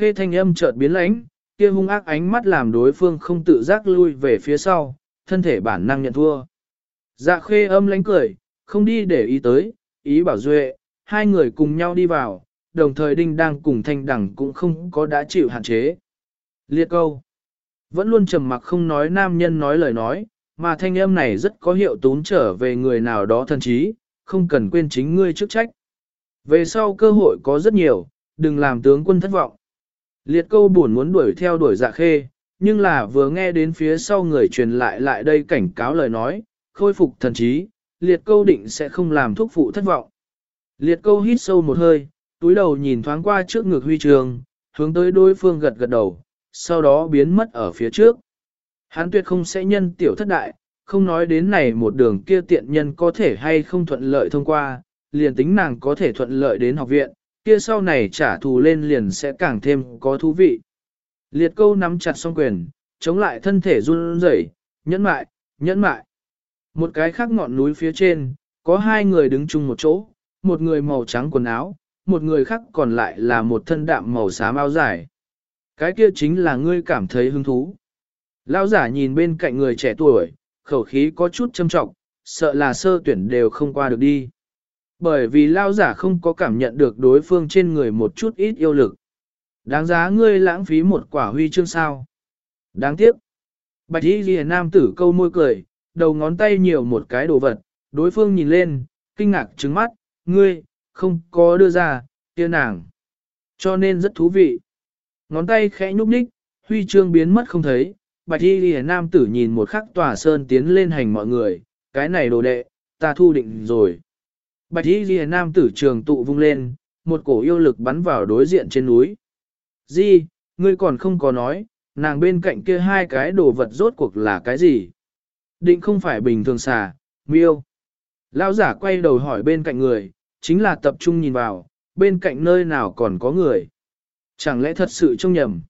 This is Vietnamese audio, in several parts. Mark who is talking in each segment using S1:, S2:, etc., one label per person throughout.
S1: Khê thanh âm chợt biến lãnh, kia hung ác ánh mắt làm đối phương không tự giác lui về phía sau, thân thể bản năng nhận thua. Dạ khê âm lánh cười, không đi để ý tới, ý bảo duệ, hai người cùng nhau đi vào, đồng thời đinh đang cùng thanh đẳng cũng không có đã chịu hạn chế. Liệt câu. Vẫn luôn trầm mặc không nói nam nhân nói lời nói, mà thanh âm này rất có hiệu tún trở về người nào đó thân trí, không cần quên chính ngươi chức trách. Về sau cơ hội có rất nhiều, đừng làm tướng quân thất vọng. Liệt câu buồn muốn đuổi theo đuổi dạ khê, nhưng là vừa nghe đến phía sau người truyền lại lại đây cảnh cáo lời nói, khôi phục thần trí, liệt câu định sẽ không làm thúc phụ thất vọng. Liệt câu hít sâu một hơi, túi đầu nhìn thoáng qua trước ngực huy trường, hướng tới đối phương gật gật đầu, sau đó biến mất ở phía trước. Hán tuyệt không sẽ nhân tiểu thất đại, không nói đến này một đường kia tiện nhân có thể hay không thuận lợi thông qua, liền tính nàng có thể thuận lợi đến học viện, kia sau này trả thù lên liền sẽ càng thêm có thú vị. Liệt câu nắm chặt song quyền, chống lại thân thể run rẩy, nhẫn mại, nhẫn mại. Một cái khác ngọn núi phía trên, có hai người đứng chung một chỗ, một người màu trắng quần áo, một người khác còn lại là một thân đạm màu xám áo dài. Cái kia chính là ngươi cảm thấy hứng thú. Lão giả nhìn bên cạnh người trẻ tuổi, khẩu khí có chút châm trọng, sợ là sơ tuyển đều không qua được đi. Bởi vì lao giả không có cảm nhận được đối phương trên người một chút ít yêu lực. Đáng giá ngươi lãng phí một quả huy chương sao. Đáng tiếc. Bạch y ghi nam tử câu môi cười, đầu ngón tay nhiều một cái đồ vật, đối phương nhìn lên, kinh ngạc trứng mắt, ngươi, không có đưa ra, kia nàng. Cho nên rất thú vị. Ngón tay khẽ nhúc nhích, huy chương biến mất không thấy, bạch y ghi nam tử nhìn một khắc tòa sơn tiến lên hành mọi người, cái này đồ đệ, ta thu định rồi. Bạch y ghi nam tử trường tụ vung lên, một cổ yêu lực bắn vào đối diện trên núi. Di, ngươi còn không có nói, nàng bên cạnh kia hai cái đồ vật rốt cuộc là cái gì? Định không phải bình thường xà, miêu. Lão giả quay đầu hỏi bên cạnh người, chính là tập trung nhìn vào, bên cạnh nơi nào còn có người. Chẳng lẽ thật sự trông nhầm?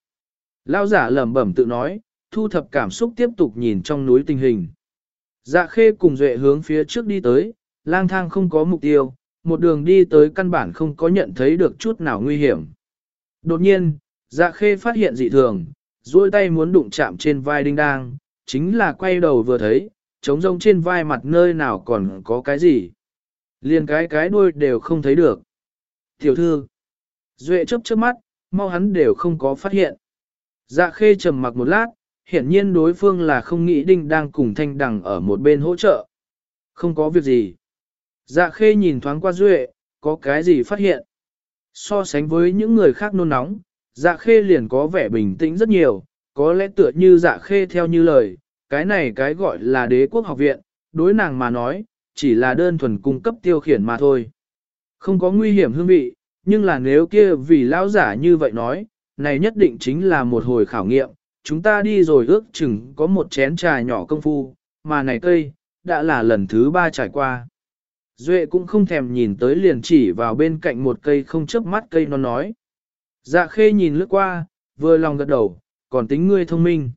S1: Lão giả lẩm bẩm tự nói, thu thập cảm xúc tiếp tục nhìn trong núi tình hình. Dạ khê cùng duệ hướng phía trước đi tới, lang thang không có mục tiêu, một đường đi tới căn bản không có nhận thấy được chút nào nguy hiểm. Đột nhiên, dạ khê phát hiện dị thường, duỗi tay muốn đụng chạm trên vai đinh đang, chính là quay đầu vừa thấy, trống rông trên vai mặt nơi nào còn có cái gì. Liền cái cái đuôi đều không thấy được. Tiểu thư, duệ chớp chớp mắt, mau hắn đều không có phát hiện. Dạ khê trầm mặc một lát, hiển nhiên đối phương là không nghĩ đinh đang cùng thanh đằng ở một bên hỗ trợ. Không có việc gì. Dạ khê nhìn thoáng qua duệ, có cái gì phát hiện. So sánh với những người khác nôn nóng, dạ khê liền có vẻ bình tĩnh rất nhiều, có lẽ tựa như dạ khê theo như lời, cái này cái gọi là đế quốc học viện, đối nàng mà nói, chỉ là đơn thuần cung cấp tiêu khiển mà thôi. Không có nguy hiểm hương vị, nhưng là nếu kia vì lão giả như vậy nói, này nhất định chính là một hồi khảo nghiệm, chúng ta đi rồi ước chừng có một chén trà nhỏ công phu, mà này cây, đã là lần thứ ba trải qua. Duệ cũng không thèm nhìn tới liền chỉ vào bên cạnh một cây không chớp mắt cây nó nói. Dạ khê nhìn lướt qua, vừa lòng gật đầu, còn tính ngươi thông minh.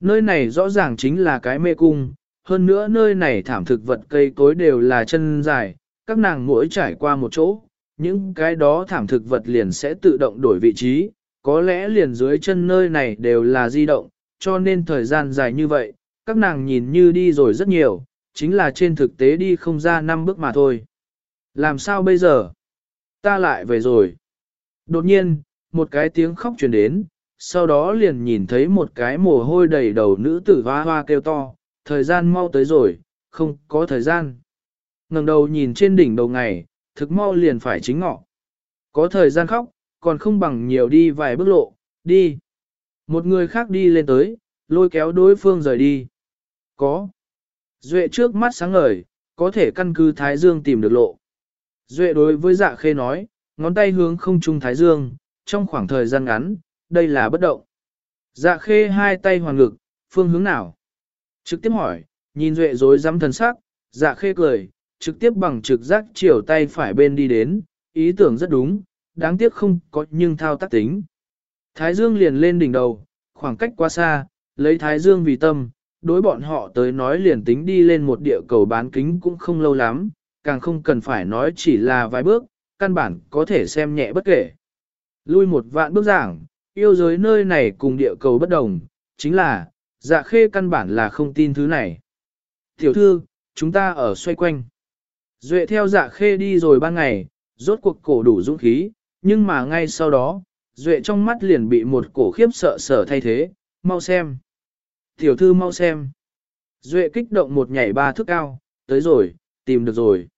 S1: Nơi này rõ ràng chính là cái mê cung, hơn nữa nơi này thảm thực vật cây cối đều là chân dài, các nàng mỗi trải qua một chỗ, những cái đó thảm thực vật liền sẽ tự động đổi vị trí, có lẽ liền dưới chân nơi này đều là di động, cho nên thời gian dài như vậy, các nàng nhìn như đi rồi rất nhiều, chính là trên thực tế đi không ra năm bước mà thôi. Làm sao bây giờ? Ta lại về rồi. Đột nhiên, một cái tiếng khóc truyền đến, sau đó liền nhìn thấy một cái mồ hôi đầy đầu nữ tử hoa hoa kêu to, thời gian mau tới rồi, không có thời gian. ngẩng đầu nhìn trên đỉnh đầu ngày, thực mau liền phải chính ngọ. Có thời gian khóc, còn không bằng nhiều đi vài bước lộ, đi. Một người khác đi lên tới, lôi kéo đối phương rời đi. Có. Duệ trước mắt sáng ngời, có thể căn cứ Thái Dương tìm được lộ. Duệ đối với dạ khê nói, ngón tay hướng không trung Thái Dương, trong khoảng thời gian ngắn, đây là bất động. Dạ khê hai tay hoàn ngực, phương hướng nào? Trực tiếp hỏi, nhìn Duệ rối rắm thần sắc, dạ khê cười, trực tiếp bằng trực giác chiều tay phải bên đi đến, ý tưởng rất đúng, đáng tiếc không có nhưng thao tác tính. Thái Dương liền lên đỉnh đầu, khoảng cách quá xa, lấy Thái Dương vì tâm, đối bọn họ tới nói liền tính đi lên một địa cầu bán kính cũng không lâu lắm, càng không cần phải nói chỉ là vài bước, căn bản có thể xem nhẹ bất kể. Lui một vạn bước giảng, yêu giới nơi này cùng địa cầu bất đồng, chính là, dạ khê căn bản là không tin thứ này. Tiểu thư, chúng ta ở xoay quanh. Duệ theo dạ khê đi rồi ba ngày, rốt cuộc cổ đủ dũng khí, nhưng mà ngay sau đó, Duệ trong mắt liền bị một cổ khiếp sợ sở thay thế, mau xem. Tiểu thư mau xem. Duệ kích động một nhảy ba thước cao, tới rồi, tìm được rồi.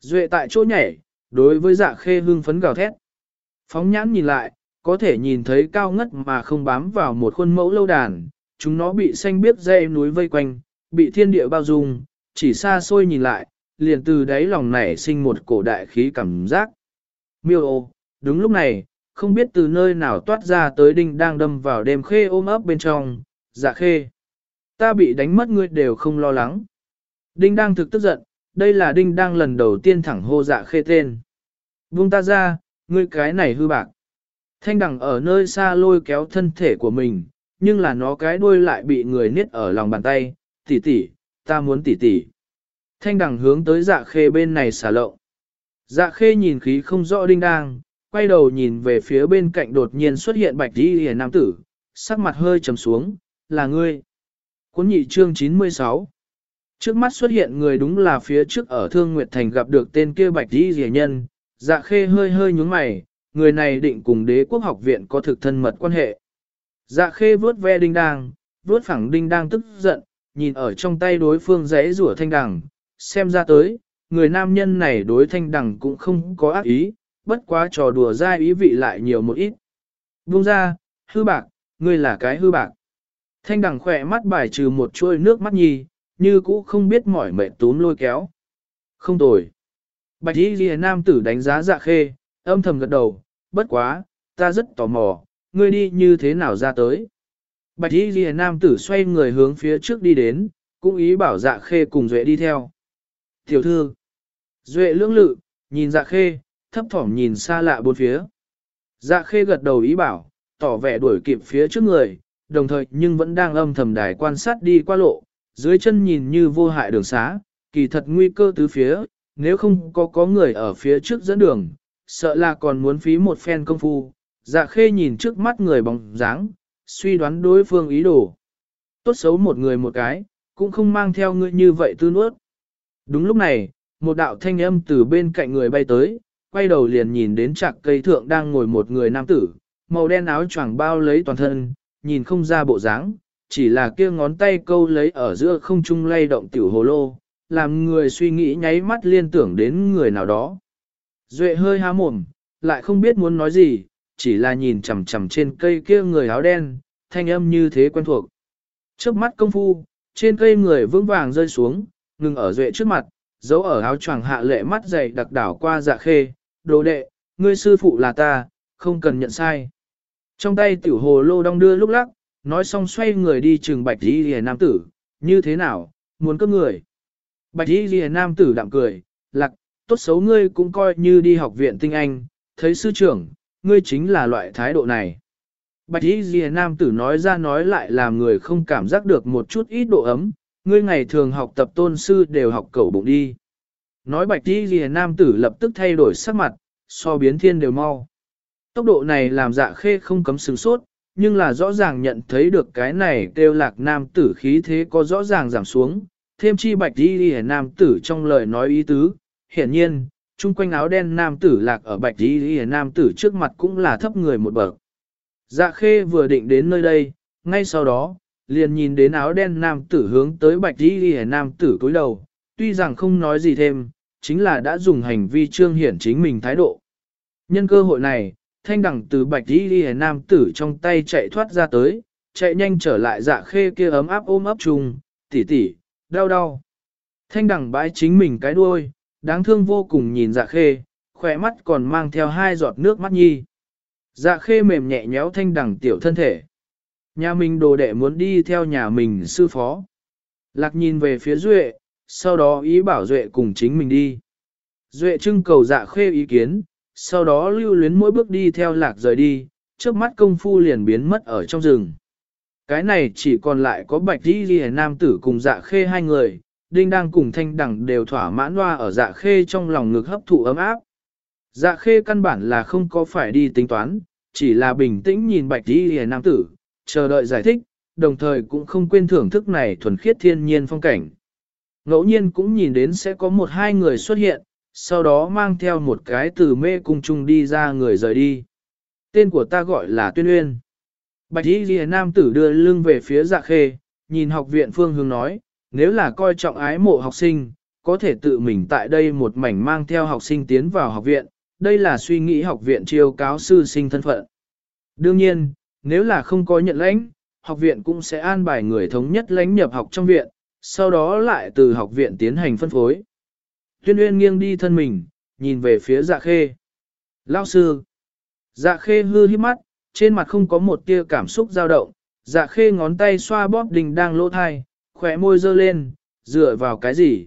S1: Duệ tại chỗ nhảy, đối với dạ khê hưng phấn gào thét. Phóng nhãn nhìn lại, có thể nhìn thấy cao ngất mà không bám vào một khuôn mẫu lâu đàn, chúng nó bị xanh biếc dây núi vây quanh, bị thiên địa bao dung, chỉ xa xôi nhìn lại, liền từ đáy lòng nảy sinh một cổ đại khí cảm giác. Miêu ô, đúng lúc này, không biết từ nơi nào toát ra tới đinh đang đâm vào đêm khê ôm ấp bên trong, dạ khê. Ta bị đánh mất ngươi đều không lo lắng. Đinh đang thực tức giận, đây là đinh đang lần đầu tiên thẳng hô dạ khê tên. Buông ta ra, ngươi cái này hư bạc. Thanh đằng ở nơi xa lôi kéo thân thể của mình, nhưng là nó cái đuôi lại bị người niết ở lòng bàn tay, tỷ tỷ, ta muốn tỷ tỷ. Thanh đằng hướng tới dạ khê bên này xả lộng. Dạ khê nhìn khí không rõ đinh đang, quay đầu nhìn về phía bên cạnh đột nhiên xuất hiện bạch đi hề nam tử, sắc mặt hơi trầm xuống, là ngươi. Cuốn nhị chương 96 Trước mắt xuất hiện người đúng là phía trước ở Thương Nguyệt Thành gặp được tên kia bạch đi rẻ nhân, dạ khê hơi hơi nhúng mày, người này định cùng đế quốc học viện có thực thân mật quan hệ. Dạ khê vớt ve đinh đang, vớt phẳng đinh đang tức giận, nhìn ở trong tay đối phương rẽ rủa thanh đằng, xem ra tới, người nam nhân này đối thanh đằng cũng không có ác ý, bất quá trò đùa dai ý vị lại nhiều một ít. Buông ra, hư bạc, ngươi là cái hư bạc. Thanh đằng khỏe mắt bài trừ một chuôi nước mắt nhi, như cũ không biết mỏi mệt túm lôi kéo. Không tồi. Bạch y ghi nam tử đánh giá dạ khê, âm thầm gật đầu, bất quá, ta rất tò mò, ngươi đi như thế nào ra tới. Bạch y ghi nam tử xoay người hướng phía trước đi đến, cũng ý bảo dạ khê cùng Duệ đi theo. Tiểu thư, Duệ lưỡng lự, nhìn dạ khê, thấp thỏm nhìn xa lạ bốn phía. Dạ khê gật đầu ý bảo, tỏ vẻ đuổi kịp phía trước người, đồng thời nhưng vẫn đang âm thầm đài quan sát đi qua lộ, dưới chân nhìn như vô hại đường xá, kỳ thật nguy cơ tứ phía, nếu không có có người ở phía trước dẫn đường, sợ là còn muốn phí một phen công phu. Dạ khê nhìn trước mắt người bóng dáng, suy đoán đối phương ý đồ. Tốt xấu một người một cái, cũng không mang theo ngươi như vậy tư nuốt. Đúng lúc này, một đạo thanh âm từ bên cạnh người bay tới, quay đầu liền nhìn đến chạc cây thượng đang ngồi một người nam tử, màu đen áo choàng bao lấy toàn thân, nhìn không ra bộ dáng, chỉ là kia ngón tay câu lấy ở giữa không trung lay động tiểu hồ lô, làm người suy nghĩ nháy mắt liên tưởng đến người nào đó. Duệ hơi há mồm, lại không biết muốn nói gì, chỉ là nhìn chằm chằm trên cây kia người áo đen, thanh âm như thế quen thuộc. Trước mắt công phu, trên cây người vững vàng rơi xuống, ngừng ở Duệ trước mặt, giấu ở áo choàng hạ lệ mắt dày đặc đảo qua dạ khê, đồ đệ, ngươi sư phụ là ta, không cần nhận sai. Trong tay tiểu hồ lô đong đưa lúc lắc, nói xong xoay người đi trừng bạch y lìa nam tử, như thế nào, muốn cướp người. Bạch y lìa nam tử đạm cười, lạc, tốt xấu ngươi cũng coi như đi học viện tinh anh, thấy sư trưởng, ngươi chính là loại thái độ này. Bạch y ghi nam tử nói ra nói lại làm người không cảm giác được một chút ít độ ấm, ngươi ngày thường học tập tôn sư đều học cầu bụng đi. Nói bạch y ghi nam tử lập tức thay đổi sắc mặt, so biến thiên đều mau. Tốc độ này làm dạ khê không cấm sừng sốt, nhưng là rõ ràng nhận thấy được cái này kêu lạc nam tử khí thế có rõ ràng giảm xuống, thêm chi bạch đi đi nam tử trong lời nói ý tứ, hiển nhiên, chung quanh áo đen nam tử lạc ở bạch đi đi nam tử trước mặt cũng là thấp người một bậc. Dạ khê vừa định đến nơi đây, ngay sau đó, liền nhìn đến áo đen nam tử hướng tới bạch đi đi nam tử cúi đầu, tuy rằng không nói gì thêm, chính là đã dùng hành vi trương hiển chính mình thái độ. Nhân cơ hội này, thanh đẳng từ bạch đi đi nam tử trong tay chạy thoát ra tới, chạy nhanh trở lại dạ khê kia ấm áp ôm ấp chung, tỉ tỉ, đau đau. Thanh đẳng bãi chính mình cái đuôi, đáng thương vô cùng nhìn dạ khê, khỏe mắt còn mang theo hai giọt nước mắt nhi. Dạ khê mềm nhẹ nhéo thanh đẳng tiểu thân thể. Nhà mình đồ đệ muốn đi theo nhà mình sư phó. Lạc nhìn về phía Duệ, sau đó ý bảo Duệ cùng chính mình đi. Duệ trưng cầu dạ khê ý kiến, sau đó lưu luyến mỗi bước đi theo lạc rời đi, trước mắt công phu liền biến mất ở trong rừng. Cái này chỉ còn lại có bạch đi ghi nam tử cùng dạ khê hai người, đinh đang cùng thanh đẳng đều thỏa mãn loa ở dạ khê trong lòng ngực hấp thụ ấm áp. Dạ khê căn bản là không có phải đi tính toán, chỉ là bình tĩnh nhìn bạch đi ghi nam tử, chờ đợi giải thích, đồng thời cũng không quên thưởng thức này thuần khiết thiên nhiên phong cảnh. Ngẫu nhiên cũng nhìn đến sẽ có một hai người xuất hiện, sau đó mang theo một cái từ mê cung chung đi ra người rời đi. Tên của ta gọi là Tuyên Uyên. Bạch Y lìa Nam tử đưa lưng về phía dạ khê, nhìn học viện phương hướng nói, nếu là coi trọng ái mộ học sinh, có thể tự mình tại đây một mảnh mang theo học sinh tiến vào học viện, đây là suy nghĩ học viện chiêu cáo sư sinh thân phận. Đương nhiên, nếu là không có nhận lãnh, học viện cũng sẽ an bài người thống nhất lãnh nhập học trong viện, sau đó lại từ học viện tiến hành phân phối. Tuyên Uyên nghiêng đi thân mình, nhìn về phía dạ khê. Lao sư. Dạ khê hư hiếp mắt, trên mặt không có một tia cảm xúc dao động, dạ khê ngón tay xoa bóp đình đang lỗ thai, khỏe môi dơ lên, dựa vào cái gì?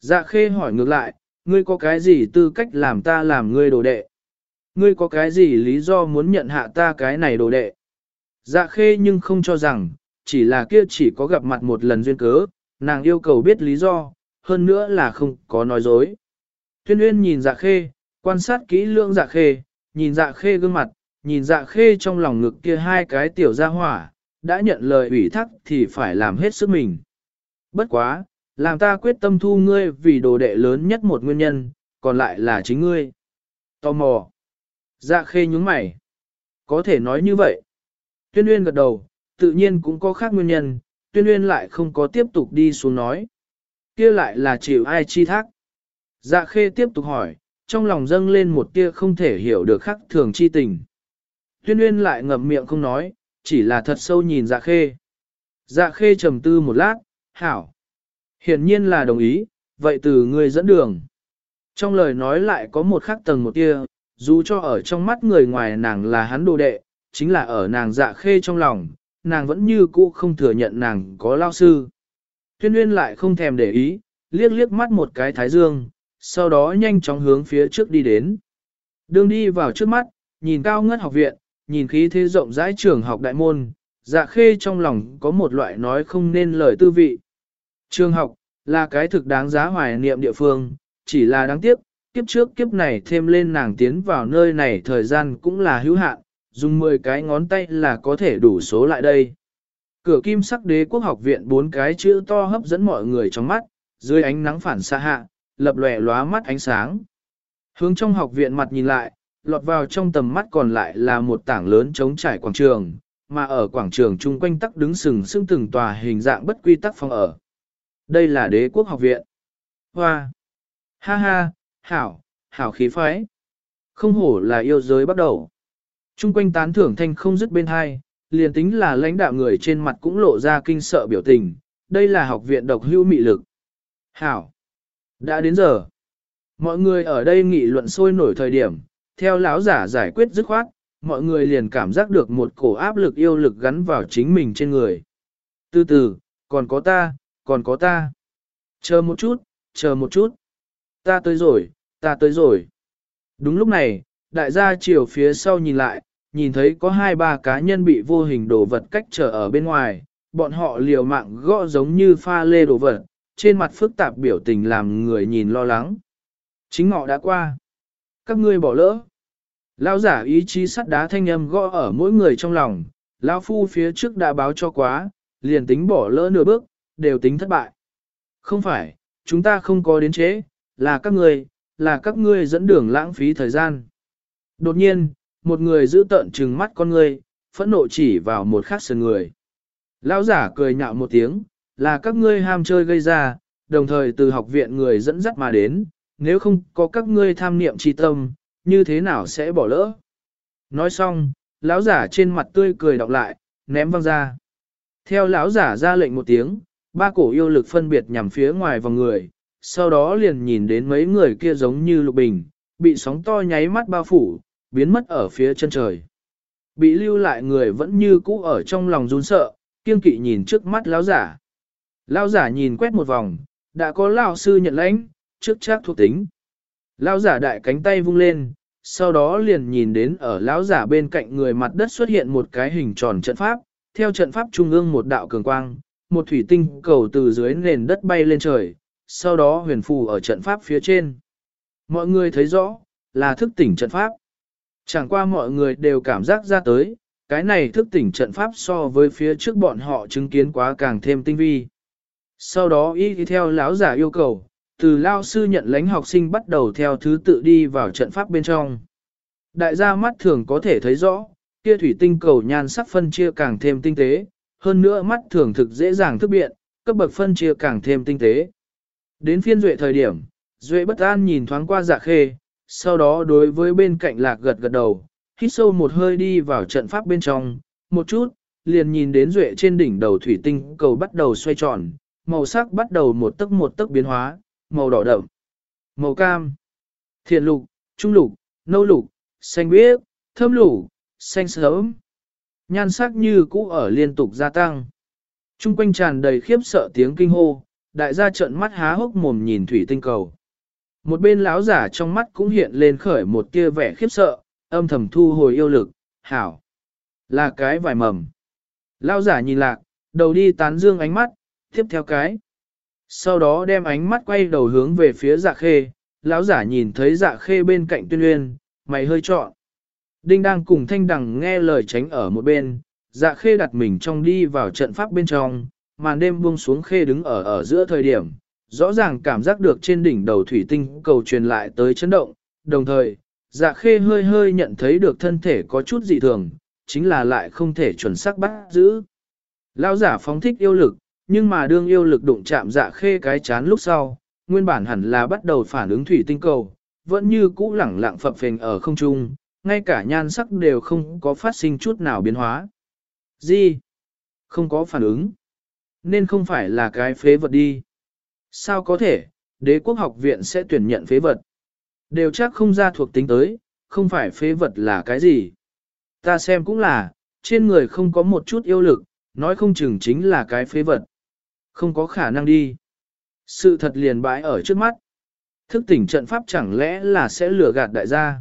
S1: Dạ khê hỏi ngược lại, ngươi có cái gì tư cách làm ta làm ngươi đồ đệ? Ngươi có cái gì lý do muốn nhận hạ ta cái này đồ đệ? Dạ khê nhưng không cho rằng, chỉ là kia chỉ có gặp mặt một lần duyên cớ, nàng yêu cầu biết lý do, hơn nữa là không có nói dối. Tuyên Uyên nhìn dạ khê, quan sát kỹ lưỡng dạ khê, nhìn dạ khê gương mặt, nhìn dạ khê trong lòng ngực kia hai cái tiểu gia hỏa, đã nhận lời ủy thác thì phải làm hết sức mình. Bất quá, làm ta quyết tâm thu ngươi vì đồ đệ lớn nhất một nguyên nhân, còn lại là chính ngươi. Tò mò. Dạ khê nhúng mày. Có thể nói như vậy. Tuyên Uyên gật đầu, tự nhiên cũng có khác nguyên nhân, Tuyên Uyên lại không có tiếp tục đi xuống nói kia lại là chịu ai chi thác. Dạ khê tiếp tục hỏi, trong lòng dâng lên một tia không thể hiểu được khắc thường chi tình. Tuyên Uyên lại ngậm miệng không nói, chỉ là thật sâu nhìn dạ khê. Dạ khê trầm tư một lát, hảo. Hiển nhiên là đồng ý, vậy từ người dẫn đường. Trong lời nói lại có một khắc tầng một tia, dù cho ở trong mắt người ngoài nàng là hắn đồ đệ, chính là ở nàng dạ khê trong lòng, nàng vẫn như cũ không thừa nhận nàng có lao sư. Thuyên Uyên lại không thèm để ý, liếc liếc mắt một cái thái dương, sau đó nhanh chóng hướng phía trước đi đến. Đường đi vào trước mắt, nhìn cao ngất học viện, nhìn khí thế rộng rãi trường học đại môn, dạ khê trong lòng có một loại nói không nên lời tư vị. Trường học, là cái thực đáng giá hoài niệm địa phương, chỉ là đáng tiếc, kiếp trước kiếp này thêm lên nàng tiến vào nơi này thời gian cũng là hữu hạn, dùng 10 cái ngón tay là có thể đủ số lại đây. Cửa kim sắc đế quốc học viện bốn cái chữ to hấp dẫn mọi người trong mắt, dưới ánh nắng phản xa hạ, lập lòe lóa mắt ánh sáng. Hướng trong học viện mặt nhìn lại, lọt vào trong tầm mắt còn lại là một tảng lớn trống trải quảng trường, mà ở quảng trường chung quanh tắc đứng sừng sững từng tòa hình dạng bất quy tắc phòng ở. Đây là đế quốc học viện. Hoa! Ha ha! Hảo! Hảo khí phái! Không hổ là yêu giới bắt đầu. Trung quanh tán thưởng thanh không dứt bên hai, liền tính là lãnh đạo người trên mặt cũng lộ ra kinh sợ biểu tình, đây là học viện độc hưu mị lực. Hảo! Đã đến giờ. Mọi người ở đây nghị luận sôi nổi thời điểm, theo lão giả giải quyết dứt khoát, mọi người liền cảm giác được một cổ áp lực yêu lực gắn vào chính mình trên người. Từ từ, còn có ta, còn có ta. Chờ một chút, chờ một chút. Ta tới rồi, ta tới rồi. Đúng lúc này, đại gia chiều phía sau nhìn lại, nhìn thấy có hai ba cá nhân bị vô hình đồ vật cách trở ở bên ngoài, bọn họ liều mạng gõ giống như pha lê đồ vật, trên mặt phức tạp biểu tình làm người nhìn lo lắng. Chính ngọ đã qua. Các ngươi bỏ lỡ. Lão giả ý chí sắt đá thanh âm gõ ở mỗi người trong lòng, lão phu phía trước đã báo cho quá, liền tính bỏ lỡ nửa bước, đều tính thất bại. Không phải, chúng ta không có đến chế, là các ngươi, là các ngươi dẫn đường lãng phí thời gian. Đột nhiên, một người giữ tợn trừng mắt con ngươi, phẫn nộ chỉ vào một khác sườn người. Lão giả cười nhạo một tiếng, là các ngươi ham chơi gây ra, đồng thời từ học viện người dẫn dắt mà đến, nếu không có các ngươi tham niệm tri tâm, như thế nào sẽ bỏ lỡ. Nói xong, lão giả trên mặt tươi cười đọc lại, ném văng ra. Theo lão giả ra lệnh một tiếng, ba cổ yêu lực phân biệt nhằm phía ngoài vòng người, sau đó liền nhìn đến mấy người kia giống như lục bình, bị sóng to nháy mắt bao phủ, biến mất ở phía chân trời. Bị lưu lại người vẫn như cũ ở trong lòng run sợ, kiên kỵ nhìn trước mắt lão giả. Lão giả nhìn quét một vòng, đã có lão sư nhận lãnh, trước chắc thuộc tính. Lão giả đại cánh tay vung lên, sau đó liền nhìn đến ở lão giả bên cạnh người mặt đất xuất hiện một cái hình tròn trận pháp, theo trận pháp trung ương một đạo cường quang, một thủy tinh cầu từ dưới nền đất bay lên trời, sau đó huyền phù ở trận pháp phía trên. Mọi người thấy rõ, là thức tỉnh trận pháp. Chẳng qua mọi người đều cảm giác ra tới, cái này thức tỉnh trận pháp so với phía trước bọn họ chứng kiến quá càng thêm tinh vi. Sau đó y theo lão giả yêu cầu, từ lao sư nhận lãnh học sinh bắt đầu theo thứ tự đi vào trận pháp bên trong. Đại gia mắt thường có thể thấy rõ, kia thủy tinh cầu nhan sắc phân chia càng thêm tinh tế, hơn nữa mắt thường thực dễ dàng thức biện, cấp bậc phân chia càng thêm tinh tế. Đến phiên duệ thời điểm, duệ bất an nhìn thoáng qua dạ khê, sau đó đối với bên cạnh lạc gật gật đầu, hít sâu một hơi đi vào trận pháp bên trong, một chút, liền nhìn đến duệ trên đỉnh đầu thủy tinh cầu bắt đầu xoay tròn, màu sắc bắt đầu một tấc một tấc biến hóa, màu đỏ đậm, màu cam, thiện lục, trung lục, nâu lục, xanh biếc, thơm lục, xanh sớm. Nhan sắc như cũ ở liên tục gia tăng. Trung quanh tràn đầy khiếp sợ tiếng kinh hô, đại gia trợn mắt há hốc mồm nhìn thủy tinh cầu. Một bên lão giả trong mắt cũng hiện lên khởi một tia vẻ khiếp sợ, âm thầm thu hồi yêu lực, hảo. Là cái vải mầm. Lão giả nhìn lạc, đầu đi tán dương ánh mắt, tiếp theo cái. Sau đó đem ánh mắt quay đầu hướng về phía dạ khê, lão giả nhìn thấy dạ khê bên cạnh tuyên uyên, mày hơi trọn. Đinh đang cùng thanh đằng nghe lời tránh ở một bên, dạ khê đặt mình trong đi vào trận pháp bên trong, màn đêm buông xuống khê đứng ở ở giữa thời điểm, rõ ràng cảm giác được trên đỉnh đầu thủy tinh cầu truyền lại tới chấn động, đồng thời, dạ khê hơi hơi nhận thấy được thân thể có chút dị thường, chính là lại không thể chuẩn xác bắt giữ. Lão giả phóng thích yêu lực, nhưng mà đương yêu lực đụng chạm dạ khê cái chán lúc sau, nguyên bản hẳn là bắt đầu phản ứng thủy tinh cầu, vẫn như cũ lẳng lặng phập phình ở không trung, ngay cả nhan sắc đều không có phát sinh chút nào biến hóa. Gì? Không có phản ứng. Nên không phải là cái phế vật đi. Sao có thể, đế quốc học viện sẽ tuyển nhận phế vật? Đều chắc không ra thuộc tính tới, không phải phế vật là cái gì. Ta xem cũng là, trên người không có một chút yêu lực, nói không chừng chính là cái phế vật. Không có khả năng đi. Sự thật liền bãi ở trước mắt. Thức tỉnh trận pháp chẳng lẽ là sẽ lừa gạt đại gia.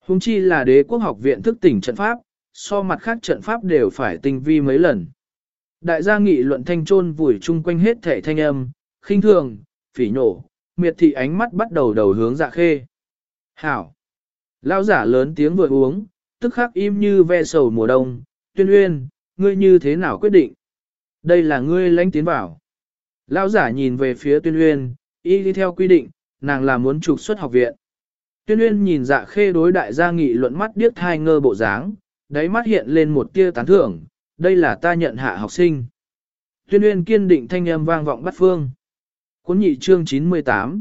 S1: Hùng chi là đế quốc học viện thức tỉnh trận pháp, so mặt khác trận pháp đều phải tinh vi mấy lần. Đại gia nghị luận thanh trôn vùi chung quanh hết thể thanh âm, khinh thường, phỉ nhổ, miệt thị ánh mắt bắt đầu đầu hướng dạ khê. Hảo! Lao giả lớn tiếng vừa uống, tức khắc im như ve sầu mùa đông, tuyên uyên, ngươi như thế nào quyết định? Đây là ngươi lãnh tiến bảo. Lao giả nhìn về phía tuyên uyên, y đi theo quy định, nàng là muốn trục xuất học viện. Tuyên uyên nhìn dạ khê đối đại gia nghị luận mắt điếc thai ngơ bộ dáng, đáy mắt hiện lên một tia tán thưởng, đây là ta nhận hạ học sinh. Tuyên uyên kiên định thanh âm vang vọng bắt phương. Cuốn nhị chương 98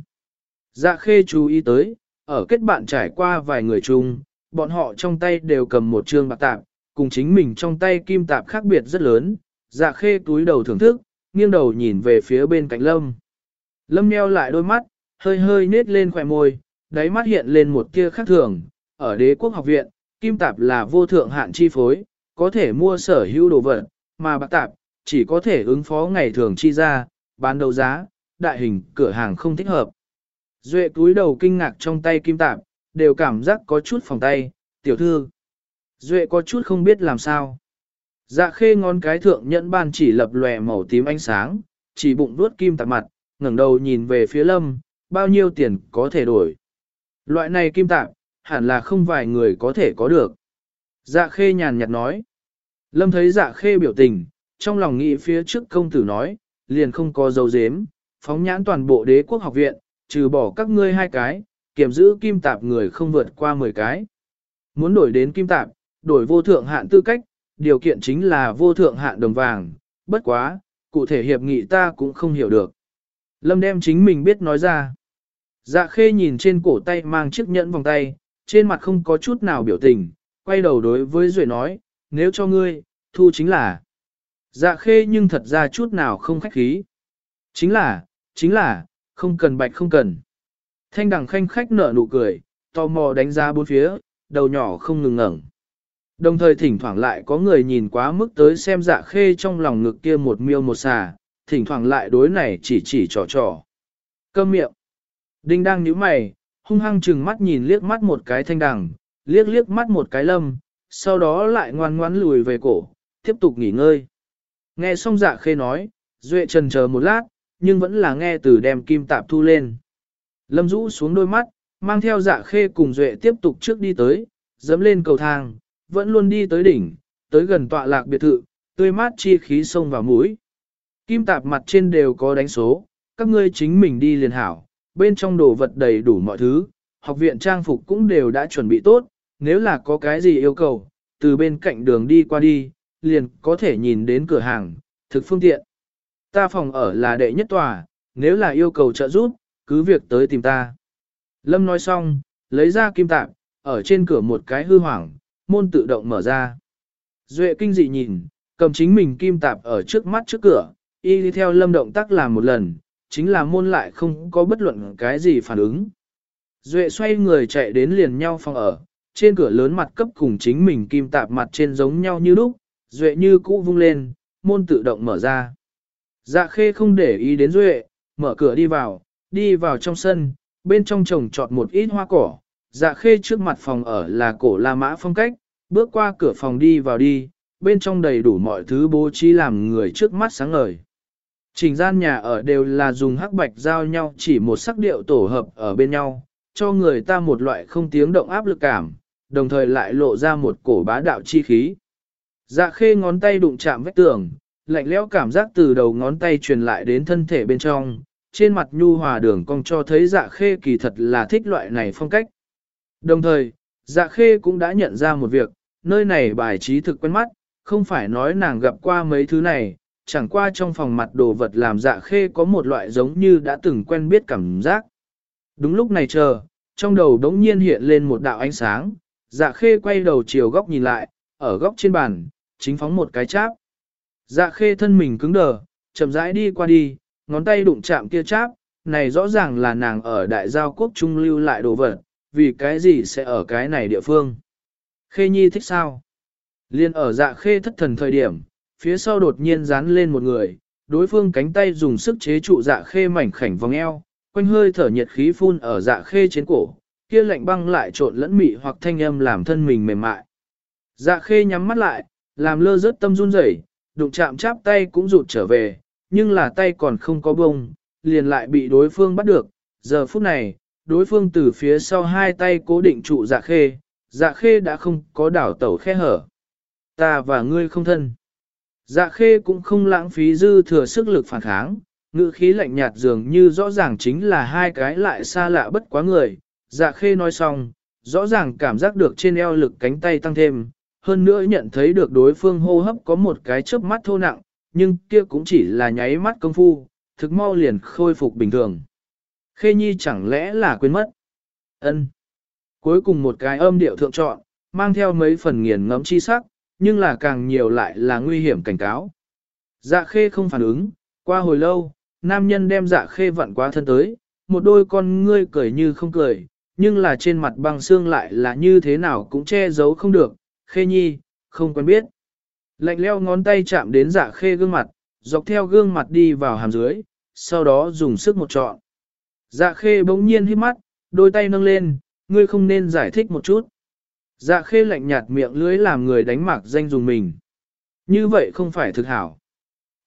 S1: Dạ khê chú ý tới, ở kết bạn trải qua vài người chung, bọn họ trong tay đều cầm một chương bạc tạp, cùng chính mình trong tay kim tạp khác biệt rất lớn. Dạ khê túi đầu thưởng thức, nghiêng đầu nhìn về phía bên cạnh lâm. Lâm nheo lại đôi mắt, hơi hơi nết lên khỏe môi, đáy mắt hiện lên một tia khác thường. Ở đế quốc học viện, kim tạp là vô thượng hạn chi phối, có thể mua sở hữu đồ vật, mà bạc tạp, chỉ có thể ứng phó ngày thường chi ra, bán đấu giá, đại hình cửa hàng không thích hợp. Duệ túi đầu kinh ngạc trong tay kim tạp, đều cảm giác có chút phòng tay, tiểu thư. Duệ có chút không biết làm sao. Dạ khê ngón cái thượng nhẫn ban chỉ lập lòe màu tím ánh sáng, chỉ bụng đuốt kim tạp mặt, ngẩng đầu nhìn về phía lâm, bao nhiêu tiền có thể đổi. Loại này kim tạp, hẳn là không vài người có thể có được. Dạ khê nhàn nhạt nói. Lâm thấy dạ khê biểu tình, trong lòng nghĩ phía trước công tử nói, liền không có dấu dếm, phóng nhãn toàn bộ đế quốc học viện, trừ bỏ các ngươi hai cái, kiểm giữ kim tạp người không vượt qua 10 cái. Muốn đổi đến kim tạp, đổi vô thượng hạn tư cách, điều kiện chính là vô thượng hạn đồng vàng, bất quá, cụ thể hiệp nghị ta cũng không hiểu được. Lâm đem chính mình biết nói ra. Dạ khê nhìn trên cổ tay mang chiếc nhẫn vòng tay, trên mặt không có chút nào biểu tình, quay đầu đối với Duệ nói, nếu cho ngươi, thu chính là. Dạ khê nhưng thật ra chút nào không khách khí. Chính là, chính là, không cần bạch không cần. Thanh đằng khanh khách nở nụ cười, tò mò đánh ra bốn phía, đầu nhỏ không ngừng ngẩng. Đồng thời thỉnh thoảng lại có người nhìn quá mức tới xem dạ khê trong lòng ngực kia một miêu một xà, thỉnh thoảng lại đối này chỉ chỉ trò trò. Cơm miệng. Đinh đang nhíu mày, hung hăng chừng mắt nhìn liếc mắt một cái thanh đằng, liếc liếc mắt một cái lâm, sau đó lại ngoan ngoãn lùi về cổ, tiếp tục nghỉ ngơi. Nghe xong dạ khê nói, Duệ trần chờ một lát, nhưng vẫn là nghe từ đem kim tạp thu lên. Lâm rũ xuống đôi mắt, mang theo dạ khê cùng Duệ tiếp tục trước đi tới, dẫm lên cầu thang, vẫn luôn đi tới đỉnh, tới gần tọa lạc biệt thự, tươi mát chi khí sông vào mũi. Kim tạp mặt trên đều có đánh số, các ngươi chính mình đi liền hảo, bên trong đồ vật đầy đủ mọi thứ, học viện trang phục cũng đều đã chuẩn bị tốt, nếu là có cái gì yêu cầu, từ bên cạnh đường đi qua đi, liền có thể nhìn đến cửa hàng, thực phương tiện. Ta phòng ở là đệ nhất tòa, nếu là yêu cầu trợ giúp, cứ việc tới tìm ta. Lâm nói xong, lấy ra kim tạm ở trên cửa một cái hư hoảng, môn tự động mở ra. Duệ kinh dị nhìn, cầm chính mình kim tạp ở trước mắt trước cửa, y đi theo lâm động tác làm một lần, chính là môn lại không có bất luận cái gì phản ứng. Duệ xoay người chạy đến liền nhau phòng ở, trên cửa lớn mặt cấp cùng chính mình kim tạp mặt trên giống nhau như lúc, Duệ như cũ vung lên, môn tự động mở ra. Dạ khê không để ý đến Duệ, mở cửa đi vào, đi vào trong sân, bên trong trồng trọt một ít hoa cỏ. Dạ khê trước mặt phòng ở là cổ La Mã phong cách, bước qua cửa phòng đi vào đi, bên trong đầy đủ mọi thứ bố trí làm người trước mắt sáng ngời. Trình gian nhà ở đều là dùng hắc bạch giao nhau chỉ một sắc điệu tổ hợp ở bên nhau, cho người ta một loại không tiếng động áp lực cảm, đồng thời lại lộ ra một cổ bá đạo chi khí. Dạ khê ngón tay đụng chạm vách tường, lạnh lẽo cảm giác từ đầu ngón tay truyền lại đến thân thể bên trong, trên mặt nhu hòa đường cong cho thấy dạ khê kỳ thật là thích loại này phong cách. Đồng thời, dạ khê cũng đã nhận ra một việc, nơi này bài trí thực quen mắt, không phải nói nàng gặp qua mấy thứ này, chẳng qua trong phòng mặt đồ vật làm dạ khê có một loại giống như đã từng quen biết cảm giác. Đúng lúc này chờ, trong đầu đống nhiên hiện lên một đạo ánh sáng, dạ khê quay đầu chiều góc nhìn lại, ở góc trên bàn, chính phóng một cái cháp. Dạ khê thân mình cứng đờ, chậm rãi đi qua đi, ngón tay đụng chạm kia cháp, này rõ ràng là nàng ở đại giao quốc trung lưu lại đồ vật, vì cái gì sẽ ở cái này địa phương. Khê nhi thích sao? Liên ở dạ khê thất thần thời điểm, phía sau đột nhiên dán lên một người, đối phương cánh tay dùng sức chế trụ dạ khê mảnh khảnh vòng eo, quanh hơi thở nhiệt khí phun ở dạ khê trên cổ, kia lạnh băng lại trộn lẫn mị hoặc thanh âm làm thân mình mềm mại. Dạ khê nhắm mắt lại, làm lơ rớt tâm run rẩy, đụng chạm chắp tay cũng rụt trở về, nhưng là tay còn không có bông, liền lại bị đối phương bắt được. Giờ phút này, đối phương từ phía sau hai tay cố định trụ dạ khê, dạ khê đã không có đảo tẩu khe hở. Ta và ngươi không thân. Dạ khê cũng không lãng phí dư thừa sức lực phản kháng, ngữ khí lạnh nhạt dường như rõ ràng chính là hai cái lại xa lạ bất quá người. Dạ khê nói xong, rõ ràng cảm giác được trên eo lực cánh tay tăng thêm, hơn nữa nhận thấy được đối phương hô hấp có một cái chớp mắt thô nặng, nhưng kia cũng chỉ là nháy mắt công phu, thực mau liền khôi phục bình thường. Khê Nhi chẳng lẽ là quên mất? Ân. Cuối cùng một cái âm điệu thượng chọn, mang theo mấy phần nghiền ngẫm chi sắc, nhưng là càng nhiều lại là nguy hiểm cảnh cáo. Dạ khê không phản ứng, qua hồi lâu, nam nhân đem dạ khê vặn quá thân tới, một đôi con ngươi cười như không cười, nhưng là trên mặt băng xương lại là như thế nào cũng che giấu không được, khê nhi, không quen biết. Lạnh leo ngón tay chạm đến dạ khê gương mặt, dọc theo gương mặt đi vào hàm dưới, sau đó dùng sức một trọn. Dạ khê bỗng nhiên hít mắt, đôi tay nâng lên, ngươi không nên giải thích một chút. Dạ khê lạnh nhạt miệng lưới làm người đánh mạc danh dùng mình. Như vậy không phải thực hảo.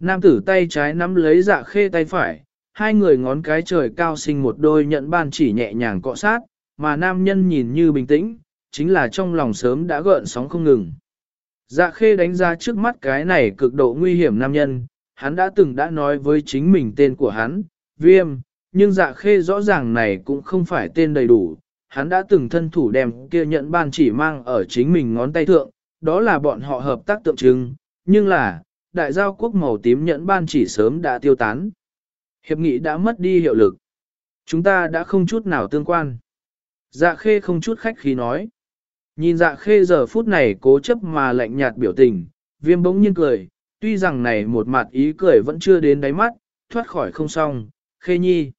S1: Nam tử tay trái nắm lấy dạ khê tay phải, hai người ngón cái trời cao sinh một đôi nhận ban chỉ nhẹ nhàng cọ sát, mà nam nhân nhìn như bình tĩnh, chính là trong lòng sớm đã gợn sóng không ngừng. Dạ khê đánh ra trước mắt cái này cực độ nguy hiểm nam nhân, hắn đã từng đã nói với chính mình tên của hắn, viêm, nhưng dạ khê rõ ràng này cũng không phải tên đầy đủ, hắn đã từng thân thủ đem kia nhận ban chỉ mang ở chính mình ngón tay thượng, đó là bọn họ hợp tác tượng trưng, nhưng là, đại giao quốc màu tím nhẫn ban chỉ sớm đã tiêu tán. Hiệp nghị đã mất đi hiệu lực. Chúng ta đã không chút nào tương quan. Dạ khê không chút khách khí nói. Nhìn dạ khê giờ phút này cố chấp mà lạnh nhạt biểu tình, viêm bỗng nhiên cười, tuy rằng này một mặt ý cười vẫn chưa đến đáy mắt, thoát khỏi không xong, khê nhi.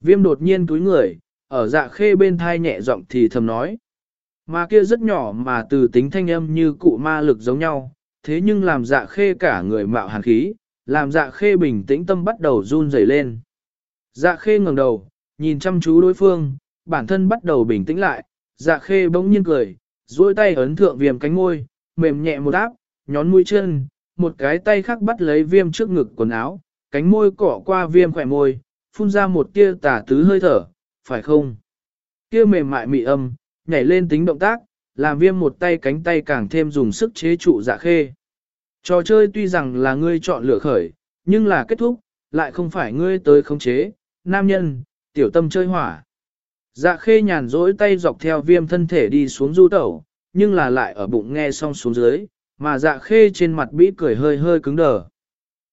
S1: Viêm đột nhiên túi người, ở dạ khê bên thai nhẹ giọng thì thầm nói. Mà kia rất nhỏ mà từ tính thanh âm như cụ ma lực giống nhau, thế nhưng làm dạ khê cả người mạo hàn khí, làm dạ khê bình tĩnh tâm bắt đầu run rẩy lên. Dạ khê ngẩng đầu, nhìn chăm chú đối phương, bản thân bắt đầu bình tĩnh lại, dạ khê bỗng nhiên cười, duỗi tay ấn thượng viêm cánh môi, mềm nhẹ một áp, nhón mũi chân, một cái tay khác bắt lấy viêm trước ngực quần áo, cánh môi cỏ qua viêm khỏe môi, phun ra một tia tả tứ hơi thở, phải không? Kia mềm mại mị âm, nhảy lên tính động tác, làm viêm một tay cánh tay càng thêm dùng sức chế trụ dạ khê. Trò chơi tuy rằng là ngươi chọn lựa khởi, nhưng là kết thúc, lại không phải ngươi tới khống chế, nam nhân, tiểu tâm chơi hỏa. Dạ khê nhàn rỗi tay dọc theo viêm thân thể đi xuống du tẩu, nhưng là lại ở bụng nghe xong xuống dưới, mà dạ khê trên mặt bĩ cười hơi hơi cứng đờ.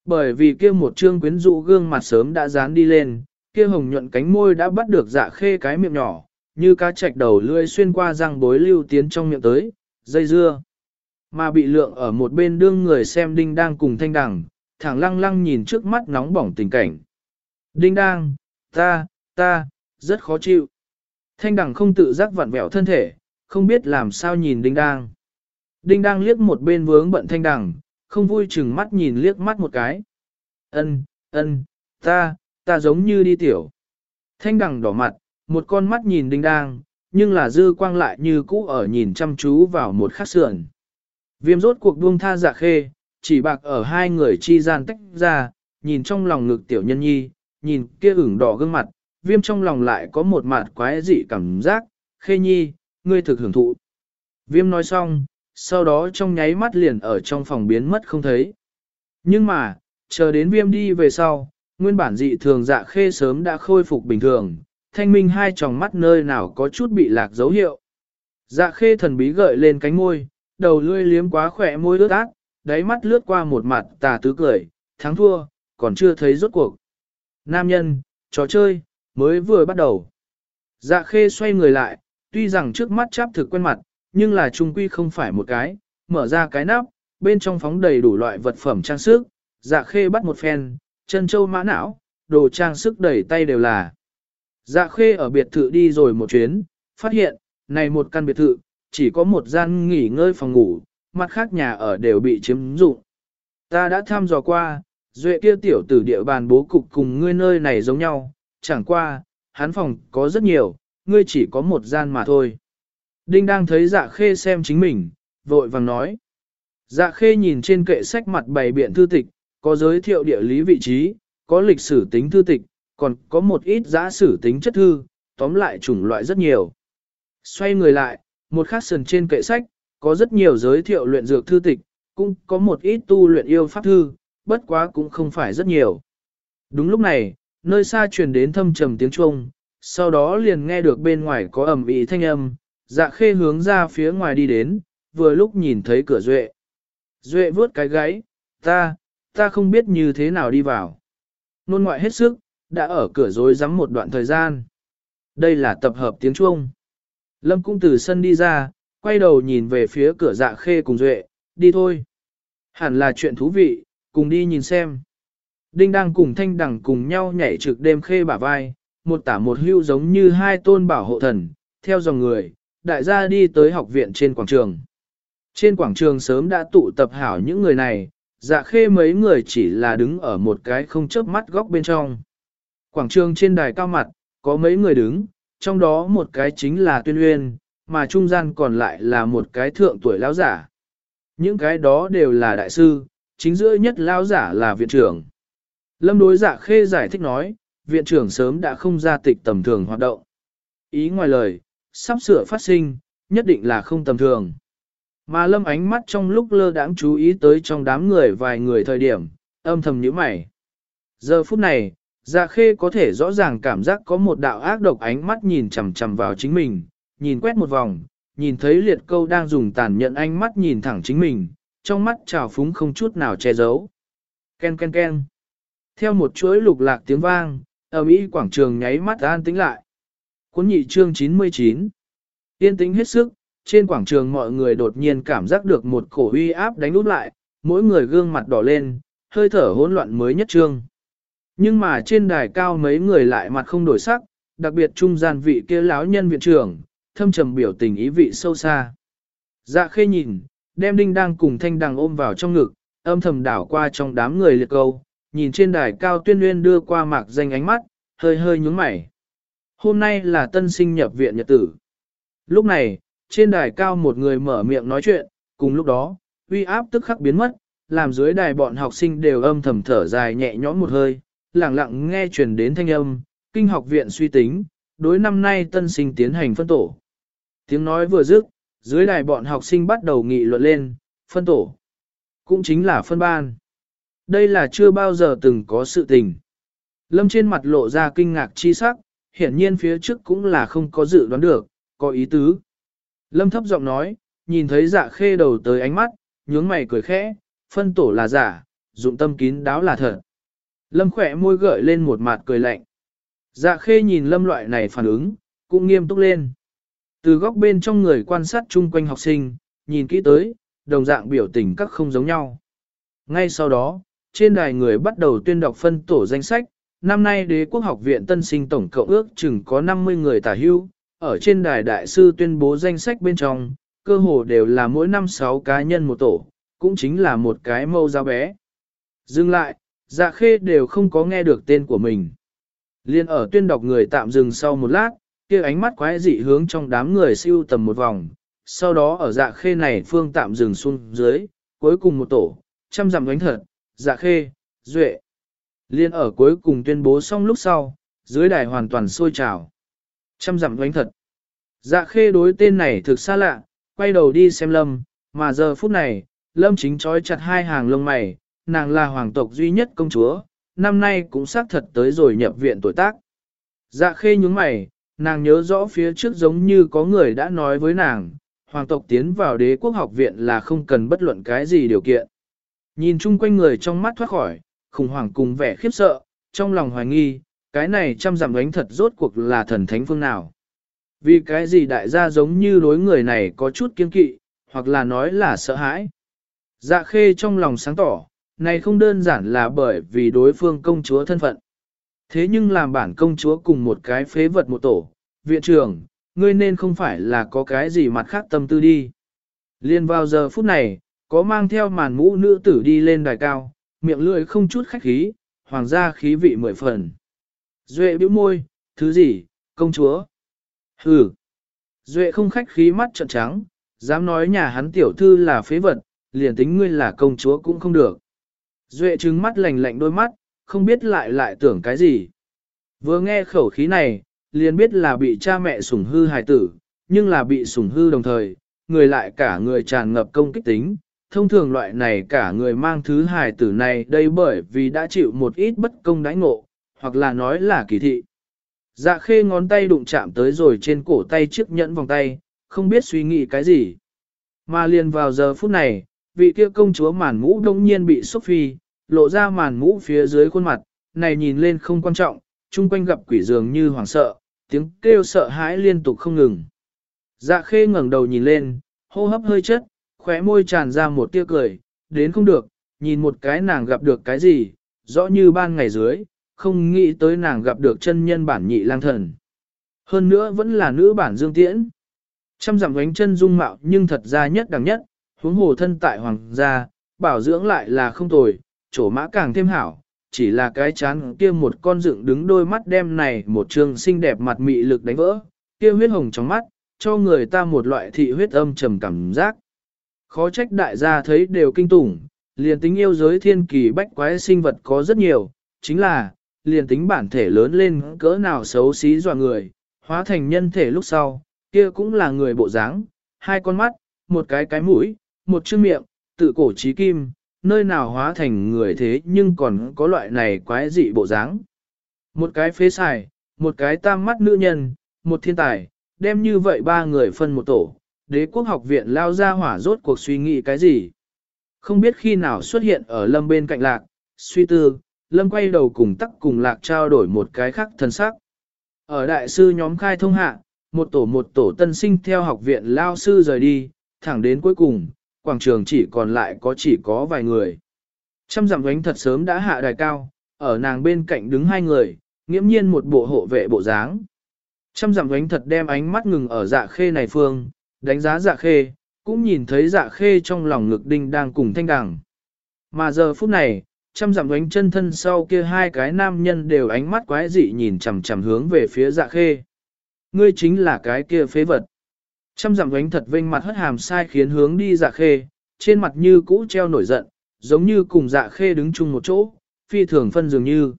S1: Bởi vì kia một trương quyến rũ gương mặt sớm đã dán đi lên, kia hồng nhuận cánh môi đã bắt được dạ khê cái miệng nhỏ, như cá chạch đầu lươi xuyên qua răng bối lưu tiến trong miệng tới, dây dưa. Mà bị lượng ở một bên đương người xem đinh đang cùng thanh đằng, thẳng lăng lăng nhìn trước mắt nóng bỏng tình cảnh. Đinh đang, ta, ta, rất khó chịu. Thanh đằng không tự giác vặn vẹo thân thể, không biết làm sao nhìn đinh đang. Đinh đang liếc một bên vướng bận thanh đằng, không vui chừng mắt nhìn liếc mắt một cái. Ân, ân, ta, ta giống như đi tiểu. Thanh đằng đỏ mặt, một con mắt nhìn đinh đang, nhưng là dư quang lại như cũ ở nhìn chăm chú vào một khắc sườn. Viêm rốt cuộc buông tha dạ khê, chỉ bạc ở hai người chi gian tách ra, nhìn trong lòng ngực tiểu nhân nhi, nhìn kia ửng đỏ gương mặt, viêm trong lòng lại có một mặt quái dị cảm giác, khê nhi, ngươi thực hưởng thụ. Viêm nói xong, sau đó trong nháy mắt liền ở trong phòng biến mất không thấy. Nhưng mà, chờ đến viêm đi về sau, nguyên bản dị thường dạ khê sớm đã khôi phục bình thường, thanh minh hai tròng mắt nơi nào có chút bị lạc dấu hiệu. Dạ khê thần bí gợi lên cánh môi, đầu lươi liếm quá khỏe môi ướt át, đáy mắt lướt qua một mặt tà tứ cười, thắng thua, còn chưa thấy rốt cuộc. Nam nhân, trò chơi, mới vừa bắt đầu. Dạ khê xoay người lại, tuy rằng trước mắt cháp thực quen mặt, nhưng là trung quy không phải một cái, mở ra cái nắp, bên trong phóng đầy đủ loại vật phẩm trang sức, dạ khê bắt một phen, chân châu mã não, đồ trang sức đầy tay đều là. Dạ khê ở biệt thự đi rồi một chuyến, phát hiện, này một căn biệt thự, chỉ có một gian nghỉ ngơi phòng ngủ, mặt khác nhà ở đều bị chiếm dụng. Ta đã thăm dò qua, duệ kia tiểu tử địa bàn bố cục cùng ngươi nơi này giống nhau, chẳng qua, hắn phòng có rất nhiều, ngươi chỉ có một gian mà thôi. Đinh đang thấy dạ khê xem chính mình, vội vàng nói. Dạ khê nhìn trên kệ sách mặt bày biện thư tịch, có giới thiệu địa lý vị trí, có lịch sử tính thư tịch, còn có một ít giã sử tính chất thư, tóm lại chủng loại rất nhiều. Xoay người lại, một khắc sần trên kệ sách, có rất nhiều giới thiệu luyện dược thư tịch, cũng có một ít tu luyện yêu pháp thư, bất quá cũng không phải rất nhiều. Đúng lúc này, nơi xa truyền đến thâm trầm tiếng chuông, sau đó liền nghe được bên ngoài có ầm ĩ thanh âm, dạ khê hướng ra phía ngoài đi đến, vừa lúc nhìn thấy cửa duệ. Duệ vướt cái gáy, ta, ta không biết như thế nào đi vào. Nôn ngoại hết sức, đã ở cửa rối rắm một đoạn thời gian. Đây là tập hợp tiếng chuông. Lâm cũng từ sân đi ra, quay đầu nhìn về phía cửa dạ khê cùng duệ, đi thôi. Hẳn là chuyện thú vị, cùng đi nhìn xem. Đinh đang cùng thanh đằng cùng nhau nhảy trực đêm khê bả vai, một tả một hưu giống như hai tôn bảo hộ thần, theo dòng người, đại gia đi tới học viện trên quảng trường. Trên quảng trường sớm đã tụ tập hảo những người này, dạ khê mấy người chỉ là đứng ở một cái không chớp mắt góc bên trong. Quảng trường trên đài cao mặt, có mấy người đứng, trong đó một cái chính là tuyên uyên, mà trung gian còn lại là một cái thượng tuổi lão giả. Những cái đó đều là đại sư, chính giữa nhất lão giả là viện trưởng. Lâm đối dạ khê giải thích nói, viện trưởng sớm đã không ra tịch tầm thường hoạt động. Ý ngoài lời, sắp sửa phát sinh, nhất định là không tầm thường. Mà lâm ánh mắt trong lúc lơ đãng chú ý tới trong đám người vài người thời điểm, âm thầm nhíu mày. Giờ phút này, Dạ khê có thể rõ ràng cảm giác có một đạo ác độc ánh mắt nhìn chằm chằm vào chính mình, nhìn quét một vòng, nhìn thấy liệt câu đang dùng tàn nhận ánh mắt nhìn thẳng chính mình, trong mắt trào phúng không chút nào che giấu. Ken ken ken. Theo một chuỗi lục lạc tiếng vang, ở Mỹ quảng trường nháy mắt an tĩnh lại. Cuốn nhị chương 99. Yên tĩnh hết sức, trên quảng trường mọi người đột nhiên cảm giác được một cổ uy áp đánh nút lại, mỗi người gương mặt đỏ lên, hơi thở hỗn loạn mới nhất trương. Nhưng mà trên đài cao mấy người lại mặt không đổi sắc, đặc biệt trung gian vị kia lão nhân viện trưởng, thâm trầm biểu tình ý vị sâu xa. Dạ khê nhìn, đem đinh đang cùng thanh đằng ôm vào trong ngực, âm thầm đảo qua trong đám người liệt câu, nhìn trên đài cao tuyên nguyên đưa qua mạc danh ánh mắt, hơi hơi nhúng mày. Hôm nay là tân sinh nhập viện nhật tử. Lúc này, trên đài cao một người mở miệng nói chuyện, cùng lúc đó, uy áp tức khắc biến mất, làm dưới đài bọn học sinh đều âm thầm thở dài nhẹ nhõm một hơi, lặng lặng nghe truyền đến thanh âm, kinh học viện suy tính, đối năm nay tân sinh tiến hành phân tổ. Tiếng nói vừa dứt, Dưới đài bọn học sinh bắt đầu nghị luận lên, phân tổ. Cũng chính là phân ban. Đây là chưa bao giờ từng có sự tình. Lâm trên mặt lộ ra kinh ngạc chi sắc, hiển nhiên phía trước cũng là không có dự đoán được, có ý tứ. Lâm thấp giọng nói, nhìn thấy dạ khê đầu tới ánh mắt, nhướng mày cười khẽ, phân tổ là giả, dụng tâm kín đáo là thật. Lâm khỏe môi gợi lên một mặt cười lạnh. Dạ khê nhìn lâm loại này phản ứng, cũng nghiêm túc lên. Từ góc bên trong người quan sát chung quanh học sinh, nhìn kỹ tới, đồng dạng biểu tình các không giống nhau. Ngay sau đó, trên đài người bắt đầu tuyên đọc phân tổ danh sách, năm nay đế quốc học viện tân sinh tổng cộng ước chừng có 50 người tả hưu, ở trên đài đại sư tuyên bố danh sách bên trong, cơ hồ đều là mỗi năm 6 cá nhân một tổ, cũng chính là một cái mâu giáo bé. Dừng lại, dạ khê đều không có nghe được tên của mình. Liên ở tuyên đọc người tạm dừng sau một lát, kia ánh mắt quái dị hướng trong đám người siêu tầm một vòng, sau đó ở dạ khê này phương tạm dừng xuống dưới, cuối cùng một tổ, chăm dặm đánh thật, dạ khê, duệ. Liên ở cuối cùng tuyên bố xong lúc sau, dưới đài hoàn toàn sôi trào. Trăm dặm đánh thật. Dạ khê đối tên này thực xa lạ, quay đầu đi xem lâm, mà giờ phút này, lâm chính trói chặt hai hàng lông mày, nàng là hoàng tộc duy nhất công chúa, năm nay cũng xác thật tới rồi nhập viện tuổi tác. Dạ khê nhúng mày, nàng nhớ rõ phía trước giống như có người đã nói với nàng, hoàng tộc tiến vào đế quốc học viện là không cần bất luận cái gì điều kiện. Nhìn chung quanh người trong mắt thoát khỏi, khủng hoảng cùng vẻ khiếp sợ, trong lòng hoài nghi, cái này trăm giảm đánh thật rốt cuộc là thần thánh phương nào. Vì cái gì đại gia giống như đối người này có chút kiên kỵ, hoặc là nói là sợ hãi. Dạ khê trong lòng sáng tỏ, này không đơn giản là bởi vì đối phương công chúa thân phận. Thế nhưng làm bản công chúa cùng một cái phế vật một tổ, viện trưởng, ngươi nên không phải là có cái gì mặt khác tâm tư đi. Liên vào giờ phút này, có mang theo màn mũ nữ tử đi lên đài cao, miệng lưỡi không chút khách khí, hoàng gia khí vị mười phần. Duệ bĩu môi, thứ gì, công chúa? Hừ. Duệ không khách khí mắt trợn trắng, dám nói nhà hắn tiểu thư là phế vật, liền tính ngươi là công chúa cũng không được. Duệ trừng mắt lạnh lạnh đôi mắt, không biết lại lại tưởng cái gì. Vừa nghe khẩu khí này, liền biết là bị cha mẹ sủng hư hài tử, nhưng là bị sủng hư đồng thời, người lại cả người tràn ngập công kích tính. Thông thường loại này cả người mang thứ hài tử này đây bởi vì đã chịu một ít bất công đãi ngộ, hoặc là nói là kỳ thị. Dạ khê ngón tay đụng chạm tới rồi trên cổ tay chiếc nhẫn vòng tay, không biết suy nghĩ cái gì. Mà liền vào giờ phút này, vị kia công chúa màn mũ đông nhiên bị xúc phi, lộ ra màn mũ phía dưới khuôn mặt, này nhìn lên không quan trọng, chung quanh gặp quỷ dường như hoảng sợ, tiếng kêu sợ hãi liên tục không ngừng. Dạ khê ngẩng đầu nhìn lên, hô hấp hơi chất, khóe môi tràn ra một tia cười, đến không được, nhìn một cái nàng gặp được cái gì, rõ như ban ngày dưới, không nghĩ tới nàng gặp được chân nhân bản nhị lang thần. Hơn nữa vẫn là nữ bản dương tiễn. Trăm dặm gánh chân dung mạo nhưng thật ra nhất đẳng nhất, huống hồ thân tại hoàng gia, bảo dưỡng lại là không tồi, chỗ mã càng thêm hảo, chỉ là cái chán kia một con dựng đứng đôi mắt đem này một trường xinh đẹp mặt mị lực đánh vỡ, kia huyết hồng trong mắt, cho người ta một loại thị huyết âm trầm cảm giác. Khó trách đại gia thấy đều kinh tủng, liền tính yêu giới thiên kỳ bách quái sinh vật có rất nhiều, chính là, liền tính bản thể lớn lên cỡ nào xấu xí dọa người, hóa thành nhân thể lúc sau, kia cũng là người bộ dáng, hai con mắt, một cái cái mũi, một chiếc miệng, tự cổ trí kim, nơi nào hóa thành người thế nhưng còn có loại này quái dị bộ dáng. Một cái phế xài, một cái tam mắt nữ nhân, một thiên tài, đem như vậy ba người phân một tổ, đế quốc học viện lao ra hỏa rốt cuộc suy nghĩ cái gì. Không biết khi nào xuất hiện ở lâm bên cạnh lạc, suy tư, lâm quay đầu cùng tắc cùng lạc trao đổi một cái khác thân sắc. Ở đại sư nhóm khai thông hạ, một tổ một tổ tân sinh theo học viện lao sư rời đi, thẳng đến cuối cùng, quảng trường chỉ còn lại có chỉ có vài người. Trăm dặm gánh thật sớm đã hạ đài cao, ở nàng bên cạnh đứng hai người, nghiễm nhiên một bộ hộ vệ bộ dáng. Trăm dặm gánh thật đem ánh mắt ngừng ở dạ khê này phương, đánh giá dạ khê, cũng nhìn thấy dạ khê trong lòng ngực đinh đang cùng thanh đằng. Mà giờ phút này, trăm dặm đánh chân thân sau kia hai cái nam nhân đều ánh mắt quái dị nhìn chằm chằm hướng về phía dạ khê. Ngươi chính là cái kia phế vật. Trăm dặm đánh thật vinh mặt hất hàm sai khiến hướng đi dạ khê, trên mặt như cũ treo nổi giận, giống như cùng dạ khê đứng chung một chỗ, phi thường phân dường như.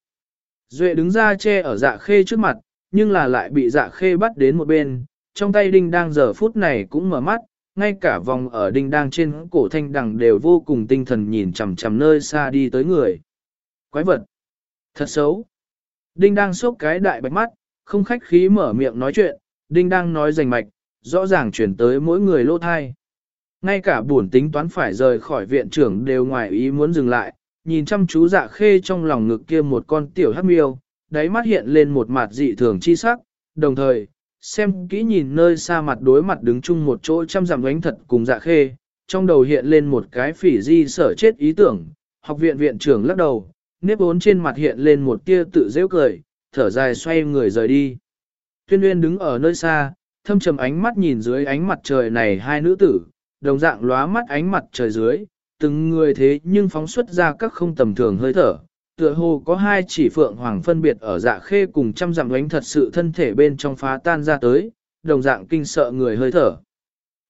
S1: Duệ đứng ra che ở dạ khê trước mặt, nhưng là lại bị dạ khê bắt đến một bên, trong tay đinh đang giờ phút này cũng mở mắt, ngay cả vòng ở đinh đang trên cổ thanh đằng đều vô cùng tinh thần nhìn chằm chằm nơi xa đi tới người. Quái vật! Thật xấu! Đinh đang sốc cái đại bạch mắt, không khách khí mở miệng nói chuyện, đinh đang nói rành mạch, rõ ràng chuyển tới mỗi người lô thai. Ngay cả buồn tính toán phải rời khỏi viện trưởng đều ngoài ý muốn dừng lại, nhìn chăm chú dạ khê trong lòng ngực kia một con tiểu hắc miêu, đáy mắt hiện lên một mặt dị thường chi sắc, đồng thời, xem kỹ nhìn nơi xa mặt đối mặt đứng chung một chỗ chăm dặm ánh thật cùng dạ khê, trong đầu hiện lên một cái phỉ di sở chết ý tưởng, học viện viện trưởng lắc đầu, nếp ốn trên mặt hiện lên một tia tự dễ cười, thở dài xoay người rời đi. Tuyên Nguyên đứng ở nơi xa, thâm trầm ánh mắt nhìn dưới ánh mặt trời này hai nữ tử, đồng dạng lóa mắt ánh mặt trời dưới, từng người thế nhưng phóng xuất ra các không tầm thường hơi thở. Tựa hồ có hai chỉ phượng hoàng phân biệt ở dạ khê cùng trăm dặm ánh thật sự thân thể bên trong phá tan ra tới, đồng dạng kinh sợ người hơi thở.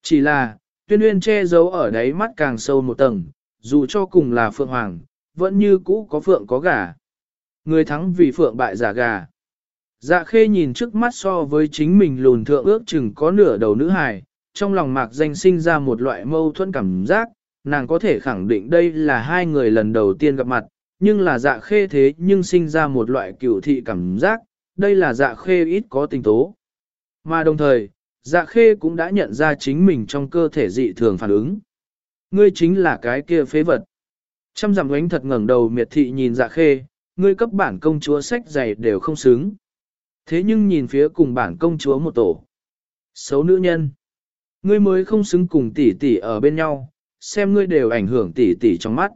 S1: Chỉ là, tuyên uyên che giấu ở đáy mắt càng sâu một tầng, dù cho cùng là phượng hoàng, vẫn như cũ có phượng có gà. Người thắng vì phượng bại giả gà. Dạ khê nhìn trước mắt so với chính mình lùn thượng ước chừng có nửa đầu nữ hài, trong lòng mạc danh sinh ra một loại mâu thuẫn cảm giác, nàng có thể khẳng định đây là hai người lần đầu tiên gặp mặt, nhưng là dạ khê thế nhưng sinh ra một loại cửu thị cảm giác, đây là dạ khê ít có tình tố. Mà đồng thời, dạ khê cũng đã nhận ra chính mình trong cơ thể dị thường phản ứng. Ngươi chính là cái kia phế vật. Trăm giảm ánh thật ngẩng đầu miệt thị nhìn dạ khê, ngươi cấp bản công chúa sách dày đều không xứng. Thế nhưng nhìn phía cùng bản công chúa một tổ. Xấu nữ nhân. Ngươi mới không xứng cùng tỷ tỷ ở bên nhau, xem ngươi đều ảnh hưởng tỷ tỷ trong mắt.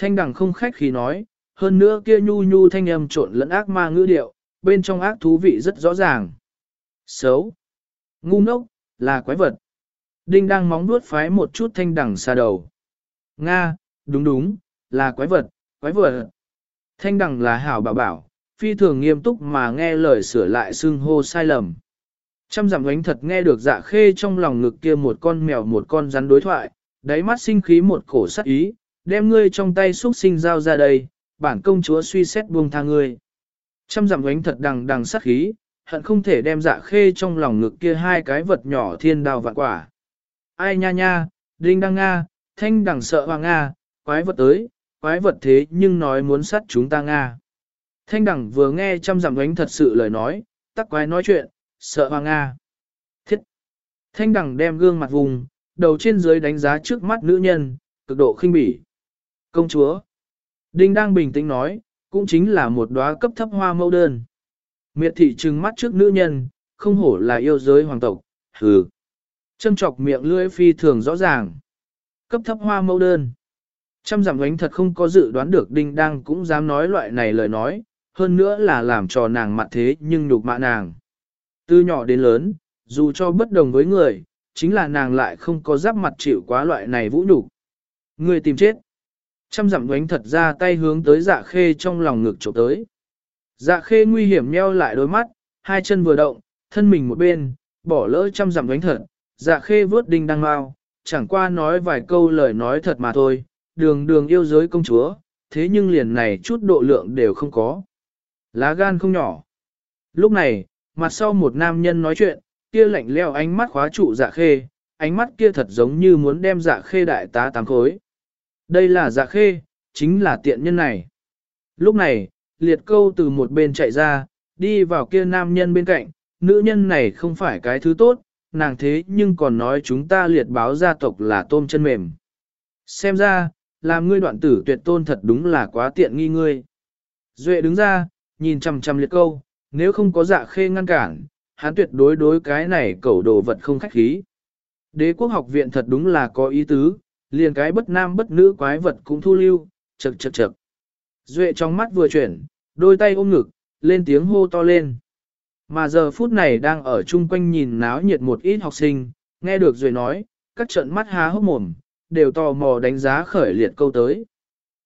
S1: Thanh đằng không khách khí nói, hơn nữa kia nhu nhu thanh âm trộn lẫn ác ma ngữ điệu, bên trong ác thú vị rất rõ ràng. Xấu. Ngu ngốc, là quái vật. Đinh đang móng nuốt phái một chút thanh đằng xa đầu. Nga, đúng đúng, là quái vật, quái vật. Thanh đằng là hảo bảo bảo, phi thường nghiêm túc mà nghe lời sửa lại xưng hô sai lầm. Trăm dặm ánh thật nghe được dạ khê trong lòng ngực kia một con mèo một con rắn đối thoại, đáy mắt sinh khí một cổ sắc ý, đem ngươi trong tay xúc sinh giao ra đây, bản công chúa suy xét buông tha ngươi. Trăm dặm ánh thật đằng đằng sắc khí, hận không thể đem dạ khê trong lòng ngực kia hai cái vật nhỏ thiên đào vạn quả. Ai nha nha, đinh đăng nga, thanh đằng sợ hoàng nga, quái vật tới, quái vật thế nhưng nói muốn sát chúng ta nga. Thanh đằng vừa nghe trăm dặm ánh thật sự lời nói, tắc quái nói chuyện, sợ hoàng nga. Thiết! Thanh đằng đem gương mặt vùng, đầu trên dưới đánh giá trước mắt nữ nhân, cực độ khinh bỉ. Công chúa! Đinh đang bình tĩnh nói, cũng chính là một đóa cấp thấp hoa mẫu đơn. Miệt thị trừng mắt trước nữ nhân, không hổ là yêu giới hoàng tộc, hừ. Châm chọc miệng lưỡi phi thường rõ ràng. Cấp thấp hoa mẫu đơn. Trăm giảm ánh thật không có dự đoán được đinh đang cũng dám nói loại này lời nói, hơn nữa là làm cho nàng mặt thế nhưng nhục mạ nàng. Từ nhỏ đến lớn, dù cho bất đồng với người, chính là nàng lại không có giáp mặt chịu quá loại này vũ nhục. Người tìm chết. Trăm dặm đánh thật ra tay hướng tới dạ khê trong lòng ngực trộm tới. Dạ khê nguy hiểm nheo lại đôi mắt, hai chân vừa động, thân mình một bên, bỏ lỡ trăm dặm đánh thật. Dạ khê vớt đinh đăng mau, chẳng qua nói vài câu lời nói thật mà thôi, đường đường yêu giới công chúa, thế nhưng liền này chút độ lượng đều không có. Lá gan không nhỏ. Lúc này, mặt sau một nam nhân nói chuyện, kia lạnh leo ánh mắt khóa trụ dạ khê, ánh mắt kia thật giống như muốn đem dạ khê đại tá tám khối. Đây là dạ khê, chính là tiện nhân này. Lúc này, liệt câu từ một bên chạy ra, đi vào kia nam nhân bên cạnh, nữ nhân này không phải cái thứ tốt, nàng thế nhưng còn nói chúng ta liệt báo gia tộc là tôm chân mềm. Xem ra, làm ngươi đoạn tử tuyệt tôn thật đúng là quá tiện nghi ngươi. Duệ đứng ra, nhìn chằm chằm liệt câu, nếu không có dạ khê ngăn cản, hắn tuyệt đối đối cái này cẩu đồ vật không khách khí. Đế quốc học viện thật đúng là có ý tứ, liền cái bất nam bất nữ quái vật cũng thu lưu, chật chật chật. Duệ trong mắt vừa chuyển, đôi tay ôm ngực, lên tiếng hô to lên. Mà giờ phút này đang ở chung quanh nhìn náo nhiệt một ít học sinh, nghe được Duệ nói, các trận mắt há hốc mồm, đều tò mò đánh giá khởi liệt câu tới.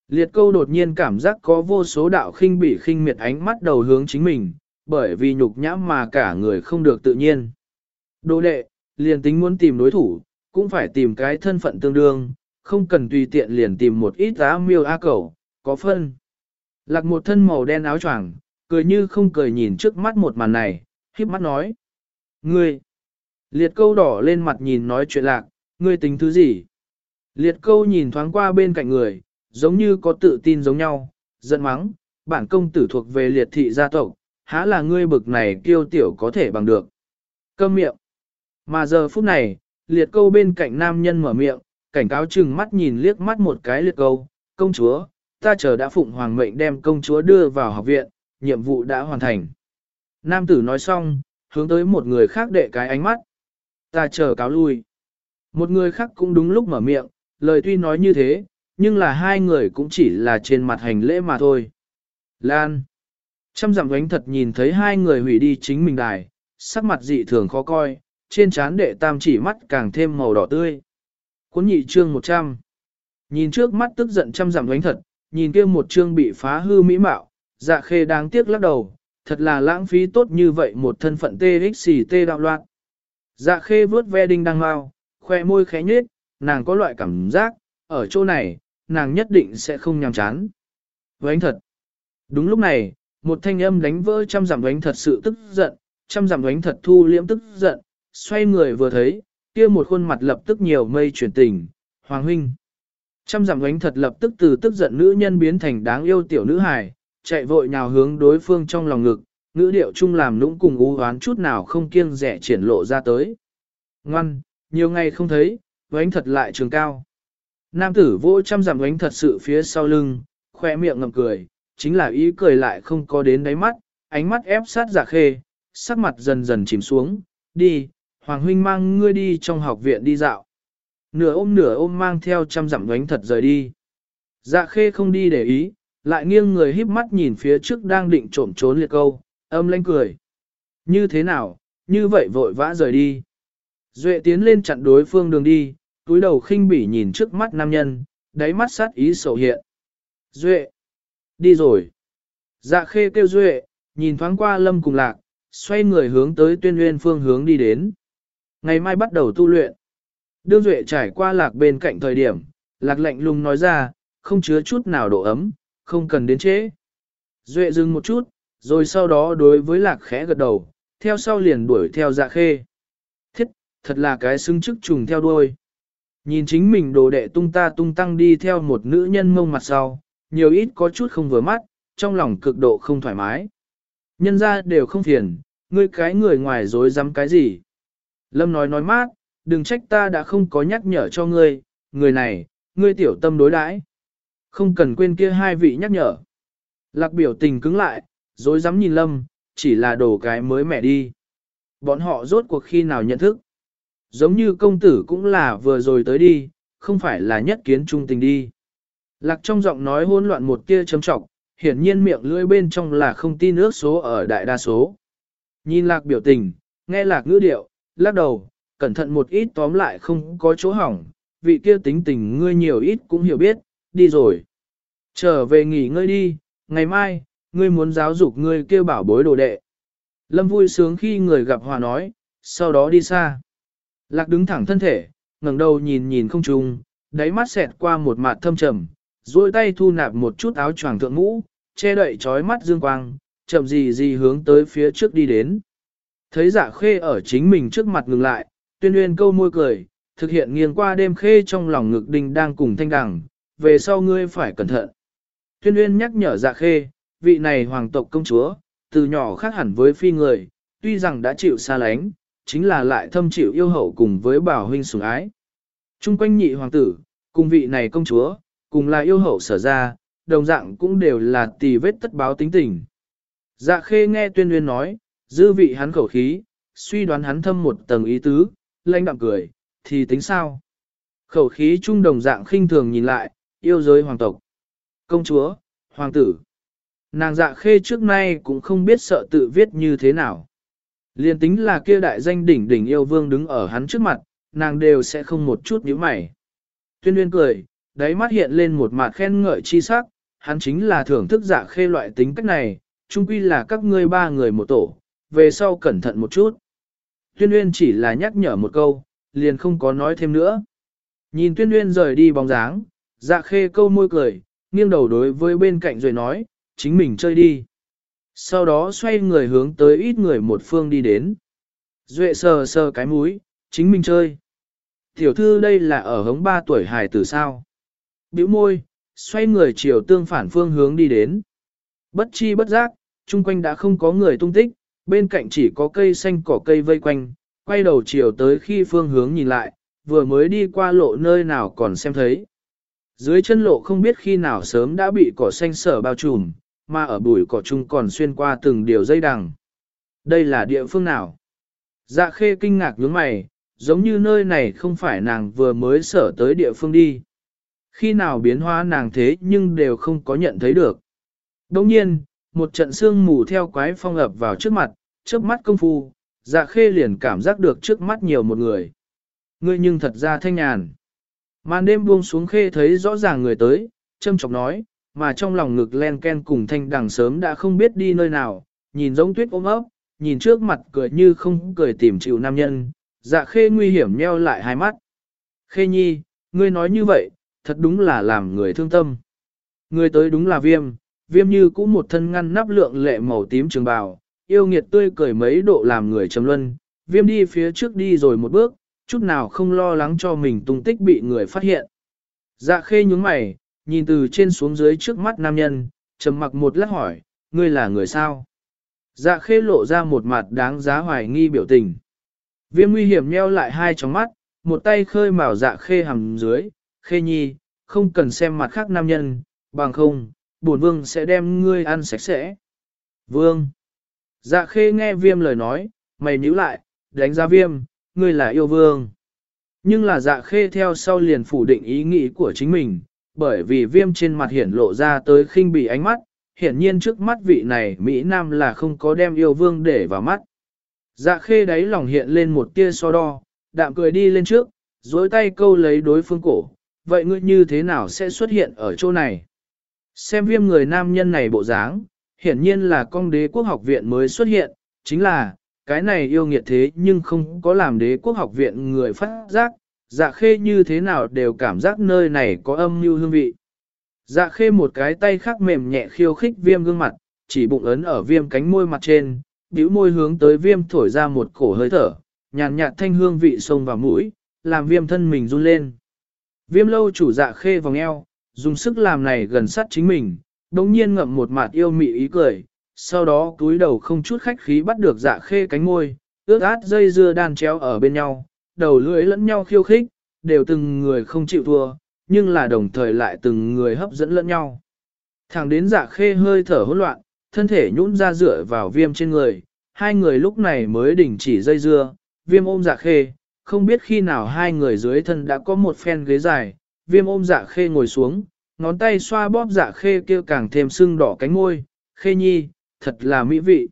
S1: Liệt câu đột nhiên cảm giác có vô số đạo khinh bị khinh miệt ánh mắt đầu hướng chính mình, bởi vì nhục nhã mà cả người không được tự nhiên. Đồ đệ, liền tính muốn tìm đối thủ, cũng phải tìm cái thân phận tương đương, không cần tùy tiện liền tìm một ít á miêu a cầu, có phân. Lạc một thân màu đen áo choàng, cười như không cười nhìn trước mắt một màn này, khiếp mắt nói. Ngươi! Liệt câu đỏ lên mặt nhìn nói chuyện lạc, ngươi tính thứ gì? Liệt câu nhìn thoáng qua bên cạnh người, giống như có tự tin giống nhau, giận mắng, bản công tử thuộc về liệt thị gia tộc, há là ngươi bực này kiêu tiểu có thể bằng được. Câm miệng. Mà giờ phút này, liệt câu bên cạnh nam nhân mở miệng, cảnh cáo chừng mắt nhìn liếc mắt một cái liệt câu, công chúa, ta chờ đã phụng hoàng mệnh đem công chúa đưa vào học viện, nhiệm vụ đã hoàn thành. Nam tử nói xong, hướng tới một người khác đệ cái ánh mắt. Ta chờ cáo lui. Một người khác cũng đúng lúc mở miệng, lời tuy nói như thế, nhưng là hai người cũng chỉ là trên mặt hành lễ mà thôi. Lan. Trăm dặm ánh thật nhìn thấy hai người hủy đi chính mình đài, sắc mặt dị thường khó coi, trên trán đệ tam chỉ mắt càng thêm màu đỏ tươi. Cuốn nhị chương 100. Nhìn trước mắt tức giận trăm giảm đánh thật, nhìn kia một chương bị phá hư mỹ mạo, dạ khê đáng tiếc lắc đầu, thật là lãng phí tốt như vậy một thân phận TXT đạo loạn. Dạ khê vướt ve đinh đang mau, khoe môi khẽ nhếch, nàng có loại cảm giác, ở chỗ này, nàng nhất định sẽ không nhàm chán. Với anh thật. Đúng lúc này, một thanh âm đánh vỡ trăm giảm đánh thật sự tức giận, trăm giảm đánh thật thu liễm tức giận, xoay người vừa thấy, kia một khuôn mặt lập tức nhiều mây chuyển tình, Hoàng huynh. Trăm giảm ánh thật lập tức từ tức giận nữ nhân biến thành đáng yêu tiểu nữ hài, chạy vội nhào hướng đối phương trong lòng ngực, ngữ điệu chung làm nũng cùng ú hoán chút nào không kiêng rẻ triển lộ ra tới. Ngoan, nhiều ngày không thấy, ánh thật lại trường cao. Nam tử vô trăm giảm ánh thật sự phía sau lưng, khoe miệng ngậm cười, chính là ý cười lại không có đến đáy mắt, ánh mắt ép sát giả khê, sắc mặt dần dần chìm xuống, đi, Hoàng huynh mang ngươi đi trong học viện đi dạo. Nửa ôm nửa ôm mang theo trăm dặm đánh thật rời đi. Dạ khê không đi để ý, lại nghiêng người híp mắt nhìn phía trước đang định trộm trốn liệt câu, âm lanh cười. Như thế nào, như vậy vội vã rời đi. Duệ tiến lên chặn đối phương đường đi, túi đầu khinh bỉ nhìn trước mắt nam nhân, đáy mắt sát ý sầu hiện. Duệ, đi rồi. Dạ khê kêu Duệ, nhìn thoáng qua lâm cùng lạc, xoay người hướng tới tuyên nguyên phương hướng đi đến. Ngày mai bắt đầu tu luyện. Đương Duệ trải qua lạc bên cạnh thời điểm, lạc lạnh lùng nói ra, không chứa chút nào độ ấm, không cần đến trễ. Duệ dừng một chút, rồi sau đó đối với lạc khẽ gật đầu, theo sau liền đuổi theo dạ khê. Thiết, thật là cái xứng chức trùng theo đuôi. Nhìn chính mình đồ đệ tung ta tung tăng đi theo một nữ nhân mông mặt sau, nhiều ít có chút không vừa mắt, trong lòng cực độ không thoải mái. Nhân ra đều không phiền, ngươi cái người ngoài dối dám cái gì. Lâm nói nói mát, đừng trách ta đã không có nhắc nhở cho ngươi, người này, ngươi tiểu tâm đối đãi, Không cần quên kia hai vị nhắc nhở. Lạc biểu tình cứng lại, dối dám nhìn Lâm, chỉ là đồ cái mới mẹ đi. Bọn họ rốt cuộc khi nào nhận thức. Giống như công tử cũng là vừa rồi tới đi, không phải là nhất kiến trung tình đi. Lạc trong giọng nói hỗn loạn một tia chấm trọng, hiển nhiên miệng lưỡi bên trong là không tin ước số ở đại đa số. Nhìn lạc biểu tình, nghe lạc ngữ điệu, lắc đầu, cẩn thận một ít tóm lại không có chỗ hỏng, vị kia tính tình ngươi nhiều ít cũng hiểu biết, đi rồi. Trở về nghỉ ngơi đi, ngày mai, ngươi muốn giáo dục ngươi kêu bảo bối đồ đệ. Lâm vui sướng khi người gặp hòa nói, sau đó đi xa. Lạc đứng thẳng thân thể, ngẩng đầu nhìn nhìn không trùng, đáy mắt xẹt qua một mặt thâm trầm, duỗi tay thu nạp một chút áo choàng thượng mũ, che đậy trói mắt dương quang, chậm gì gì hướng tới phía trước đi đến. Thấy dạ khê ở chính mình trước mặt ngừng lại, tuyên uyên câu môi cười, thực hiện nghiêng qua đêm khê trong lòng ngực đình đang cùng thanh đằng, về sau ngươi phải cẩn thận. Tuyên uyên nhắc nhở dạ khê, vị này hoàng tộc công chúa, từ nhỏ khác hẳn với phi người, tuy rằng đã chịu xa lánh, chính là lại thâm chịu yêu hậu cùng với bảo huynh sủng ái. Trung quanh nhị hoàng tử, cùng vị này công chúa, cùng là yêu hậu sở ra, đồng dạng cũng đều là tì vết tất báo tính tình. Dạ khê nghe tuyên uyên nói, dư vị hắn khẩu khí, suy đoán hắn thâm một tầng ý tứ, lãnh đạm cười, thì tính sao? Khẩu khí trung đồng dạng khinh thường nhìn lại, yêu giới hoàng tộc. Công chúa, hoàng tử. Nàng dạ khê trước nay cũng không biết sợ tự viết như thế nào. Liên tính là kia đại danh đỉnh đỉnh yêu vương đứng ở hắn trước mặt, nàng đều sẽ không một chút nhíu mày. Tuyên Nguyên cười, đáy mắt hiện lên một mặt khen ngợi chi sắc, hắn chính là thưởng thức dạ khê loại tính cách này, chung quy là các ngươi ba người một tổ, về sau cẩn thận một chút. Tuyên Nguyên chỉ là nhắc nhở một câu, liền không có nói thêm nữa. Nhìn Tuyên Nguyên rời đi bóng dáng, dạ khê câu môi cười, nghiêng đầu đối với bên cạnh rồi nói, chính mình chơi đi. Sau đó xoay người hướng tới ít người một phương đi đến. Duệ sờ sờ cái mũi, chính mình chơi. Tiểu thư đây là ở hống ba tuổi hài tử sao? Biểu môi, xoay người chiều tương phản phương hướng đi đến. Bất chi bất giác, chung quanh đã không có người tung tích, bên cạnh chỉ có cây xanh cỏ cây vây quanh, quay đầu chiều tới khi phương hướng nhìn lại, vừa mới đi qua lộ nơi nào còn xem thấy. Dưới chân lộ không biết khi nào sớm đã bị cỏ xanh sở bao trùm, mà ở bụi cỏ chung còn xuyên qua từng điều dây đằng. Đây là địa phương nào? Dạ khê kinh ngạc nhướng mày, giống như nơi này không phải nàng vừa mới sở tới địa phương đi. Khi nào biến hóa nàng thế nhưng đều không có nhận thấy được. Đồng nhiên, một trận sương mù theo quái phong ập vào trước mặt, trước mắt công phu, dạ khê liền cảm giác được trước mắt nhiều một người. Ngươi nhưng thật ra thanh nhàn. Màn đêm buông xuống khê thấy rõ ràng người tới, châm chọc nói, mà trong lòng ngực len ken cùng thanh đằng sớm đã không biết đi nơi nào, nhìn giống tuyết ôm ấp, nhìn trước mặt cười như không cười tìm chịu nam nhân, dạ khê nguy hiểm nheo lại hai mắt. Khê nhi, ngươi nói như vậy, thật đúng là làm người thương tâm. Người tới đúng là viêm, viêm như cũng một thân ngăn nắp lượng lệ màu tím trường bào, yêu nghiệt tươi cười mấy độ làm người trầm luân, viêm đi phía trước đi rồi một bước, chút nào không lo lắng cho mình tung tích bị người phát hiện. Dạ khê nhúng mày, nhìn từ trên xuống dưới trước mắt nam nhân, trầm mặc một lát hỏi, ngươi là người sao? Dạ khê lộ ra một mặt đáng giá hoài nghi biểu tình. Viêm nguy hiểm nheo lại hai tròng mắt, một tay khơi mào dạ khê hầm dưới, khê nhi, không cần xem mặt khác nam nhân, bằng không, bổn vương sẽ đem ngươi ăn sạch sẽ. Vương. Dạ khê nghe viêm lời nói, mày nhíu lại, đánh giá viêm, ngươi là yêu vương. Nhưng là dạ khê theo sau liền phủ định ý nghĩ của chính mình, bởi vì viêm trên mặt hiển lộ ra tới khinh bị ánh mắt, hiển nhiên trước mắt vị này Mỹ Nam là không có đem yêu vương để vào mắt. Dạ khê đáy lòng hiện lên một tia so đo, đạm cười đi lên trước, dối tay câu lấy đối phương cổ, vậy ngươi như thế nào sẽ xuất hiện ở chỗ này? Xem viêm người nam nhân này bộ dáng, hiển nhiên là con đế quốc học viện mới xuất hiện, chính là, cái này yêu nghiệt thế nhưng không có làm đế quốc học viện người phát giác, dạ khê như thế nào đều cảm giác nơi này có âm mưu hương vị. Dạ khê một cái tay khác mềm nhẹ khiêu khích viêm gương mặt, chỉ bụng ấn ở viêm cánh môi mặt trên, bĩu môi hướng tới viêm thổi ra một cổ hơi thở, nhàn nhạt thanh hương vị sông vào mũi, làm viêm thân mình run lên. Viêm lâu chủ dạ khê vòng eo, dùng sức làm này gần sát chính mình, đồng nhiên ngậm một mặt yêu mị ý cười, sau đó túi đầu không chút khách khí bắt được dạ khê cánh môi, ướt át dây dưa đan chéo ở bên nhau, đầu lưỡi lẫn nhau khiêu khích, đều từng người không chịu thua, nhưng là đồng thời lại từng người hấp dẫn lẫn nhau. Thẳng đến dạ khê hơi thở hỗn loạn, thân thể nhũn ra dựa vào viêm trên người, hai người lúc này mới đình chỉ dây dưa, viêm ôm dạ khê, không biết khi nào hai người dưới thân đã có một phen ghế dài, viêm ôm dạ khê ngồi xuống, ngón tay xoa bóp dạ khê kia càng thêm sưng đỏ cánh môi, khê nhi, thật là mỹ vị.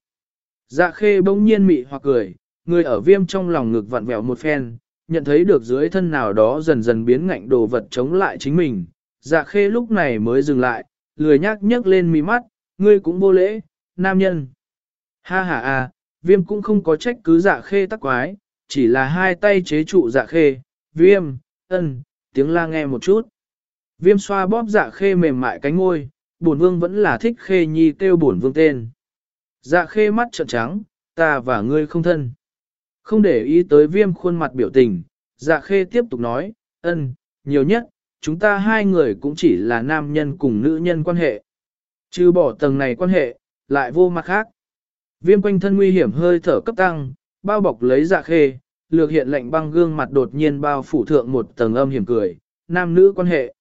S1: Dạ khê bỗng nhiên mị hoặc cười, người ở viêm trong lòng ngực vặn vẹo một phen, nhận thấy được dưới thân nào đó dần dần biến ngạnh đồ vật chống lại chính mình. Dạ khê lúc này mới dừng lại, lười nhác nhấc lên mí mắt, ngươi cũng vô lễ, nam nhân. Ha ha à, viêm cũng không có trách cứ dạ khê tắc quái, chỉ là hai tay chế trụ dạ khê, viêm, ân, tiếng la nghe một chút. Viêm xoa bóp dạ khê mềm mại cánh ngôi, bổn vương vẫn là thích khê nhi kêu bổn vương tên. Dạ khê mắt trợn trắng, ta và ngươi không thân. Không để ý tới viêm khuôn mặt biểu tình, dạ khê tiếp tục nói, ân, nhiều nhất, chúng ta hai người cũng chỉ là nam nhân cùng nữ nhân quan hệ. Chứ bỏ tầng này quan hệ, lại vô mặt khác. Viêm quanh thân nguy hiểm hơi thở cấp tăng, bao bọc lấy dạ khê, lược hiện lệnh băng gương mặt đột nhiên bao phủ thượng một tầng âm hiểm cười, nam nữ quan hệ.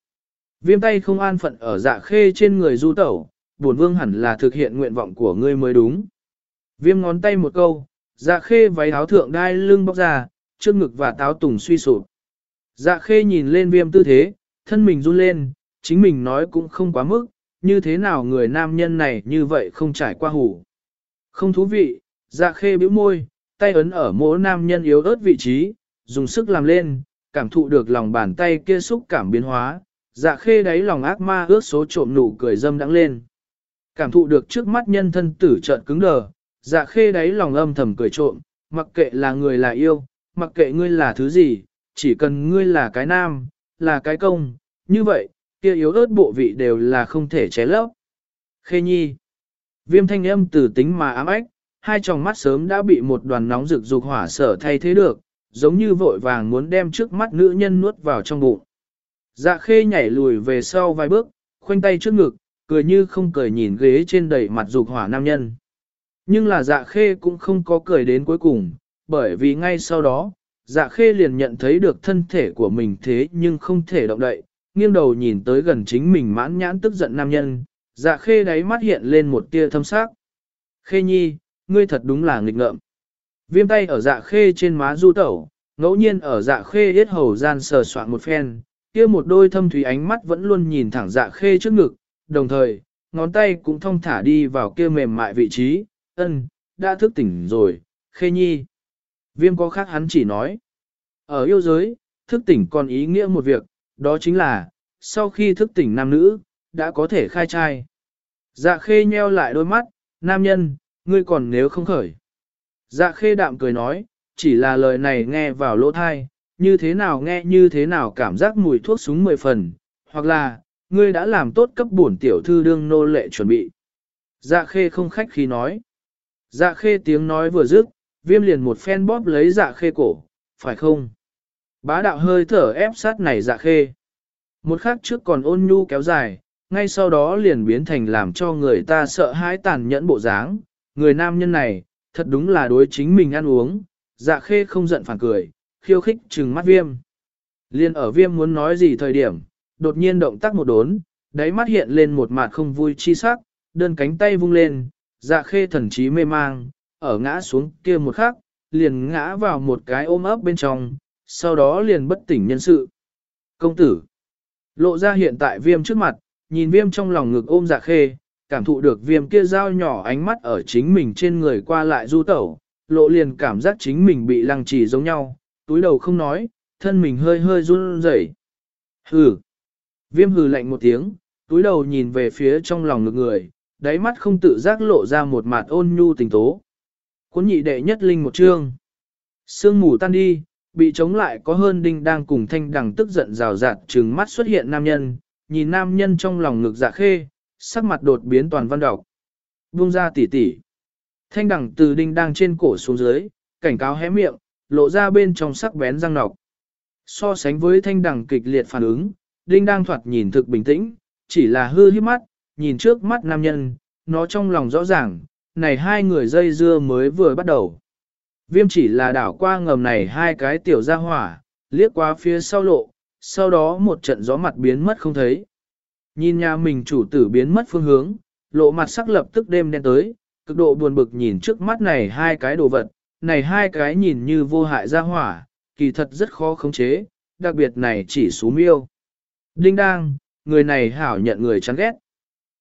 S1: Viêm tay không an phận ở dạ khê trên người du tẩu, buồn vương hẳn là thực hiện nguyện vọng của ngươi mới đúng. Viêm ngón tay một câu, dạ khê váy áo thượng đai lưng bóc ra, trước ngực và táo tùng suy sụp. Dạ khê nhìn lên viêm tư thế, thân mình run lên, chính mình nói cũng không quá mức, như thế nào người nam nhân này như vậy không trải qua hủ. Không thú vị, dạ khê bĩu môi, tay ấn ở mỗi nam nhân yếu ớt vị trí, dùng sức làm lên, cảm thụ được lòng bàn tay kia xúc cảm biến hóa, dạ khê đáy lòng ác ma ước số trộm nụ cười dâm đắng lên. Cảm thụ được trước mắt nhân thân tử trợn cứng đờ, dạ khê đáy lòng âm thầm cười trộm, mặc kệ là người là yêu, mặc kệ ngươi là thứ gì, chỉ cần ngươi là cái nam, là cái công, như vậy, kia yếu ớt bộ vị đều là không thể ché lấp. Khê nhi, viêm thanh âm tử tính mà ám ách, hai tròng mắt sớm đã bị một đoàn nóng rực dục hỏa sở thay thế được, giống như vội vàng muốn đem trước mắt nữ nhân nuốt vào trong bụng. Dạ khê nhảy lùi về sau vài bước, khoanh tay trước ngực, cười như không cười nhìn ghế trên đầy mặt dục hỏa nam nhân. Nhưng là dạ khê cũng không có cười đến cuối cùng, bởi vì ngay sau đó, dạ khê liền nhận thấy được thân thể của mình thế nhưng không thể động đậy, nghiêng đầu nhìn tới gần chính mình mãn nhãn tức giận nam nhân, dạ khê đáy mắt hiện lên một tia thâm sắc. Khê nhi, ngươi thật đúng là nghịch ngợm. Viêm tay ở dạ khê trên má du tẩu, ngẫu nhiên ở dạ khê yết hầu gian sờ soạn một phen, kia một đôi thâm thủy ánh mắt vẫn luôn nhìn thẳng dạ khê trước ngực, đồng thời, ngón tay cũng thông thả đi vào kia mềm mại vị trí, ân, đã thức tỉnh rồi, khê nhi. Viêm có khác hắn chỉ nói, ở yêu giới, thức tỉnh còn ý nghĩa một việc, đó chính là, sau khi thức tỉnh nam nữ, đã có thể khai trai. Dạ khê nheo lại đôi mắt, nam nhân, ngươi còn nếu không khởi. Dạ khê đạm cười nói, chỉ là lời này nghe vào lỗ thai, như thế nào nghe như thế nào cảm giác mùi thuốc súng mười phần, hoặc là, ngươi đã làm tốt cấp bổn tiểu thư đương nô lệ chuẩn bị. Dạ khê không khách khí nói. Dạ khê tiếng nói vừa dứt, viêm liền một phen bóp lấy dạ khê cổ, phải không? Bá đạo hơi thở ép sát này dạ khê. Một khắc trước còn ôn nhu kéo dài, ngay sau đó liền biến thành làm cho người ta sợ hãi tàn nhẫn bộ dáng. Người nam nhân này, thật đúng là đối chính mình ăn uống, dạ khê không giận phản cười, khiêu khích trừng mắt viêm. Liên ở viêm muốn nói gì thời điểm, đột nhiên động tác một đốn, đáy mắt hiện lên một mặt không vui chi sắc, đơn cánh tay vung lên, dạ khê thần trí mê mang, ở ngã xuống kia một khắc, liền ngã vào một cái ôm ấp bên trong, sau đó liền bất tỉnh nhân sự. Công tử, lộ ra hiện tại viêm trước mặt, nhìn viêm trong lòng ngực ôm dạ khê, cảm thụ được viêm kia dao nhỏ ánh mắt ở chính mình trên người qua lại du tẩu, lộ liền cảm giác chính mình bị lăng trì giống nhau, túi đầu không nói, thân mình hơi hơi run rẩy. Hừ. Viêm hừ lạnh một tiếng, túi đầu nhìn về phía trong lòng ngực người, đáy mắt không tự giác lộ ra một mặt ôn nhu tình tố. Cuốn nhị đệ nhất linh một chương. Sương mù tan đi, bị chống lại có hơn đinh đang cùng thanh đằng tức giận rào rạt trừng mắt xuất hiện nam nhân, nhìn nam nhân trong lòng ngực dạ khê, sắc mặt đột biến toàn văn đọc. Buông ra tỉ tỉ. Thanh đẳng từ đinh đang trên cổ xuống dưới, cảnh cáo hé miệng, lộ ra bên trong sắc bén răng nọc. So sánh với thanh đẳng kịch liệt phản ứng, đinh đang thoạt nhìn thực bình tĩnh, chỉ là hư hiếp mắt, nhìn trước mắt nam nhân, nó trong lòng rõ ràng, này hai người dây dưa mới vừa bắt đầu. Viêm chỉ là đảo qua ngầm này hai cái tiểu ra hỏa, liếc qua phía sau lộ, sau đó một trận gió mặt biến mất không thấy. Nhìn nhà mình chủ tử biến mất phương hướng, lộ mặt sắc lập tức đêm đen tới, cực độ buồn bực nhìn trước mắt này hai cái đồ vật, này hai cái nhìn như vô hại ra hỏa, kỳ thật rất khó khống chế, đặc biệt này chỉ xú miêu. Đinh đang, người này hảo nhận người chán ghét.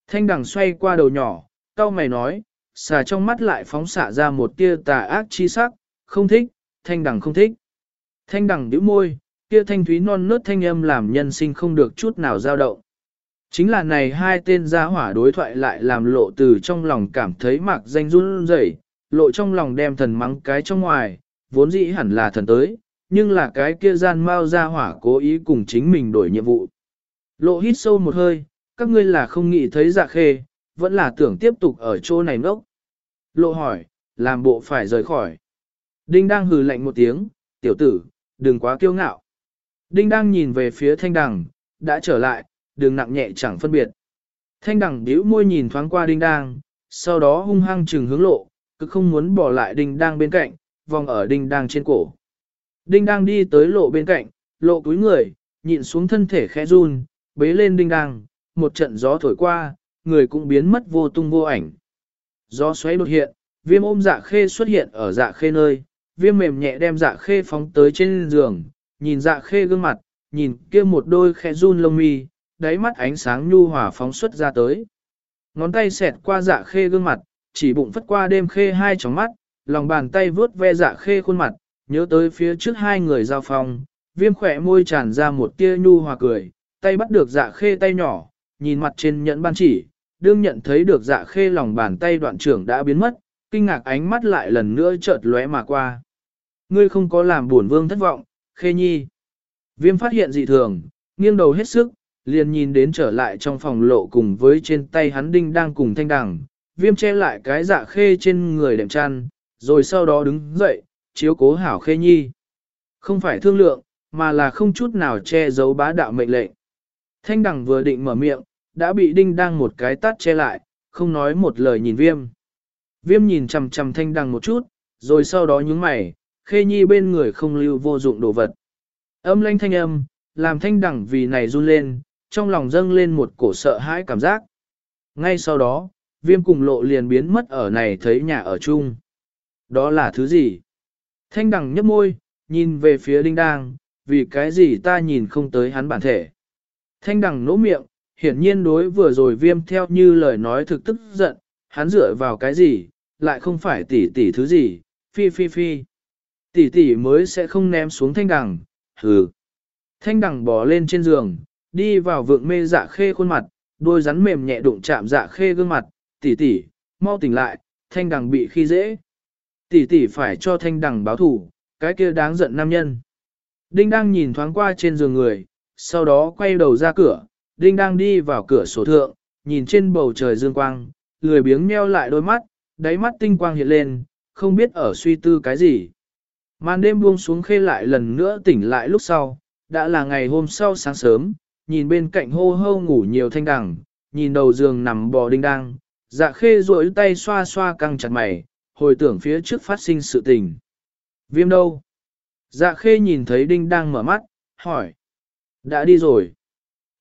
S1: Thanh đằng xoay qua đầu nhỏ, cao mày nói, xà trong mắt lại phóng xạ ra một tia tà ác chi sắc, không thích, thanh đằng không thích. Thanh đằng nhíu môi, kia thanh thúy non nớt thanh âm làm nhân sinh không được chút nào dao động. Chính là này hai tên gia hỏa đối thoại lại làm lộ từ trong lòng cảm thấy mạc danh run rẩy, lộ trong lòng đem thần mắng cái trong ngoài, vốn dĩ hẳn là thần tới, nhưng là cái kia gian mau gia hỏa cố ý cùng chính mình đổi nhiệm vụ. Lộ hít sâu một hơi, các ngươi là không nghĩ thấy dạ khê, vẫn là tưởng tiếp tục ở chỗ này ngốc. Lộ hỏi, làm bộ phải rời khỏi. Đinh đang hừ lạnh một tiếng, tiểu tử, đừng quá kiêu ngạo. Đinh đang nhìn về phía thanh đằng, đã trở lại, đường nặng nhẹ chẳng phân biệt. Thanh đằng bĩu môi nhìn thoáng qua đinh đang, sau đó hung hăng trừng hướng lộ, cứ không muốn bỏ lại đinh đang bên cạnh, vòng ở đinh đang trên cổ. Đinh đang đi tới lộ bên cạnh, lộ túi người, nhịn xuống thân thể khẽ run, bế lên đinh đang, một trận gió thổi qua, người cũng biến mất vô tung vô ảnh. Gió xoáy đột hiện, viêm ôm dạ khê xuất hiện ở dạ khê nơi, viêm mềm nhẹ đem dạ khê phóng tới trên giường, nhìn dạ khê gương mặt, nhìn kia một đôi khẽ run lông mi, đáy mắt ánh sáng nhu hòa phóng xuất ra tới. Ngón tay xẹt qua dạ khê gương mặt, chỉ bụng phất qua đêm khê hai tròng mắt, lòng bàn tay vướt ve dạ khê khuôn mặt, nhớ tới phía trước hai người giao phong, viêm khỏe môi tràn ra một tia nhu hòa cười, tay bắt được dạ khê tay nhỏ, nhìn mặt trên nhẫn ban chỉ, đương nhận thấy được dạ khê lòng bàn tay đoạn trưởng đã biến mất, kinh ngạc ánh mắt lại lần nữa chợt lóe mà qua. Ngươi không có làm buồn vương thất vọng, khê nhi. Viêm phát hiện dị thường, nghiêng đầu hết sức, liền nhìn đến trở lại trong phòng lộ cùng với trên tay hắn đinh đang cùng thanh đằng, viêm che lại cái dạ khê trên người đệm chăn, rồi sau đó đứng dậy, chiếu cố hảo khê nhi. Không phải thương lượng, mà là không chút nào che giấu bá đạo mệnh lệnh. Thanh đằng vừa định mở miệng, đã bị đinh đang một cái tát che lại, không nói một lời nhìn viêm. Viêm nhìn chằm chằm thanh đằng một chút, rồi sau đó nhướng mày, khê nhi bên người không lưu vô dụng đồ vật. Âm lanh thanh âm, làm thanh đằng vì này run lên, trong lòng dâng lên một cổ sợ hãi cảm giác. Ngay sau đó, viêm cùng lộ liền biến mất ở này thấy nhà ở chung. Đó là thứ gì? Thanh đằng nhấp môi, nhìn về phía đinh đang, vì cái gì ta nhìn không tới hắn bản thể. Thanh đằng nỗ miệng, hiển nhiên đối vừa rồi viêm theo như lời nói thực tức giận, hắn dựa vào cái gì, lại không phải tỷ tỷ thứ gì, phi phi phi. Tỷ tỷ mới sẽ không ném xuống thanh đằng, hừ. Thanh đằng bò lên trên giường, đi vào vượng mê dạ khê khuôn mặt, đôi rắn mềm nhẹ đụng chạm dạ khê gương mặt, tỷ tỷ, mau tỉnh lại, thanh đằng bị khi dễ. Tỷ tỷ phải cho thanh đằng báo thủ, cái kia đáng giận nam nhân. Đinh đang nhìn thoáng qua trên giường người, sau đó quay đầu ra cửa, Đinh đang đi vào cửa sổ thượng, nhìn trên bầu trời dương quang, lười biếng meo lại đôi mắt, đáy mắt tinh quang hiện lên, không biết ở suy tư cái gì. Màn đêm buông xuống khê lại lần nữa tỉnh lại lúc sau, đã là ngày hôm sau sáng sớm, nhìn bên cạnh hô hô ngủ nhiều thanh đằng, nhìn đầu giường nằm bò đinh đang, dạ khê duỗi tay xoa xoa căng chặt mày, hồi tưởng phía trước phát sinh sự tình. Viêm đâu? Dạ khê nhìn thấy đinh đang mở mắt, hỏi. Đã đi rồi.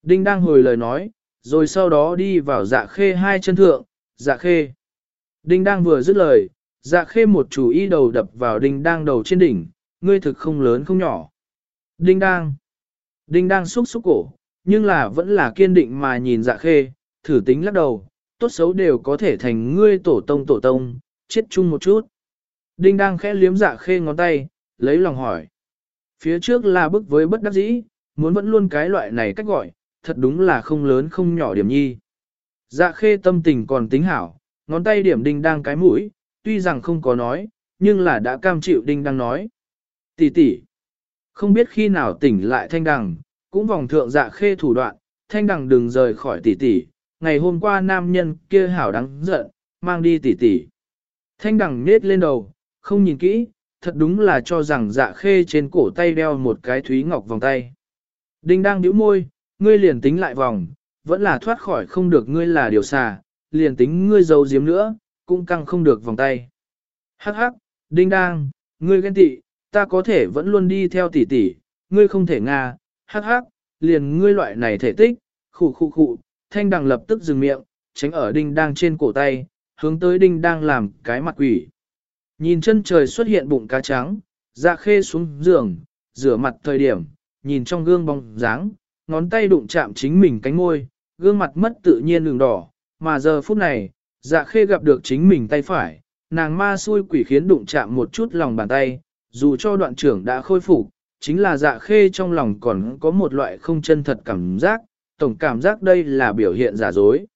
S1: Đinh đang hồi lời nói, rồi sau đó đi vào dạ khê hai chân thượng, dạ khê. Đinh đang vừa dứt lời, dạ khê một chủ y đầu đập vào đinh đang đầu trên đỉnh, ngươi thực không lớn không nhỏ. Đinh đang. Đinh đang xúc xúc cổ, nhưng là vẫn là kiên định mà nhìn dạ khê, thử tính lắc đầu, tốt xấu đều có thể thành ngươi tổ tông tổ tông, chết chung một chút. Đinh đang khẽ liếm dạ khê ngón tay, lấy lòng hỏi. Phía trước là bức với bất đắc dĩ, muốn vẫn luôn cái loại này cách gọi, thật đúng là không lớn không nhỏ điểm nhi. Dạ khê tâm tình còn tính hảo, ngón tay điểm đinh đang cái mũi, tuy rằng không có nói, nhưng là đã cam chịu đinh đang nói. Tỷ tỷ, không biết khi nào tỉnh lại thanh đằng, cũng vòng thượng dạ khê thủ đoạn, thanh đằng đừng rời khỏi tỷ tỷ, ngày hôm qua nam nhân kia hảo đáng giận, mang đi tỷ tỷ. Thanh đằng nết lên đầu, không nhìn kỹ, thật đúng là cho rằng dạ khê trên cổ tay đeo một cái thúy ngọc vòng tay. Đinh đang nhíu môi, ngươi liền tính lại vòng, vẫn là thoát khỏi không được ngươi là điều xà, liền tính ngươi giấu giếm nữa, cũng căng không được vòng tay. Hắc hắc, đinh đang, ngươi ghen tị, ta có thể vẫn luôn đi theo tỷ tỷ, ngươi không thể nga, hắc hắc, liền ngươi loại này thể tích, khụ khụ khụ, thanh đằng lập tức dừng miệng, tránh ở đinh đang trên cổ tay, hướng tới đinh đang làm cái mặt quỷ. Nhìn chân trời xuất hiện bụng cá trắng, dạ khê xuống giường, rửa mặt thời điểm, nhìn trong gương bóng dáng, ngón tay đụng chạm chính mình cánh môi, gương mặt mất tự nhiên đường đỏ, mà giờ phút này, dạ khê gặp được chính mình tay phải, nàng ma xui quỷ khiến đụng chạm một chút lòng bàn tay, dù cho đoạn trưởng đã khôi phục, chính là dạ khê trong lòng còn có một loại không chân thật cảm giác, tổng cảm giác đây là biểu hiện giả dối.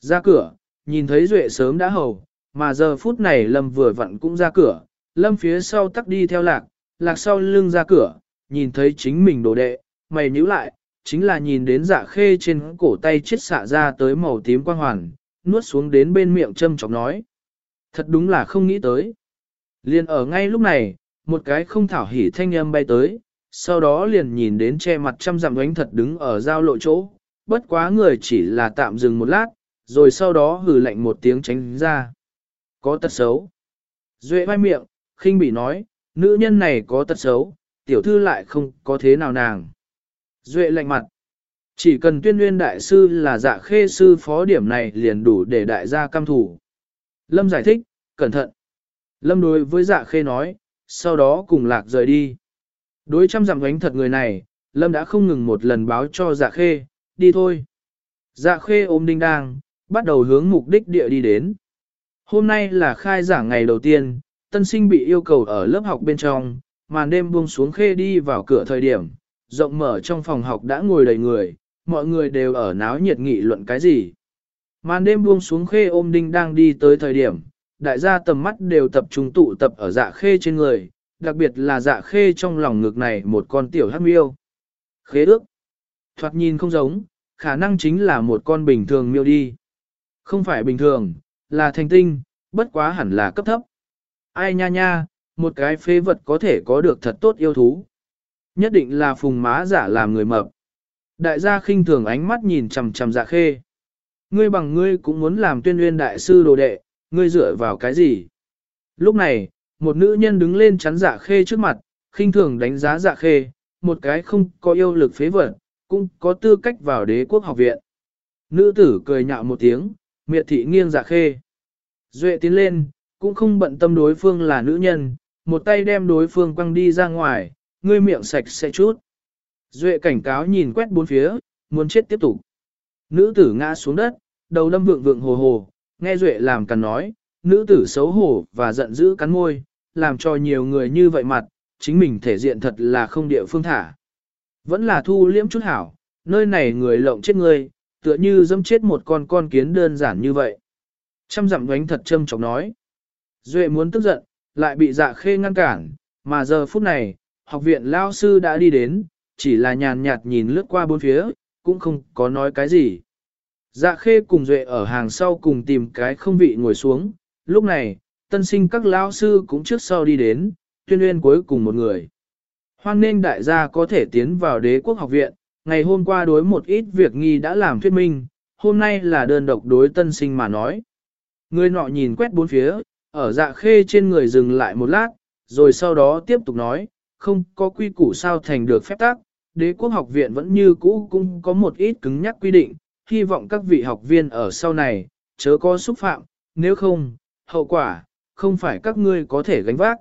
S1: Ra cửa, nhìn thấy Duệ sớm đã hầu, mà giờ phút này Lâm vừa vặn cũng ra cửa, Lâm phía sau tắc đi theo lạc, lạc sau lưng ra cửa, nhìn thấy chính mình đồ đệ, mày nhíu lại, chính là nhìn đến dạ khê trên cổ tay chết xạ ra tới màu tím quang hoàn, nuốt xuống đến bên miệng châm chọc nói. Thật đúng là không nghĩ tới. Liền ở ngay lúc này, một cái không thảo hỉ thanh âm bay tới, sau đó liền nhìn đến che mặt trăm dặm ánh thật đứng ở giao lộ chỗ, bất quá người chỉ là tạm dừng một lát, rồi sau đó hừ lạnh một tiếng tránh ra. Có tật xấu. Duệ vai miệng, khinh bỉ nói, nữ nhân này có tật xấu, tiểu thư lại không có thế nào nàng. Duệ lạnh mặt. Chỉ cần tuyên nguyên đại sư là dạ khê sư phó điểm này liền đủ để đại gia cam thủ. Lâm giải thích, cẩn thận. Lâm đối với dạ khê nói, sau đó cùng lạc rời đi. Đối trăm dặm ánh thật người này, Lâm đã không ngừng một lần báo cho dạ khê, đi thôi. Dạ khê ôm đinh đang, bắt đầu hướng mục đích địa đi đến. Hôm nay là khai giảng ngày đầu tiên, tân sinh bị yêu cầu ở lớp học bên trong, màn đêm buông xuống khê đi vào cửa thời điểm, rộng mở trong phòng học đã ngồi đầy người, mọi người đều ở náo nhiệt nghị luận cái gì. Màn đêm buông xuống khê ôm đinh đang đi tới thời điểm, đại gia tầm mắt đều tập trung tụ tập ở dạ khê trên người, đặc biệt là dạ khê trong lòng ngực này một con tiểu hắc miêu. Khế ước. Thoạt nhìn không giống, khả năng chính là một con bình thường miêu đi. Không phải bình thường, là thành tinh, bất quá hẳn là cấp thấp. Ai nha nha, một cái phế vật có thể có được thật tốt yêu thú, Nhất định là phùng má giả làm người mập. Đại gia khinh thường ánh mắt nhìn chằm chằm dạ khê. Ngươi bằng ngươi cũng muốn làm tuyên nguyên đại sư đồ đệ, ngươi dựa vào cái gì? Lúc này, một nữ nhân đứng lên chắn dạ khê trước mặt, khinh thường đánh giá dạ khê, một cái không có yêu lực phế vật, cũng có tư cách vào đế quốc học viện. Nữ tử cười nhạo một tiếng, miệt thị nghiêng dạ khê. Duệ tiến lên, cũng không bận tâm đối phương là nữ nhân, một tay đem đối phương quăng đi ra ngoài, ngươi miệng sạch sẽ chút. Duệ cảnh cáo nhìn quét bốn phía, muốn chết tiếp tục. Nữ tử ngã xuống đất, đầu lâm vượng vượng hồ hồ, nghe Duệ làm cằn nói, nữ tử xấu hổ và giận dữ cắn môi, làm cho nhiều người như vậy mặt, chính mình thể diện thật là không địa phương thả. Vẫn là thu liễm chút hảo, nơi này người lộng chết người, tựa như dâm chết một con con kiến đơn giản như vậy. Trăm dặm đánh thật châm chọc nói. Duệ muốn tức giận, lại bị dạ khê ngăn cản, mà giờ phút này, học viện lao sư đã đi đến, chỉ là nhàn nhạt nhìn lướt qua bốn phía, cũng không có nói cái gì. Dạ khê cùng Duệ ở hàng sau cùng tìm cái không vị ngồi xuống, lúc này, tân sinh các lao sư cũng trước sau đi đến, tuyên uyên cuối cùng một người. Hoan nên đại gia có thể tiến vào đế quốc học viện, ngày hôm qua đối một ít việc nghi đã làm thuyết minh, hôm nay là đơn độc đối tân sinh mà nói. Người nọ nhìn quét bốn phía, ở dạ khê trên người dừng lại một lát, rồi sau đó tiếp tục nói, không có quy củ sao thành được phép tắc. đế quốc học viện vẫn như cũ cũng có một ít cứng nhắc quy định, hy vọng các vị học viên ở sau này, chớ có xúc phạm, nếu không, hậu quả, không phải các ngươi có thể gánh vác.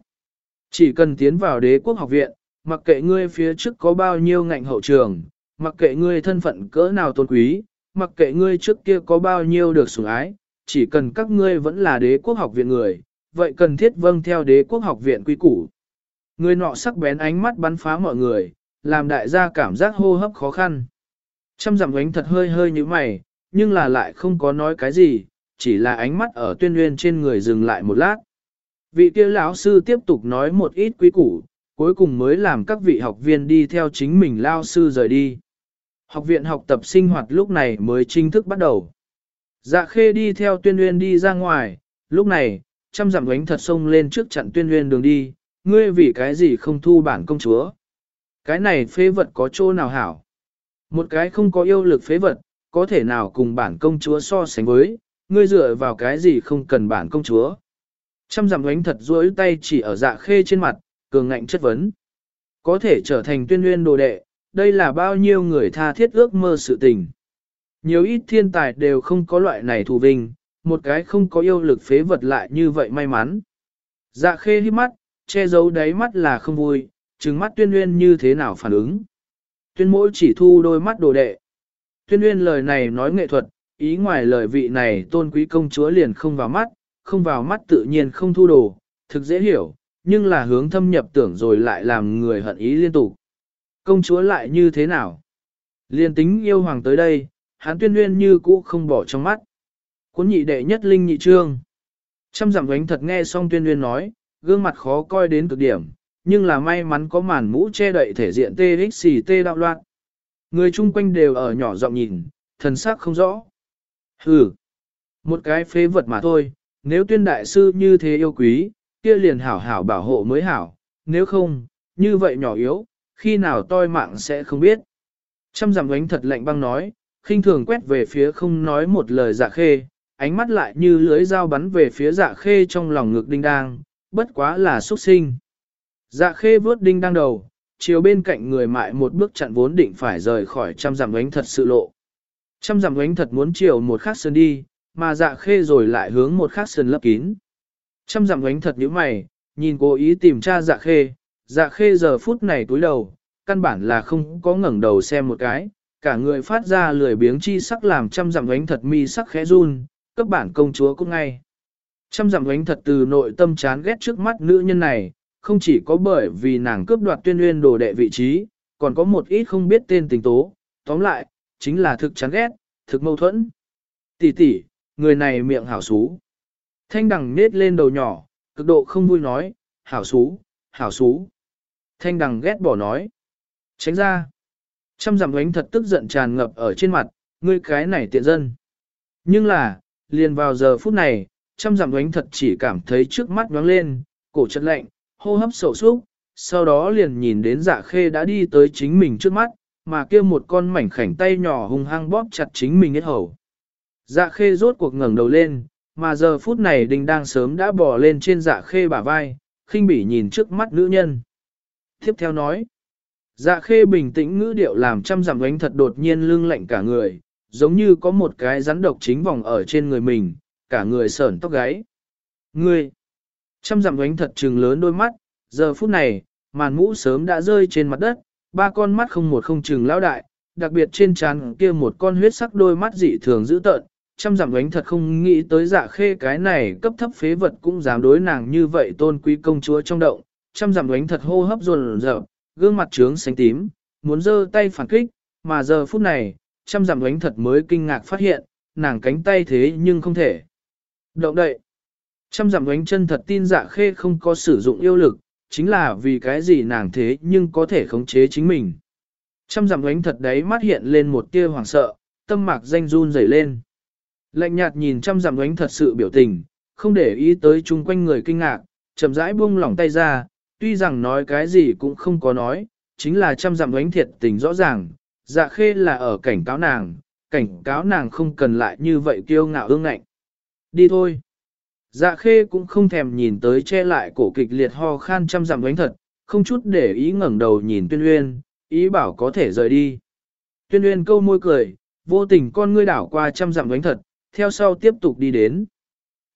S1: Chỉ cần tiến vào đế quốc học viện, mặc kệ ngươi phía trước có bao nhiêu ngạnh hậu trường, mặc kệ ngươi thân phận cỡ nào tôn quý, mặc kệ ngươi trước kia có bao nhiêu được sủng ái, chỉ cần các ngươi vẫn là đế quốc học viện người, vậy cần thiết vâng theo đế quốc học viện quy củ. Người nọ sắc bén ánh mắt bắn phá mọi người, làm đại gia cảm giác hô hấp khó khăn. Trăm dặm ánh thật hơi hơi như mày, nhưng là lại không có nói cái gì, chỉ là ánh mắt ở tuyên nguyên trên người dừng lại một lát. Vị kia lão sư tiếp tục nói một ít quý củ, cuối cùng mới làm các vị học viên đi theo chính mình lao sư rời đi. Học viện học tập sinh hoạt lúc này mới chính thức bắt đầu. Dạ khê đi theo tuyên nguyên đi ra ngoài, lúc này, trăm dặm ánh thật sông lên trước chặn tuyên nguyên đường đi, ngươi vì cái gì không thu bản công chúa. Cái này phế vật có chỗ nào hảo. Một cái không có yêu lực phế vật, có thể nào cùng bản công chúa so sánh với, ngươi dựa vào cái gì không cần bản công chúa. Trăm dặm ánh thật duỗi tay chỉ ở dạ khê trên mặt, cường ngạnh chất vấn. Có thể trở thành tuyên nguyên đồ đệ, đây là bao nhiêu người tha thiết ước mơ sự tình. Nhiều ít thiên tài đều không có loại này thù vinh, một cái không có yêu lực phế vật lại như vậy may mắn. Dạ khê hít mắt, che giấu đáy mắt là không vui, trừng mắt tuyên nguyên như thế nào phản ứng. Tuyên mỗi chỉ thu đôi mắt đồ đệ. Tuyên nguyên lời này nói nghệ thuật, ý ngoài lời vị này tôn quý công chúa liền không vào mắt, không vào mắt tự nhiên không thu đồ, thực dễ hiểu, nhưng là hướng thâm nhập tưởng rồi lại làm người hận ý liên tục. Công chúa lại như thế nào? Liên tính yêu hoàng tới đây, hán tuyên nguyên như cũ không bỏ trong mắt. Cuốn nhị đệ nhất linh nhị trương. Trăm dặm gánh thật nghe xong tuyên nguyên nói, gương mặt khó coi đến cực điểm, nhưng là may mắn có màn mũ che đậy thể diện TXT đạo loạn. Người chung quanh đều ở nhỏ giọng nhìn, thần sắc không rõ. Hừ, một cái phế vật mà thôi, nếu tuyên đại sư như thế yêu quý, kia liền hảo hảo bảo hộ mới hảo, nếu không, như vậy nhỏ yếu, khi nào toi mạng sẽ không biết. Trăm giảm ánh thật lạnh băng nói, khinh thường quét về phía không nói một lời dạ khê, ánh mắt lại như lưới dao bắn về phía dạ khê trong lòng ngực đinh đang, bất quá là xuất sinh. Dạ khê vớt đinh đang đầu, chiều bên cạnh người mại một bước chặn vốn định phải rời khỏi trăm dặm ánh thật sự lộ. Trăm dặm ánh thật muốn chiều một khắc sơn đi, mà dạ khê rồi lại hướng một khắc sơn lấp kín. Trăm dặm ánh thật như mày, nhìn cố ý tìm tra dạ khê, dạ khê giờ phút này túi đầu, căn bản là không có ngẩng đầu xem một cái, cả người phát ra lười biếng chi sắc làm trăm dặm ánh thật mi sắc khẽ run, cấp bản công chúa cũng ngay. Trăm dặm ánh thật từ nội tâm chán ghét trước mắt nữ nhân này, không chỉ có bởi vì nàng cướp đoạt tuyên nguyên đồ đệ vị trí, còn có một ít không biết tên tình tố, tóm lại, chính là thực chán ghét, thực mâu thuẫn. Tỷ tỷ, người này miệng hảo xú. Thanh đằng nết lên đầu nhỏ, cực độ không vui nói, hảo xú, hảo xú. Thanh đằng ghét bỏ nói. Tránh ra. Trăm dặm ánh thật tức giận tràn ngập ở trên mặt, ngươi cái này tiện dân. Nhưng là, liền vào giờ phút này, trăm dặm ánh thật chỉ cảm thấy trước mắt nhoáng lên, cổ chật lạnh, hô hấp sầu súc, sau đó liền nhìn đến dạ khê đã đi tới chính mình trước mắt, mà kia một con mảnh khảnh tay nhỏ hung hăng bóp chặt chính mình hết hầu. Dạ khê rốt cuộc ngẩng đầu lên, mà giờ phút này đình đang sớm đã bò lên trên dạ khê bả vai, khinh bỉ nhìn trước mắt nữ nhân. Tiếp theo nói, dạ khê bình tĩnh ngữ điệu làm trăm giảm ánh thật đột nhiên lưng lạnh cả người, giống như có một cái rắn độc chính vòng ở trên người mình, cả người sởn tóc gáy. Ngươi! Trăm giảm ánh thật trừng lớn đôi mắt, giờ phút này, màn mũ sớm đã rơi trên mặt đất, ba con mắt không một không trừng lão đại, đặc biệt trên trán kia một con huyết sắc đôi mắt dị thường dữ tợn, trăm giảm ánh thật không nghĩ tới dạ khê cái này cấp thấp phế vật cũng dám đối nàng như vậy tôn quý công chúa trong động, trăm giảm ánh thật hô hấp run rợp, gương mặt trướng xanh tím, muốn giơ tay phản kích, mà giờ phút này, trăm giảm ánh thật mới kinh ngạc phát hiện, nàng cánh tay thế nhưng không thể. Động đậy. Trăm dặm ánh chân thật tin dạ khê không có sử dụng yêu lực, chính là vì cái gì nàng thế nhưng có thể khống chế chính mình. Trăm dặm ánh thật đấy mắt hiện lên một tia hoảng sợ, tâm mạc danh run rẩy lên. Lạnh nhạt nhìn trăm dặm ánh thật sự biểu tình, không để ý tới chung quanh người kinh ngạc, chậm rãi buông lỏng tay ra, tuy rằng nói cái gì cũng không có nói, chính là trăm dặm ánh thiệt tình rõ ràng, dạ khê là ở cảnh cáo nàng, cảnh cáo nàng không cần lại như vậy kiêu ngạo ương ngạnh. Đi thôi. Dạ khê cũng không thèm nhìn tới che lại cổ kịch liệt ho khan trăm giảm đánh thật, không chút để ý ngẩng đầu nhìn tuyên uyên, ý bảo có thể rời đi. Tuyên uyên câu môi cười, vô tình con ngươi đảo qua trăm dặm đánh thật, theo sau tiếp tục đi đến.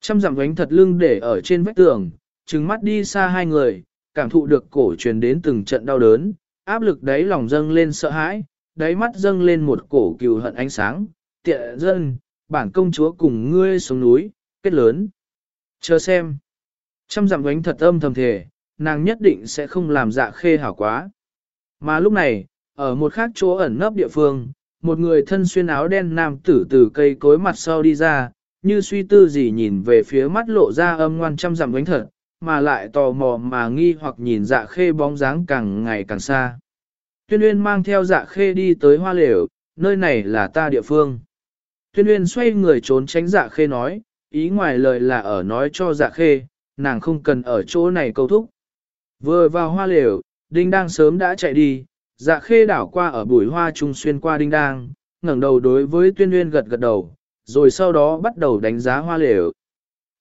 S1: Trăm dặm đánh thật lưng để ở trên vách tường, trừng mắt đi xa hai người, cảm thụ được cổ truyền đến từng trận đau đớn, áp lực đáy lòng dâng lên sợ hãi, đáy mắt dâng lên một cổ cừu hận ánh sáng, tiện dân, bản công chúa cùng ngươi xuống núi, kết lớn. Chờ xem. Trăm dặm gánh thật âm thầm thề, nàng nhất định sẽ không làm dạ khê hảo quá. Mà lúc này, ở một khác chỗ ẩn nấp địa phương, một người thân xuyên áo đen nam tử từ cây cối mặt sau đi ra, như suy tư gì nhìn về phía mắt lộ ra âm ngoan trăm dặm gánh thật, mà lại tò mò mà nghi hoặc nhìn dạ khê bóng dáng càng ngày càng xa. Tuyên Uyên mang theo dạ khê đi tới hoa lều, nơi này là ta địa phương. Tuyên Uyên xoay người trốn tránh dạ khê nói, ý ngoài lời là ở nói cho dạ khê, nàng không cần ở chỗ này câu thúc. Vừa vào hoa lều, đinh đang sớm đã chạy đi, dạ khê đảo qua ở bụi hoa trung xuyên qua đinh đang, ngẩng đầu đối với tuyên nguyên gật gật đầu, rồi sau đó bắt đầu đánh giá hoa lều.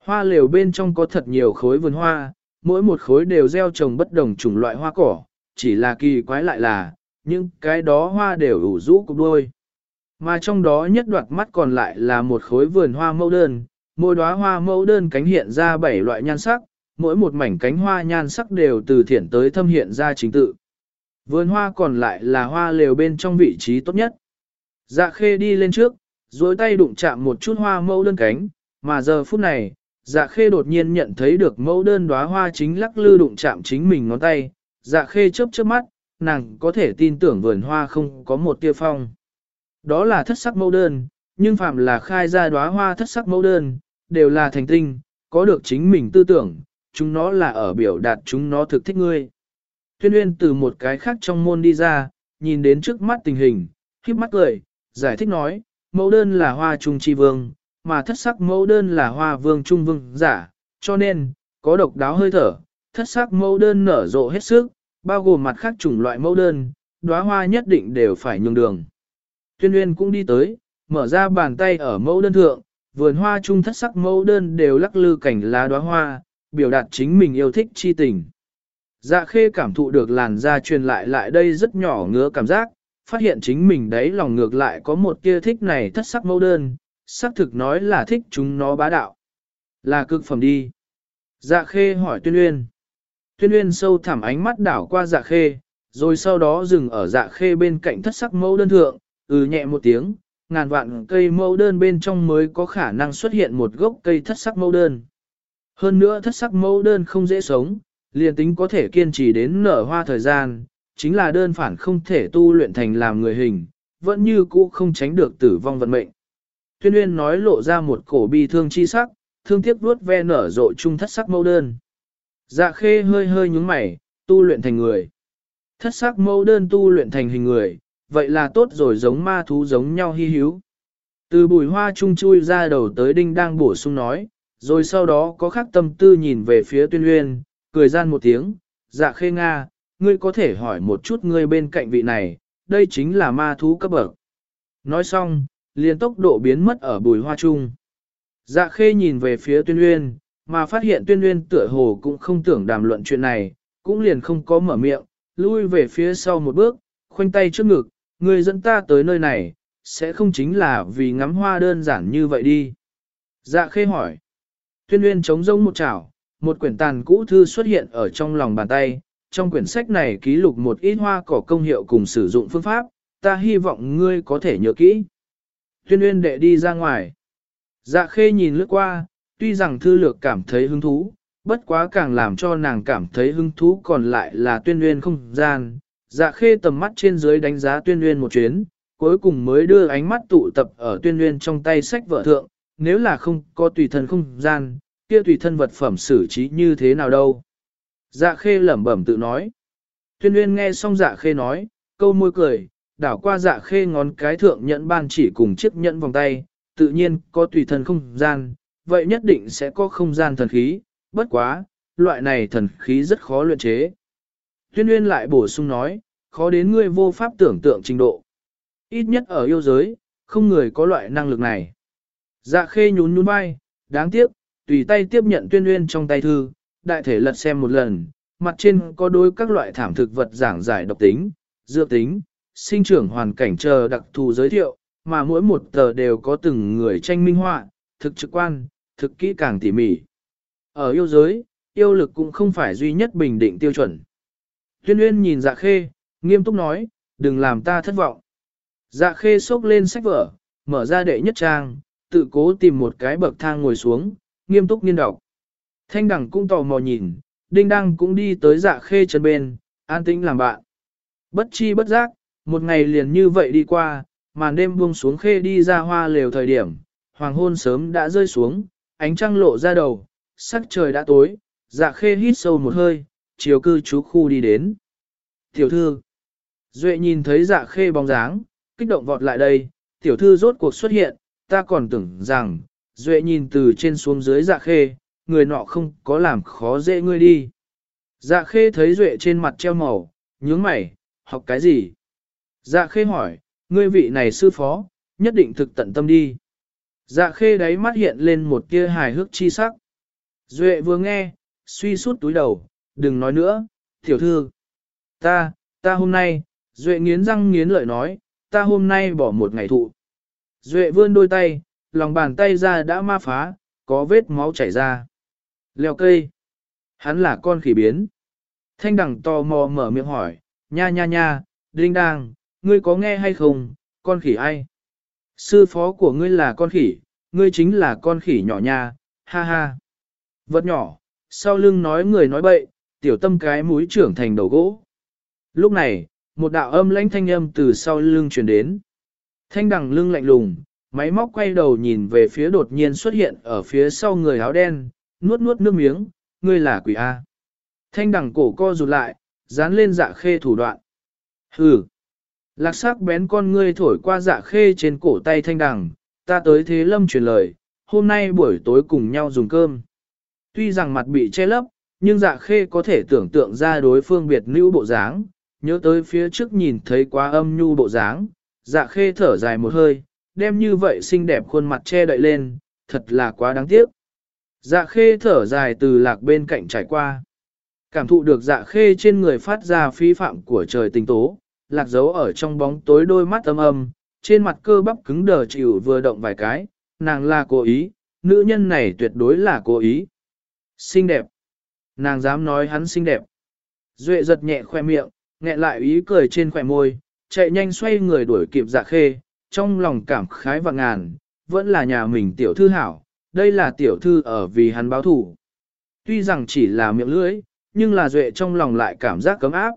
S1: Hoa lều bên trong có thật nhiều khối vườn hoa, mỗi một khối đều gieo trồng bất đồng chủng loại hoa cỏ, chỉ là kỳ quái lại là, những cái đó hoa đều ủ rũ cục đôi. Mà trong đó nhất đoạt mắt còn lại là một khối vườn hoa mẫu đơn, mỗi đóa hoa mẫu đơn cánh hiện ra bảy loại nhan sắc, mỗi một mảnh cánh hoa nhan sắc đều từ thiện tới thâm hiện ra chính tự. Vườn hoa còn lại là hoa lều bên trong vị trí tốt nhất. Dạ khê đi lên trước, dối tay đụng chạm một chút hoa mẫu đơn cánh, mà giờ phút này, dạ khê đột nhiên nhận thấy được mẫu đơn đóa hoa chính lắc lư đụng chạm chính mình ngón tay, dạ khê chớp chớp mắt, nàng có thể tin tưởng vườn hoa không có một tia phong. Đó là thất sắc mẫu đơn, nhưng phạm là khai ra đóa hoa thất sắc mẫu đơn, đều là thành tinh, có được chính mình tư tưởng, chúng nó là ở biểu đạt chúng nó thực thích ngươi. Tuyên Uyên từ một cái khác trong môn đi ra, nhìn đến trước mắt tình hình, khiếp mắt cười, giải thích nói, mẫu đơn là hoa trung chi vương, mà thất sắc mẫu đơn là hoa vương trung vương giả, cho nên, có độc đáo hơi thở, thất sắc mẫu đơn nở rộ hết sức, bao gồm mặt khác chủng loại mẫu đơn, đóa hoa nhất định đều phải nhường đường. Tuyên Uyên cũng đi tới, mở ra bàn tay ở mẫu đơn thượng, vườn hoa trung thất sắc mẫu đơn đều lắc lư cảnh lá đóa hoa, biểu đạt chính mình yêu thích chi tình. Dạ khê cảm thụ được làn da truyền lại lại đây rất nhỏ ngứa cảm giác, phát hiện chính mình đấy lòng ngược lại có một kia thích này thất sắc mẫu đơn, xác thực nói là thích chúng nó bá đạo. Là cực phẩm đi. Dạ khê hỏi tuyên uyên. Tuyên uyên sâu thẳm ánh mắt đảo qua dạ khê, rồi sau đó dừng ở dạ khê bên cạnh thất sắc mẫu đơn thượng, ừ nhẹ một tiếng, ngàn vạn cây mẫu đơn bên trong mới có khả năng xuất hiện một gốc cây thất sắc mẫu đơn. Hơn nữa thất sắc mẫu đơn không dễ sống, liền tính có thể kiên trì đến nở hoa thời gian, chính là đơn phản không thể tu luyện thành làm người hình, vẫn như cũ không tránh được tử vong vận mệnh. Tuyên Uyên nói lộ ra một cổ bi thương chi sắc, thương tiếc vuốt ve nở rộ trung thất sắc mẫu đơn. Dạ khê hơi hơi nhúng mày, tu luyện thành người. Thất sắc mẫu đơn tu luyện thành hình người, vậy là tốt rồi giống ma thú giống nhau hy hữu. Từ bùi hoa trung chui ra đầu tới đinh đang bổ sung nói, rồi sau đó có khắc tâm tư nhìn về phía tuyên uyên, cười gian một tiếng, dạ khê Nga, ngươi có thể hỏi một chút ngươi bên cạnh vị này, đây chính là ma thú cấp bậc. Nói xong, liền tốc độ biến mất ở bùi hoa trung. Dạ khê nhìn về phía tuyên uyên, mà phát hiện tuyên uyên tựa hồ cũng không tưởng đàm luận chuyện này, cũng liền không có mở miệng, lui về phía sau một bước, khoanh tay trước ngực, người dẫn ta tới nơi này, sẽ không chính là vì ngắm hoa đơn giản như vậy đi. Dạ khê hỏi. Tuyên uyên chống rông một chảo, một quyển tàn cũ thư xuất hiện ở trong lòng bàn tay, trong quyển sách này ký lục một ít hoa cỏ công hiệu cùng sử dụng phương pháp, ta hy vọng ngươi có thể nhớ kỹ. Tuyên uyên đệ đi ra ngoài. Dạ khê nhìn lướt qua, tuy rằng thư lược cảm thấy hứng thú, bất quá càng làm cho nàng cảm thấy hứng thú còn lại là tuyên uyên không gian. Dạ khê tầm mắt trên dưới đánh giá tuyên uyên một chuyến, cuối cùng mới đưa ánh mắt tụ tập ở tuyên uyên trong tay sách vợ thượng, nếu là không có tùy thân không gian, kia tùy thân vật phẩm xử trí như thế nào đâu. Dạ khê lẩm bẩm tự nói. Tuyên uyên nghe xong dạ khê nói, câu môi cười, đảo qua dạ khê ngón cái thượng nhẫn ban chỉ cùng chiếc nhẫn vòng tay, tự nhiên có tùy thân không gian, vậy nhất định sẽ có không gian thần khí, bất quá, loại này thần khí rất khó luyện chế. Tuyên Nguyên lại bổ sung nói, khó đến ngươi vô pháp tưởng tượng trình độ. Ít nhất ở yêu giới, không người có loại năng lực này. Dạ khê nhún nhún vai, đáng tiếc, tùy tay tiếp nhận tuyên nguyên trong tay thư, đại thể lật xem một lần, mặt trên có đôi các loại thảm thực vật giảng giải độc tính, dược tính, sinh trưởng hoàn cảnh chờ đặc thù giới thiệu, mà mỗi một tờ đều có từng người tranh minh họa, thực trực quan, thực kỹ càng tỉ mỉ. Ở yêu giới, yêu lực cũng không phải duy nhất bình định tiêu chuẩn. Tuyên Uyên nhìn dạ khê, nghiêm túc nói, đừng làm ta thất vọng. Dạ khê xốc lên sách vở, mở ra đệ nhất trang, tự cố tìm một cái bậc thang ngồi xuống, nghiêm túc nghiên đọc. Thanh đẳng cũng tò mò nhìn, đinh đăng cũng đi tới dạ khê chân bên, an tĩnh làm bạn. Bất chi bất giác, một ngày liền như vậy đi qua, màn đêm buông xuống khê đi ra hoa lều thời điểm, hoàng hôn sớm đã rơi xuống, ánh trăng lộ ra đầu, sắc trời đã tối, dạ khê hít sâu một hơi, chiều cư trú khu đi đến. Tiểu thư, Duệ nhìn thấy dạ khê bóng dáng, kích động vọt lại đây, tiểu thư rốt cuộc xuất hiện, ta còn tưởng rằng, Duệ nhìn từ trên xuống dưới dạ khê, người nọ không có làm khó dễ ngươi đi. Dạ khê thấy Duệ trên mặt treo màu, nhướng mày, học cái gì? Dạ khê hỏi, ngươi vị này sư phó, nhất định thực tận tâm đi. Dạ khê đáy mắt hiện lên một tia hài hước chi sắc. Duệ vừa nghe, suy sút túi đầu, đừng nói nữa, tiểu thư. Ta, ta hôm nay, Duệ nghiến răng nghiến lợi nói, ta hôm nay bỏ một ngày thụ. Duệ vươn đôi tay, lòng bàn tay ra đã ma phá, có vết máu chảy ra. Leo cây. Hắn là con khỉ biến. Thanh đẳng tò mò mở miệng hỏi, nha nha nha, đinh đang, ngươi có nghe hay không, con khỉ ai? Sư phó của ngươi là con khỉ, ngươi chính là con khỉ nhỏ nha, ha ha. Vật nhỏ, sau lưng nói người nói bậy, tiểu tâm cái mũi trưởng thành đầu gỗ. Lúc này, một đạo âm lãnh thanh âm từ sau lưng truyền đến. Thanh đằng lưng lạnh lùng, máy móc quay đầu nhìn về phía đột nhiên xuất hiện ở phía sau người áo đen, nuốt nuốt nước miếng, ngươi là quỷ A. Thanh đằng cổ co rụt lại, dán lên dạ khê thủ đoạn. Hừ. Lạc sắc bén con ngươi thổi qua dạ khê trên cổ tay thanh đằng, ta tới thế lâm truyền lời, hôm nay buổi tối cùng nhau dùng cơm. Tuy rằng mặt bị che lấp, nhưng dạ khê có thể tưởng tượng ra đối phương biệt nữ bộ dáng, nhớ tới phía trước nhìn thấy quá âm nhu bộ dáng, dạ khê thở dài một hơi, đem như vậy xinh đẹp khuôn mặt che đậy lên, thật là quá đáng tiếc. Dạ khê thở dài từ lạc bên cạnh trải qua. Cảm thụ được dạ khê trên người phát ra phí phạm của trời tình tố, lạc dấu ở trong bóng tối đôi mắt âm âm, trên mặt cơ bắp cứng đờ chịu vừa động vài cái, nàng là cố ý, nữ nhân này tuyệt đối là cố ý. Xinh đẹp. Nàng dám nói hắn xinh đẹp. Duệ giật nhẹ khoe miệng, nghẹn lại ý cười trên khoe môi, chạy nhanh xoay người đuổi kịp dạ khê, trong lòng cảm khái và ngàn, vẫn là nhà mình tiểu thư hảo, đây là tiểu thư ở vì hắn báo thủ. Tuy rằng chỉ là miệng lưỡi, nhưng là duệ trong lòng lại cảm giác cấm áp.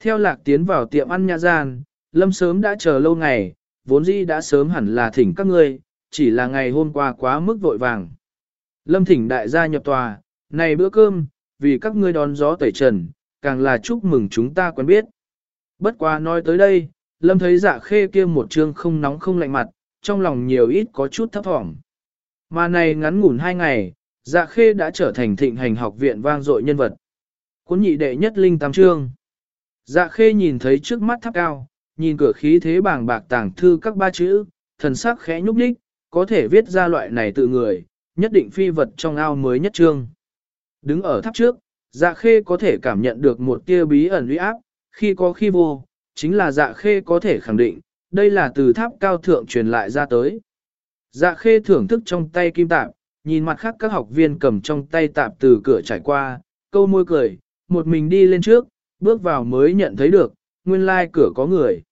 S1: Theo lạc tiến vào tiệm ăn nhà gian, lâm sớm đã chờ lâu ngày, vốn dĩ đã sớm hẳn là thỉnh các ngươi, chỉ là ngày hôm qua quá mức vội vàng. Lâm thỉnh đại gia nhập tòa, này bữa cơm, vì các ngươi đón gió tẩy trần, càng là chúc mừng chúng ta quen biết. Bất quá nói tới đây, Lâm thấy dạ khê kia một trương không nóng không lạnh mặt, trong lòng nhiều ít có chút thấp thỏm. Mà này ngắn ngủn hai ngày, dạ khê đã trở thành thịnh hành học viện vang dội nhân vật. Cuốn nhị đệ nhất linh tam trương. Dạ khê nhìn thấy trước mắt tháp cao, nhìn cửa khí thế bảng bạc tàng thư các ba chữ, thần sắc khẽ nhúc nhích, có thể viết ra loại này tự người, nhất định phi vật trong ao mới nhất trương. Đứng ở tháp trước, dạ khê có thể cảm nhận được một tia bí ẩn uy áp, khi có khi vô, chính là dạ khê có thể khẳng định, đây là từ tháp cao thượng truyền lại ra tới. Dạ khê thưởng thức trong tay kim tạp, nhìn mặt khác các học viên cầm trong tay tạp từ cửa trải qua, câu môi cười, một mình đi lên trước, bước vào mới nhận thấy được, nguyên lai cửa có người.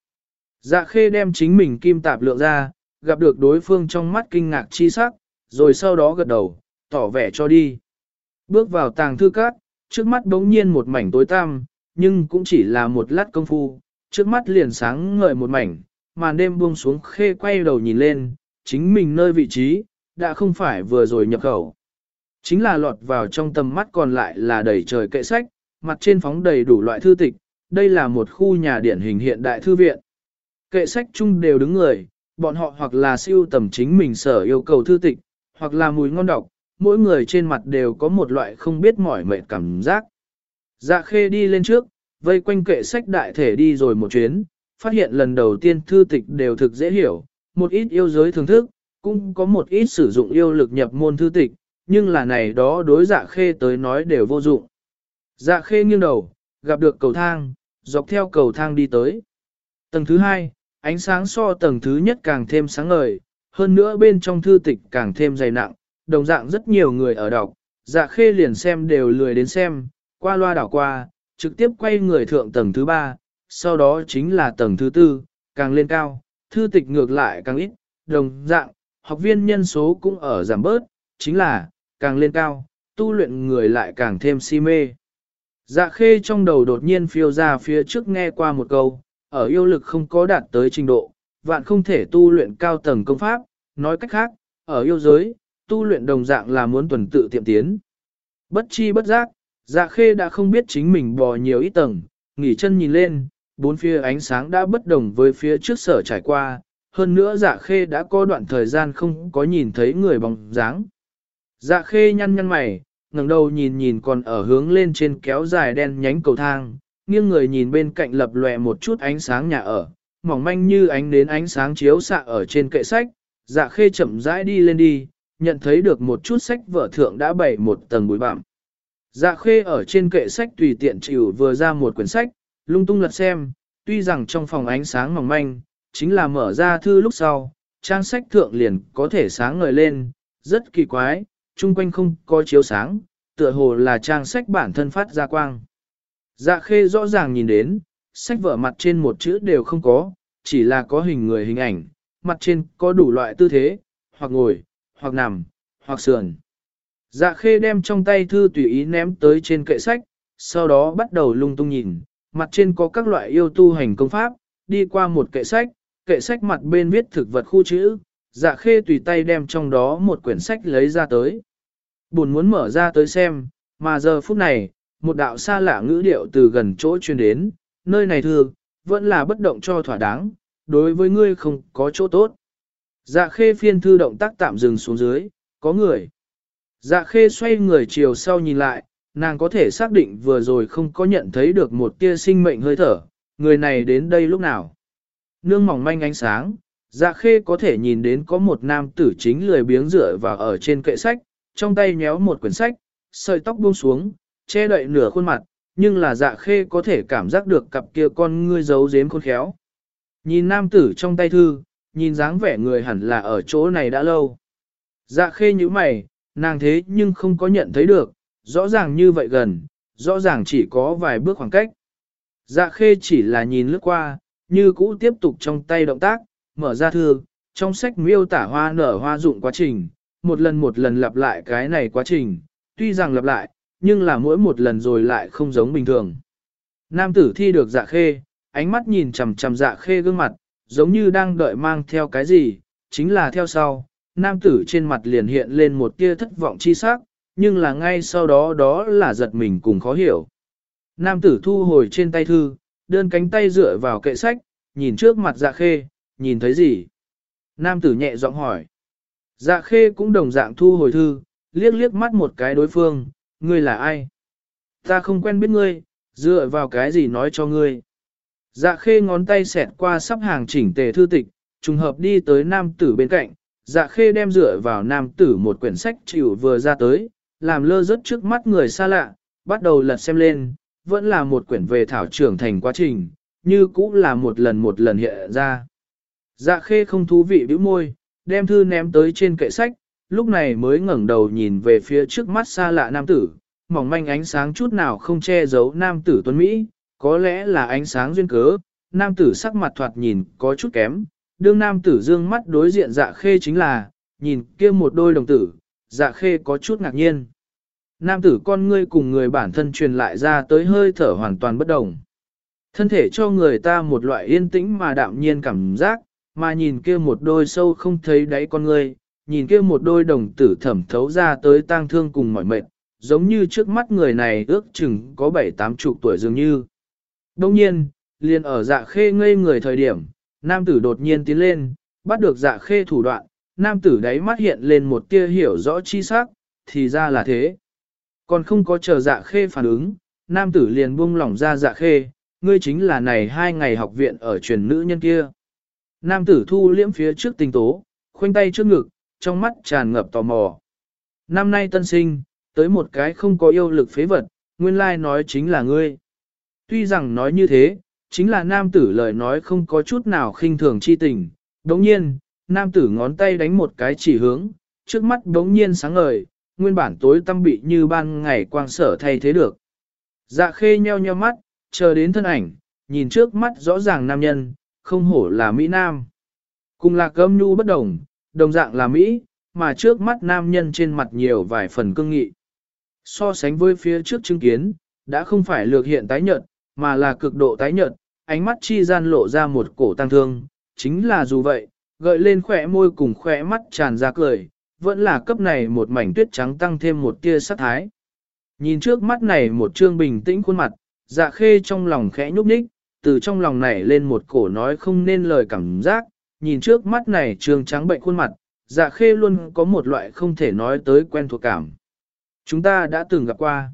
S1: Dạ khê đem chính mình kim tạp lượng ra, gặp được đối phương trong mắt kinh ngạc chi sắc, rồi sau đó gật đầu, tỏ vẻ cho đi. Bước vào tàng thư cát, trước mắt đống nhiên một mảnh tối tăm, nhưng cũng chỉ là một lát công phu, trước mắt liền sáng ngời một mảnh, màn đêm buông xuống khê quay đầu nhìn lên, chính mình nơi vị trí, đã không phải vừa rồi nhập khẩu. Chính là lọt vào trong tầm mắt còn lại là đầy trời kệ sách, mặt trên phóng đầy đủ loại thư tịch, đây là một khu nhà điển hình hiện đại thư viện. Kệ sách chung đều đứng người, bọn họ hoặc là siêu tầm chính mình sở yêu cầu thư tịch, hoặc là mùi ngon đọc, mỗi người trên mặt đều có một loại không biết mỏi mệt cảm giác. Dạ khê đi lên trước, vây quanh kệ sách đại thể đi rồi một chuyến, phát hiện lần đầu tiên thư tịch đều thực dễ hiểu, một ít yêu giới thưởng thức, cũng có một ít sử dụng yêu lực nhập môn thư tịch, nhưng là này đó đối dạ khê tới nói đều vô dụng. Dạ khê nghiêng đầu, gặp được cầu thang, dọc theo cầu thang đi tới. Tầng thứ hai, ánh sáng so tầng thứ nhất càng thêm sáng ngời, hơn nữa bên trong thư tịch càng thêm dày nặng, đồng dạng rất nhiều người ở đọc, dạ khê liền xem đều lười đến xem, qua loa đảo qua, trực tiếp quay người thượng tầng thứ ba, sau đó chính là tầng thứ tư, càng lên cao, thư tịch ngược lại càng ít, đồng dạng, học viên nhân số cũng ở giảm bớt, chính là, càng lên cao, tu luyện người lại càng thêm si mê. Dạ khê trong đầu đột nhiên phiêu ra phía trước nghe qua một câu, ở yêu lực không có đạt tới trình độ, vạn không thể tu luyện cao tầng công pháp, nói cách khác, ở yêu giới, tu luyện đồng dạng là muốn tuần tự tiệm tiến. Bất chi bất giác, dạ khê đã không biết chính mình bò nhiều ít tầng, nghỉ chân nhìn lên, bốn phía ánh sáng đã bất đồng với phía trước sở trải qua, hơn nữa dạ khê đã có đoạn thời gian không có nhìn thấy người bóng dáng. Dạ khê nhăn nhăn mày, ngẩng đầu nhìn nhìn còn ở hướng lên trên kéo dài đen nhánh cầu thang, nghiêng người nhìn bên cạnh lập lòe một chút ánh sáng nhà ở, mỏng manh như ánh đến ánh sáng chiếu xạ ở trên kệ sách, dạ khê chậm rãi đi lên đi, nhận thấy được một chút sách vở thượng đã bày một tầng bụi bặm. Dạ khê ở trên kệ sách tùy tiện chịu vừa ra một quyển sách, lung tung lật xem, tuy rằng trong phòng ánh sáng mỏng manh, chính là mở ra thư lúc sau, trang sách thượng liền có thể sáng ngời lên, rất kỳ quái, chung quanh không có chiếu sáng, tựa hồ là trang sách bản thân phát ra quang. Dạ khê rõ ràng nhìn đến, sách vở mặt trên một chữ đều không có, chỉ là có hình người hình ảnh, mặt trên có đủ loại tư thế, hoặc ngồi, hoặc nằm, hoặc sườn. Dạ khê đem trong tay thư tùy ý ném tới trên kệ sách, sau đó bắt đầu lung tung nhìn, mặt trên có các loại yêu tu hành công pháp, đi qua một kệ sách, kệ sách mặt bên viết thực vật khu chữ, dạ khê tùy tay đem trong đó một quyển sách lấy ra tới. Buồn muốn mở ra tới xem, mà giờ phút này, một đạo xa lạ ngữ điệu từ gần chỗ truyền đến, nơi này thường, vẫn là bất động cho thỏa đáng, đối với ngươi không có chỗ tốt. Dạ khê phiên thư động tác tạm dừng xuống dưới, có người. Dạ khê xoay người chiều sau nhìn lại, nàng có thể xác định vừa rồi không có nhận thấy được một tia sinh mệnh hơi thở, người này đến đây lúc nào. Nương mỏng manh ánh sáng, dạ khê có thể nhìn đến có một nam tử chính lười biếng rửa và ở trên kệ sách, trong tay nhéo một quyển sách, sợi tóc buông xuống, che đậy nửa khuôn mặt, nhưng là dạ khê có thể cảm giác được cặp kia con ngươi giấu giếm khôn khéo. Nhìn nam tử trong tay thư, nhìn dáng vẻ người hẳn là ở chỗ này đã lâu. Dạ khê như mày, nàng thế nhưng không có nhận thấy được, rõ ràng như vậy gần, rõ ràng chỉ có vài bước khoảng cách. Dạ khê chỉ là nhìn lướt qua, như cũ tiếp tục trong tay động tác, mở ra thư, trong sách miêu tả hoa nở hoa dụng quá trình, một lần một lần lặp lại cái này quá trình, tuy rằng lặp lại, nhưng là mỗi một lần rồi lại không giống bình thường. Nam tử thi được dạ khê, ánh mắt nhìn chằm chằm dạ khê gương mặt, giống như đang đợi mang theo cái gì, chính là theo sau, nam tử trên mặt liền hiện lên một tia thất vọng chi sắc, nhưng là ngay sau đó đó là giật mình cùng khó hiểu. Nam tử thu hồi trên tay thư, đơn cánh tay dựa vào kệ sách, nhìn trước mặt dạ khê, nhìn thấy gì? Nam tử nhẹ giọng hỏi. Dạ khê cũng đồng dạng thu hồi thư, liếc liếc mắt một cái đối phương, ngươi là ai? Ta không quen biết ngươi, Dựa vào cái gì nói cho ngươi? Dạ khê ngón tay xẹt qua sắp hàng chỉnh tề thư tịch, trùng hợp đi tới nam tử bên cạnh, dạ khê đem dựa vào nam tử một quyển sách chịu vừa ra tới, làm lơ rớt trước mắt người xa lạ, bắt đầu lật xem lên, vẫn là một quyển về thảo trưởng thành quá trình, như cũng là một lần một lần hiện ra. Dạ khê không thú vị bĩu môi, đem thư ném tới trên kệ sách, lúc này mới ngẩng đầu nhìn về phía trước mắt xa lạ nam tử, mỏng manh ánh sáng chút nào không che giấu nam tử tuấn Mỹ, có lẽ là ánh sáng duyên cớ, nam tử sắc mặt thoạt nhìn có chút kém, đương nam tử dương mắt đối diện dạ khê chính là, nhìn kia một đôi đồng tử, dạ khê có chút ngạc nhiên. Nam tử con ngươi cùng người bản thân truyền lại ra tới hơi thở hoàn toàn bất đồng. Thân thể cho người ta một loại yên tĩnh mà đạm nhiên cảm giác, mà nhìn kia một đôi sâu không thấy đáy con ngươi, nhìn kia một đôi đồng tử thẩm thấu ra tới tang thương cùng mỏi mệt, giống như trước mắt người này ước chừng có bảy tám chục tuổi dường như. Đông nhiên, liền ở dạ khê ngây người thời điểm, nam tử đột nhiên tiến lên, bắt được dạ khê thủ đoạn, nam tử đáy mắt hiện lên một tia hiểu rõ chi sắc, thì ra là thế. Còn không có chờ dạ khê phản ứng, nam tử liền buông lỏng ra dạ khê, ngươi chính là này hai ngày học viện ở truyền nữ nhân kia. Nam tử thu liễm phía trước tình tố, khoanh tay trước ngực, trong mắt tràn ngập tò mò. Năm nay tân sinh, tới một cái không có yêu lực phế vật, nguyên lai nói chính là ngươi. Tuy rằng nói như thế, chính là nam tử lời nói không có chút nào khinh thường chi tình. Đồng nhiên, nam tử ngón tay đánh một cái chỉ hướng, trước mắt đống nhiên sáng ngời, nguyên bản tối tăm bị như ban ngày quang sở thay thế được. Dạ khê nheo nheo mắt, chờ đến thân ảnh, nhìn trước mắt rõ ràng nam nhân, không hổ là Mỹ Nam. Cùng là cơm nhu bất đồng, đồng dạng là Mỹ, mà trước mắt nam nhân trên mặt nhiều vài phần cương nghị. So sánh với phía trước chứng kiến, đã không phải lược hiện tái nhợt, mà là cực độ tái nhợt, ánh mắt chi gian lộ ra một cổ tăng thương, chính là dù vậy, gợi lên khỏe môi cùng khỏe mắt tràn ra cười, vẫn là cấp này một mảnh tuyết trắng tăng thêm một tia sắc thái. Nhìn trước mắt này một trương bình tĩnh khuôn mặt, dạ khê trong lòng khẽ nhúc nhích, từ trong lòng này lên một cổ nói không nên lời cảm giác, nhìn trước mắt này trương trắng bệnh khuôn mặt, dạ khê luôn có một loại không thể nói tới quen thuộc cảm. Chúng ta đã từng gặp qua.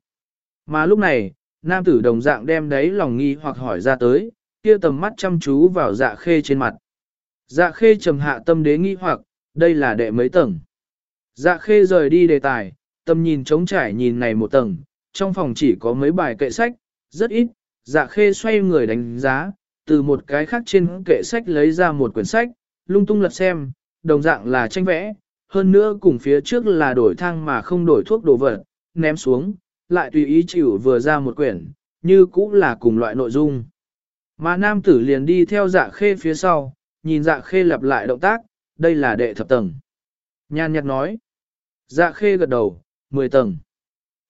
S1: Mà lúc này, nam tử đồng dạng đem đấy lòng nghi hoặc hỏi ra tới, kia tầm mắt chăm chú vào dạ khê trên mặt. Dạ khê trầm hạ tâm đế nghi hoặc, đây là đệ mấy tầng. Dạ khê rời đi đề tài, tâm nhìn trống trải nhìn này một tầng, trong phòng chỉ có mấy bài kệ sách, rất ít, dạ khê xoay người đánh giá, từ một cái khác trên kệ sách lấy ra một quyển sách, lung tung lật xem, đồng dạng là tranh vẽ, hơn nữa cùng phía trước là đổi thang mà không đổi thuốc đồ vật, ném xuống, lại tùy ý chịu vừa ra một quyển, như cũng là cùng loại nội dung. Mà nam tử liền đi theo dạ khê phía sau, nhìn dạ khê lặp lại động tác, đây là đệ thập tầng. Nhan nhạt nói, dạ khê gật đầu, 10 tầng.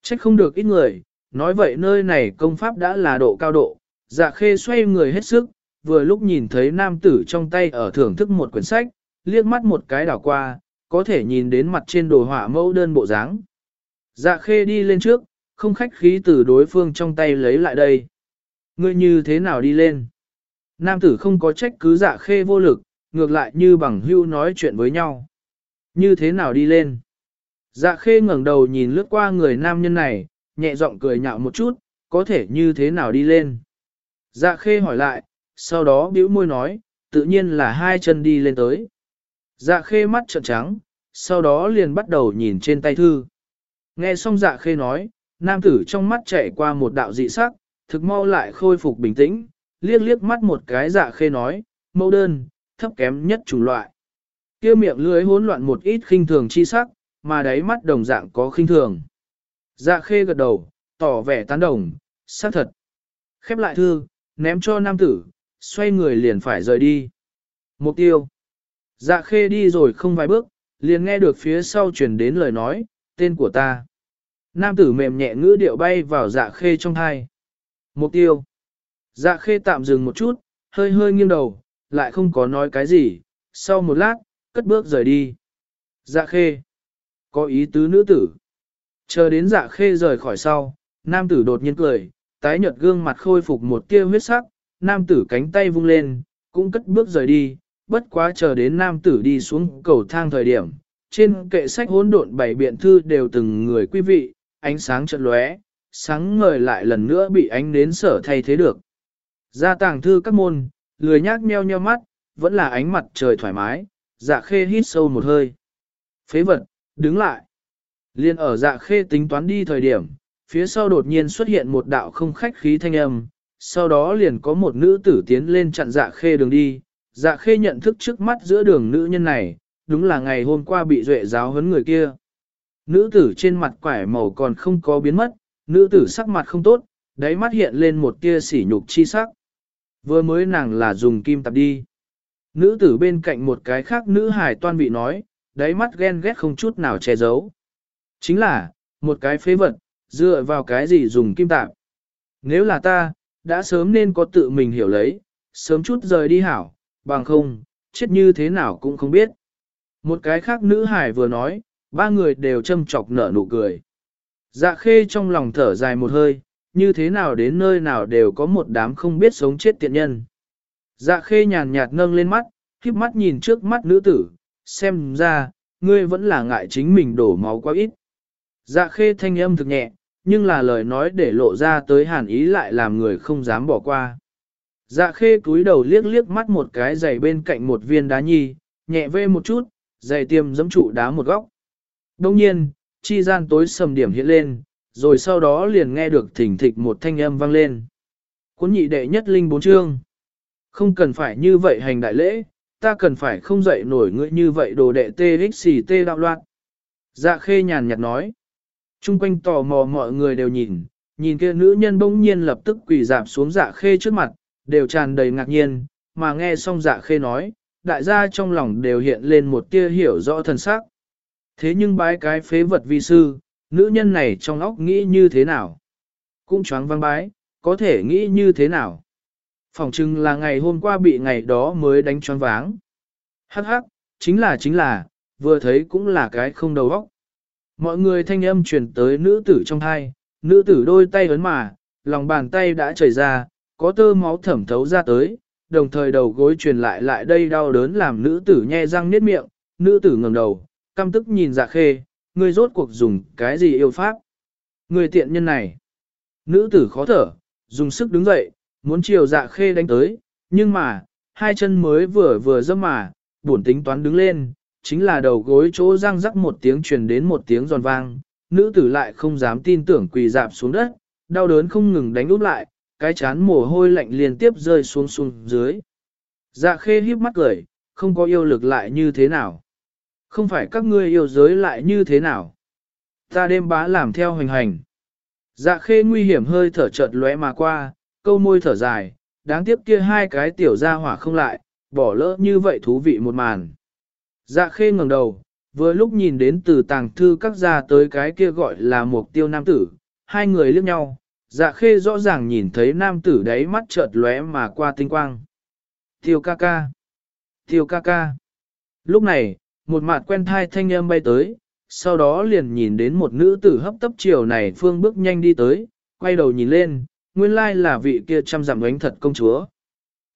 S1: Trách không được ít người, nói vậy nơi này công pháp đã là độ cao độ, dạ khê xoay người hết sức, vừa lúc nhìn thấy nam tử trong tay ở thưởng thức một quyển sách, liếc mắt một cái đảo qua, có thể nhìn đến mặt trên đồ họa mẫu đơn bộ dáng. Dạ khê đi lên trước, không khách khí từ đối phương trong tay lấy lại đây. Ngươi như thế nào đi lên? Nam tử không có trách cứ dạ khê vô lực, ngược lại như bằng hưu nói chuyện với nhau. Như thế nào đi lên? Dạ khê ngẩng đầu nhìn lướt qua người nam nhân này, nhẹ giọng cười nhạo một chút, có thể như thế nào đi lên? Dạ khê hỏi lại, sau đó bĩu môi nói, tự nhiên là hai chân đi lên tới. Dạ khê mắt trợn trắng, sau đó liền bắt đầu nhìn trên tay thư. Nghe xong dạ khê nói, nam tử trong mắt chạy qua một đạo dị sắc, thực mau lại khôi phục bình tĩnh, liếc liếc mắt một cái dạ khê nói, mẫu đơn, thấp kém nhất chủng loại. kia miệng lưới hỗn loạn một ít khinh thường chi sắc, mà đáy mắt đồng dạng có khinh thường. Dạ khê gật đầu, tỏ vẻ tán đồng, xác thật. Khép lại thư, ném cho nam tử, xoay người liền phải rời đi. Mục tiêu. Dạ khê đi rồi không vài bước, liền nghe được phía sau truyền đến lời nói, tên của ta. Nam tử mềm nhẹ ngữ điệu bay vào dạ khê trong thai. Mục tiêu. Dạ khê tạm dừng một chút, hơi hơi nghiêng đầu, lại không có nói cái gì, sau một lát, cất bước rời đi. Dạ khê. Có ý tứ nữ tử. Chờ đến dạ khê rời khỏi sau, nam tử đột nhiên cười, tái nhợt gương mặt khôi phục một tia huyết sắc, nam tử cánh tay vung lên, cũng cất bước rời đi, bất quá chờ đến nam tử đi xuống cầu thang thời điểm, trên kệ sách hỗn độn bảy biện thư đều từng người quý vị, ánh sáng chợt lóe, sáng ngời lại lần nữa bị ánh nến sở thay thế được. Ra tàng thư các môn, lười nhác meo nheo mắt, vẫn là ánh mặt trời thoải mái, dạ khê hít sâu một hơi. Phế vật, đứng lại. Liên ở dạ khê tính toán đi thời điểm, phía sau đột nhiên xuất hiện một đạo không khách khí thanh âm, sau đó liền có một nữ tử tiến lên chặn dạ khê đường đi. Dạ khê nhận thức trước mắt giữa đường nữ nhân này, đúng là ngày hôm qua bị duệ giáo huấn người kia. Nữ tử trên mặt quải màu còn không có biến mất, nữ tử sắc mặt không tốt, đáy mắt hiện lên một tia sỉ nhục chi sắc. Vừa mới nàng là dùng kim tạp đi. Nữ tử bên cạnh một cái khác nữ hải toan bị nói, đáy mắt ghen ghét không chút nào che giấu. Chính là, một cái phế vật, dựa vào cái gì dùng kim tạp. Nếu là ta, đã sớm nên có tự mình hiểu lấy, sớm chút rời đi hảo, bằng không, chết như thế nào cũng không biết. Một cái khác nữ hải vừa nói, ba người đều châm chọc nở nụ cười. Dạ khê trong lòng thở dài một hơi, như thế nào đến nơi nào đều có một đám không biết sống chết tiện nhân. Dạ khê nhàn nhạt nâng lên mắt, khiếp mắt nhìn trước mắt nữ tử, xem ra, ngươi vẫn là ngại chính mình đổ máu quá ít. Dạ khê thanh âm thực nhẹ, nhưng là lời nói để lộ ra tới hàn ý lại làm người không dám bỏ qua. Dạ khê cúi đầu liếc liếc mắt một cái giày bên cạnh một viên đá nhi, nhẹ vê một chút, giày tiêm dẫm trụ đá một góc. Đông nhiên, chi gian tối sầm điểm hiện lên, rồi sau đó liền nghe được thỉnh thịch một thanh âm vang lên. Cuốn nhị đệ nhất linh bốn chương. Không cần phải như vậy hành đại lễ, ta cần phải không dậy nổi ngươi như vậy đồ đệ TXT đạo loạn. Dạ khê nhàn nhạt nói. Trung quanh tò mò mọi người đều nhìn, nhìn kia nữ nhân bỗng nhiên lập tức quỳ dạp xuống dạ khê trước mặt, đều tràn đầy ngạc nhiên, mà nghe xong dạ khê nói, đại gia trong lòng đều hiện lên một tia hiểu rõ thần sắc. Thế nhưng bái cái phế vật vi sư, nữ nhân này trong óc nghĩ như thế nào? Cũng choáng văng bái, có thể nghĩ như thế nào? Phòng chừng là ngày hôm qua bị ngày đó mới đánh choáng váng. Hắc hắc, chính là chính là, vừa thấy cũng là cái không đầu óc. Mọi người thanh âm truyền tới nữ tử trong thai nữ tử đôi tay ấn mà, lòng bàn tay đã chảy ra, có tơ máu thẩm thấu ra tới, đồng thời đầu gối truyền lại lại đây đau đớn làm nữ tử nhe răng niết miệng, nữ tử ngẩng đầu, căm tức nhìn dạ khê, ngươi rốt cuộc dùng cái gì yêu pháp? Người tiện nhân này. Nữ tử khó thở, dùng sức đứng dậy, muốn chiều dạ khê đánh tới, nhưng mà, hai chân mới vừa vừa dâm mà, buồn tính toán đứng lên, chính là đầu gối chỗ răng rắc một tiếng truyền đến một tiếng giòn vang, nữ tử lại không dám tin tưởng quỳ dạp xuống đất, đau đớn không ngừng đánh úp lại, cái chán mồ hôi lạnh liên tiếp rơi xuống xuống dưới. Dạ khê híp mắt cười, không có yêu lực lại như thế nào. Không phải các ngươi yêu giới lại như thế nào. Ta đêm bá làm theo hành hành. Dạ khê nguy hiểm hơi thở chợt lóe mà qua, câu môi thở dài, đáng tiếc kia hai cái tiểu ra hỏa không lại, bỏ lỡ như vậy thú vị một màn. Dạ khê ngẩng đầu, vừa lúc nhìn đến từ tàng thư các gia tới cái kia gọi là mục tiêu nam tử, hai người liếc nhau, dạ khê rõ ràng nhìn thấy nam tử đấy mắt chợt lóe mà qua tinh quang. Tiêu ca ca. Tiêu ca ca. Lúc này, một mặt quen thai thanh âm bay tới, sau đó liền nhìn đến một nữ tử hấp tấp chiều này phương bước nhanh đi tới, quay đầu nhìn lên, nguyên lai là vị kia trăm giảm ánh thật công chúa.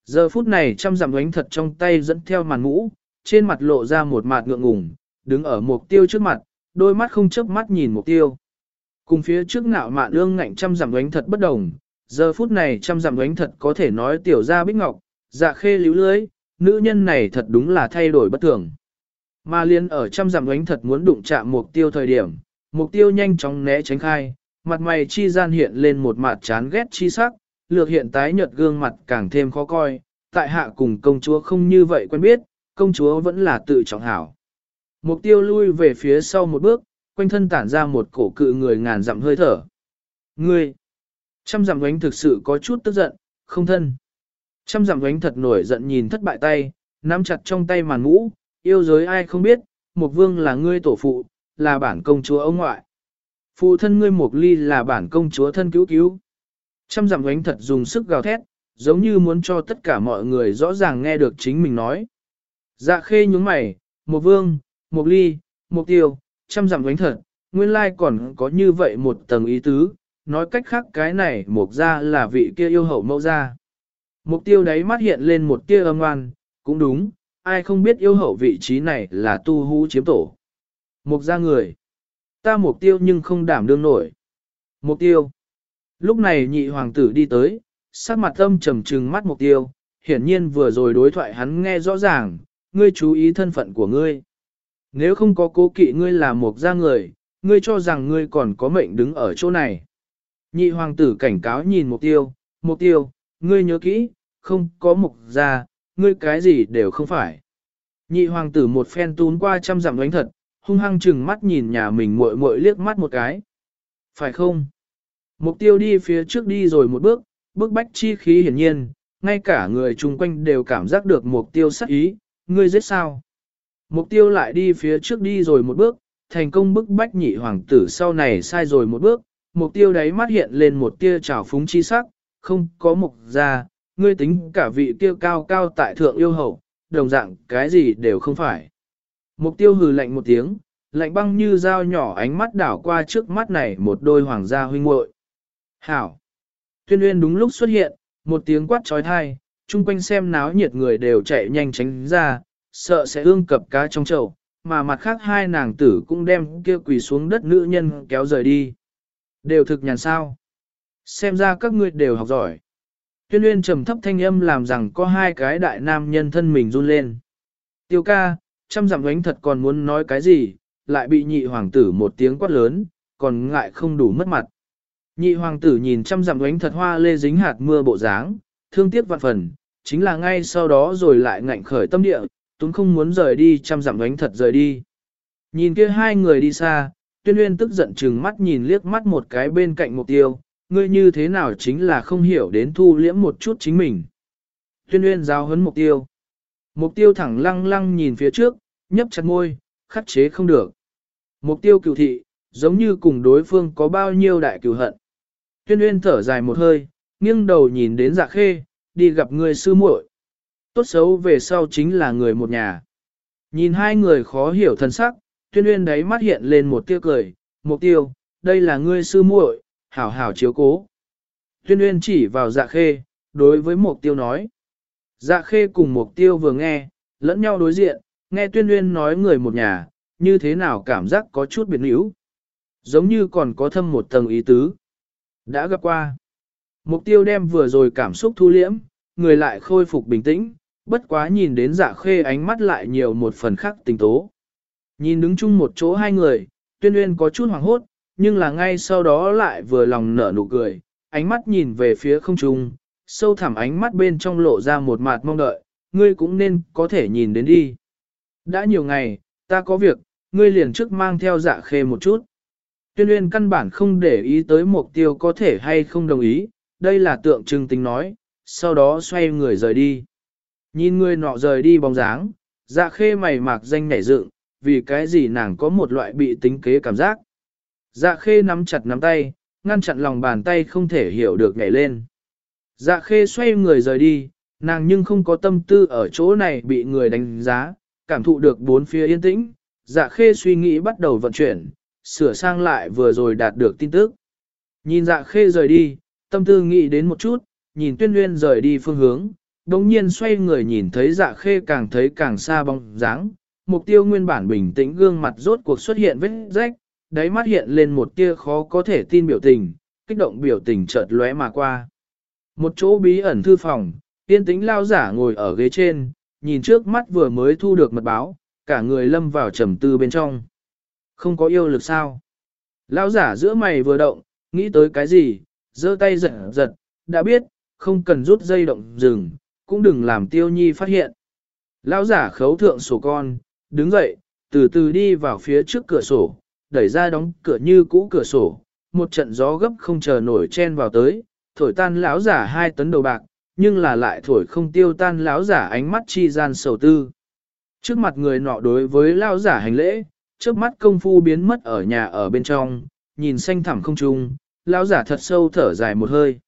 S1: Giờ phút này trăm giảm ánh thật trong tay dẫn theo màn mũ, trên mặt lộ ra một mặt ngượng ngùng, đứng ở mục tiêu trước mặt, đôi mắt không chớp mắt nhìn mục tiêu. Cùng phía trước ngạo mạn ương ngạnh trăm giảm ánh thật bất đồng, giờ phút này trăm giảm ánh thật có thể nói tiểu ra bích ngọc, dạ khê líu lưới, nữ nhân này thật đúng là thay đổi bất thường. Mà liên ở trăm dặm ánh thật muốn đụng chạm mục tiêu thời điểm, mục tiêu nhanh chóng né tránh khai, mặt mày chi gian hiện lên một mặt chán ghét chi sắc, lược hiện tái nhợt gương mặt càng thêm khó coi, tại hạ cùng công chúa không như vậy quen biết, công chúa vẫn là tự trọng hảo. Mục tiêu lui về phía sau một bước, quanh thân tản ra một cổ cự người ngàn dặm hơi thở. Ngươi! Trăm dặm ánh thực sự có chút tức giận, không thân. Trăm dặm ánh thật nổi giận nhìn thất bại tay, nắm chặt trong tay màn ngũ, yêu giới ai không biết, một vương là ngươi tổ phụ, là bản công chúa ông ngoại. Phụ thân ngươi một ly là bản công chúa thân cứu cứu. Trăm dặm ánh thật dùng sức gào thét, giống như muốn cho tất cả mọi người rõ ràng nghe được chính mình nói. Dạ khê nhúng mày, một vương, một ly, một tiêu, trăm dặm ánh thật, nguyên lai còn có như vậy một tầng ý tứ, nói cách khác cái này mục ra là vị kia yêu hậu mẫu ra. Mục tiêu đấy mắt hiện lên một tia âm oan, cũng đúng, ai không biết yêu hậu vị trí này là tu hú chiếm tổ. Mục ra người. Ta mục tiêu nhưng không đảm đương nổi. Mục tiêu. Lúc này nhị hoàng tử đi tới, sắc mặt âm trầm trừng mắt mục tiêu, hiển nhiên vừa rồi đối thoại hắn nghe rõ ràng, ngươi chú ý thân phận của ngươi. Nếu không có cố kỵ ngươi là mục gia người, ngươi cho rằng ngươi còn có mệnh đứng ở chỗ này. Nhị hoàng tử cảnh cáo nhìn mục tiêu, mục tiêu, ngươi nhớ kỹ, không có mục gia, ngươi cái gì đều không phải. Nhị hoàng tử một phen tún qua trăm dặm đánh thật, hung hăng chừng mắt nhìn nhà mình muội muội liếc mắt một cái. Phải không? Mục tiêu đi phía trước đi rồi một bước, bước bách chi khí hiển nhiên, ngay cả người chung quanh đều cảm giác được mục tiêu sắc ý, ngươi giết sao? Mục tiêu lại đi phía trước đi rồi một bước, thành công bức bách nhị hoàng tử sau này sai rồi một bước, mục tiêu đấy mắt hiện lên một tia trào phúng chi sắc, không có mục ra, ngươi tính cả vị kia cao cao tại thượng yêu hậu, đồng dạng cái gì đều không phải. Mục tiêu hừ lạnh một tiếng, lạnh băng như dao nhỏ ánh mắt đảo qua trước mắt này một đôi hoàng gia huynh muội. Hảo! Tuyên uyên đúng lúc xuất hiện, một tiếng quát trói thai, chung quanh xem náo nhiệt người đều chạy nhanh tránh ra, sợ sẽ ương cập cá trong chậu, mà mặt khác hai nàng tử cũng đem kia quỳ xuống đất nữ nhân kéo rời đi. Đều thực nhàn sao. Xem ra các ngươi đều học giỏi. Tuyên uyên trầm thấp thanh âm làm rằng có hai cái đại nam nhân thân mình run lên. Tiêu ca, trăm dặm ánh thật còn muốn nói cái gì, lại bị nhị hoàng tử một tiếng quát lớn, còn ngại không đủ mất mặt. Nhị hoàng tử nhìn trăm dặm ánh thật hoa lê dính hạt mưa bộ dáng, thương tiếc vạn phần, chính là ngay sau đó rồi lại ngạnh khởi tâm địa, tuấn không muốn rời đi trăm dặm ánh thật rời đi. Nhìn kia hai người đi xa, tuyên uyên tức giận chừng mắt nhìn liếc mắt một cái bên cạnh mục tiêu, ngươi như thế nào chính là không hiểu đến thu liễm một chút chính mình. Tuyên uyên giáo huấn mục tiêu. Mục tiêu thẳng lăng lăng nhìn phía trước, nhấp chặt môi, khắc chế không được. Mục tiêu cựu thị, giống như cùng đối phương có bao nhiêu đại cựu hận. Tuyên uyên thở dài một hơi, nghiêng đầu nhìn đến dạ khê, đi gặp người sư muội. Tốt xấu về sau chính là người một nhà. Nhìn hai người khó hiểu thân sắc, tuyên uyên đấy mắt hiện lên một tia cười, mục tiêu, đây là ngươi sư muội, hảo hảo chiếu cố. Tuyên uyên chỉ vào dạ khê, đối với mục tiêu nói. Dạ khê cùng mục tiêu vừa nghe, lẫn nhau đối diện, nghe tuyên uyên nói người một nhà, như thế nào cảm giác có chút biệt níu. Giống như còn có thâm một tầng ý tứ. Đã gặp qua. Mục tiêu đem vừa rồi cảm xúc thu liễm, người lại khôi phục bình tĩnh, bất quá nhìn đến dạ khê ánh mắt lại nhiều một phần khác tình tố. Nhìn đứng chung một chỗ hai người, tuyên uyên có chút hoảng hốt, nhưng là ngay sau đó lại vừa lòng nở nụ cười, ánh mắt nhìn về phía không trung, sâu thẳm ánh mắt bên trong lộ ra một mặt mong đợi, ngươi cũng nên có thể nhìn đến đi. Đã nhiều ngày, ta có việc, ngươi liền trước mang theo dạ khê một chút. Tuyên uyên căn bản không để ý tới mục tiêu có thể hay không đồng ý, đây là tượng trưng tính nói, sau đó xoay người rời đi. Nhìn người nọ rời đi bóng dáng, dạ khê mày mạc danh nhảy dựng, vì cái gì nàng có một loại bị tính kế cảm giác. Dạ khê nắm chặt nắm tay, ngăn chặn lòng bàn tay không thể hiểu được nhảy lên. Dạ khê xoay người rời đi, nàng nhưng không có tâm tư ở chỗ này bị người đánh giá, cảm thụ được bốn phía yên tĩnh, dạ khê suy nghĩ bắt đầu vận chuyển, sửa sang lại vừa rồi đạt được tin tức. Nhìn dạ khê rời đi, tâm tư nghĩ đến một chút, nhìn tuyên nguyên rời đi phương hướng, đồng nhiên xoay người nhìn thấy dạ khê càng thấy càng xa bóng dáng, mục tiêu nguyên bản bình tĩnh gương mặt rốt cuộc xuất hiện vết rách, đáy mắt hiện lên một tia khó có thể tin biểu tình, kích động biểu tình chợt lóe mà qua. Một chỗ bí ẩn thư phòng, tiên tính lao giả ngồi ở ghế trên, nhìn trước mắt vừa mới thu được mật báo, cả người lâm vào trầm tư bên trong. Không có yêu lực sao? Lão giả giữa mày vừa động, nghĩ tới cái gì, giơ tay giật giật, đã biết, không cần rút dây động dừng, cũng đừng làm tiêu nhi phát hiện. Lão giả khấu thượng sổ con, đứng dậy, từ từ đi vào phía trước cửa sổ, đẩy ra đóng cửa như cũ cửa sổ, một trận gió gấp không chờ nổi chen vào tới, thổi tan lão giả hai tấn đầu bạc, nhưng là lại thổi không tiêu tan lão giả ánh mắt chi gian sầu tư. Trước mặt người nọ đối với lão giả hành lễ, trước mắt công phu biến mất ở nhà ở bên trong, nhìn xanh thẳm không trung, lão giả thật sâu thở dài một hơi.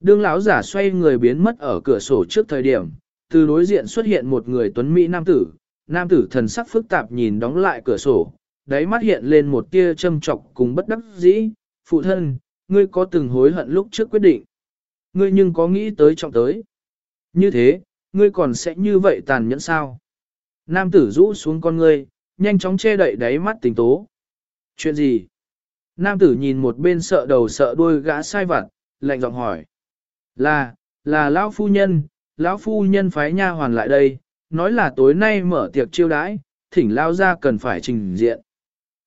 S1: Đương lão giả xoay người biến mất ở cửa sổ trước thời điểm, từ đối diện xuất hiện một người tuấn mỹ nam tử, nam tử thần sắc phức tạp nhìn đóng lại cửa sổ, đáy mắt hiện lên một tia châm trọc cùng bất đắc dĩ, phụ thân, ngươi có từng hối hận lúc trước quyết định. Ngươi nhưng có nghĩ tới trọng tới. Như thế, ngươi còn sẽ như vậy tàn nhẫn sao? Nam tử rũ xuống con ngươi, nhanh chóng che đậy đáy mắt tình tố. Chuyện gì? Nam tử nhìn một bên sợ đầu sợ đuôi gã sai vặt, lạnh giọng hỏi. Là, là lão phu nhân, lão phu nhân phái nha hoàn lại đây, nói là tối nay mở tiệc chiêu đãi, thỉnh lao ra cần phải trình diện.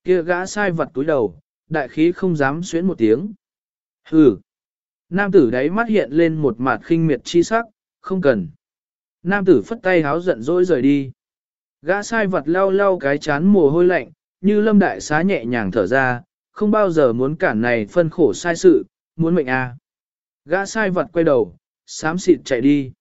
S1: Kia gã sai vật túi đầu, đại khí không dám xuyến một tiếng. Hừ. Nam tử đáy mắt hiện lên một mặt khinh miệt chi sắc, không cần. Nam tử phất tay háo giận dỗi rời đi. Gã sai vật lau lau cái chán mồ hôi lạnh, như lâm đại xá nhẹ nhàng thở ra, không bao giờ muốn cản này phân khổ sai sự, muốn mệnh a. À. Gã sai vật quay đầu, xám xịt chạy đi.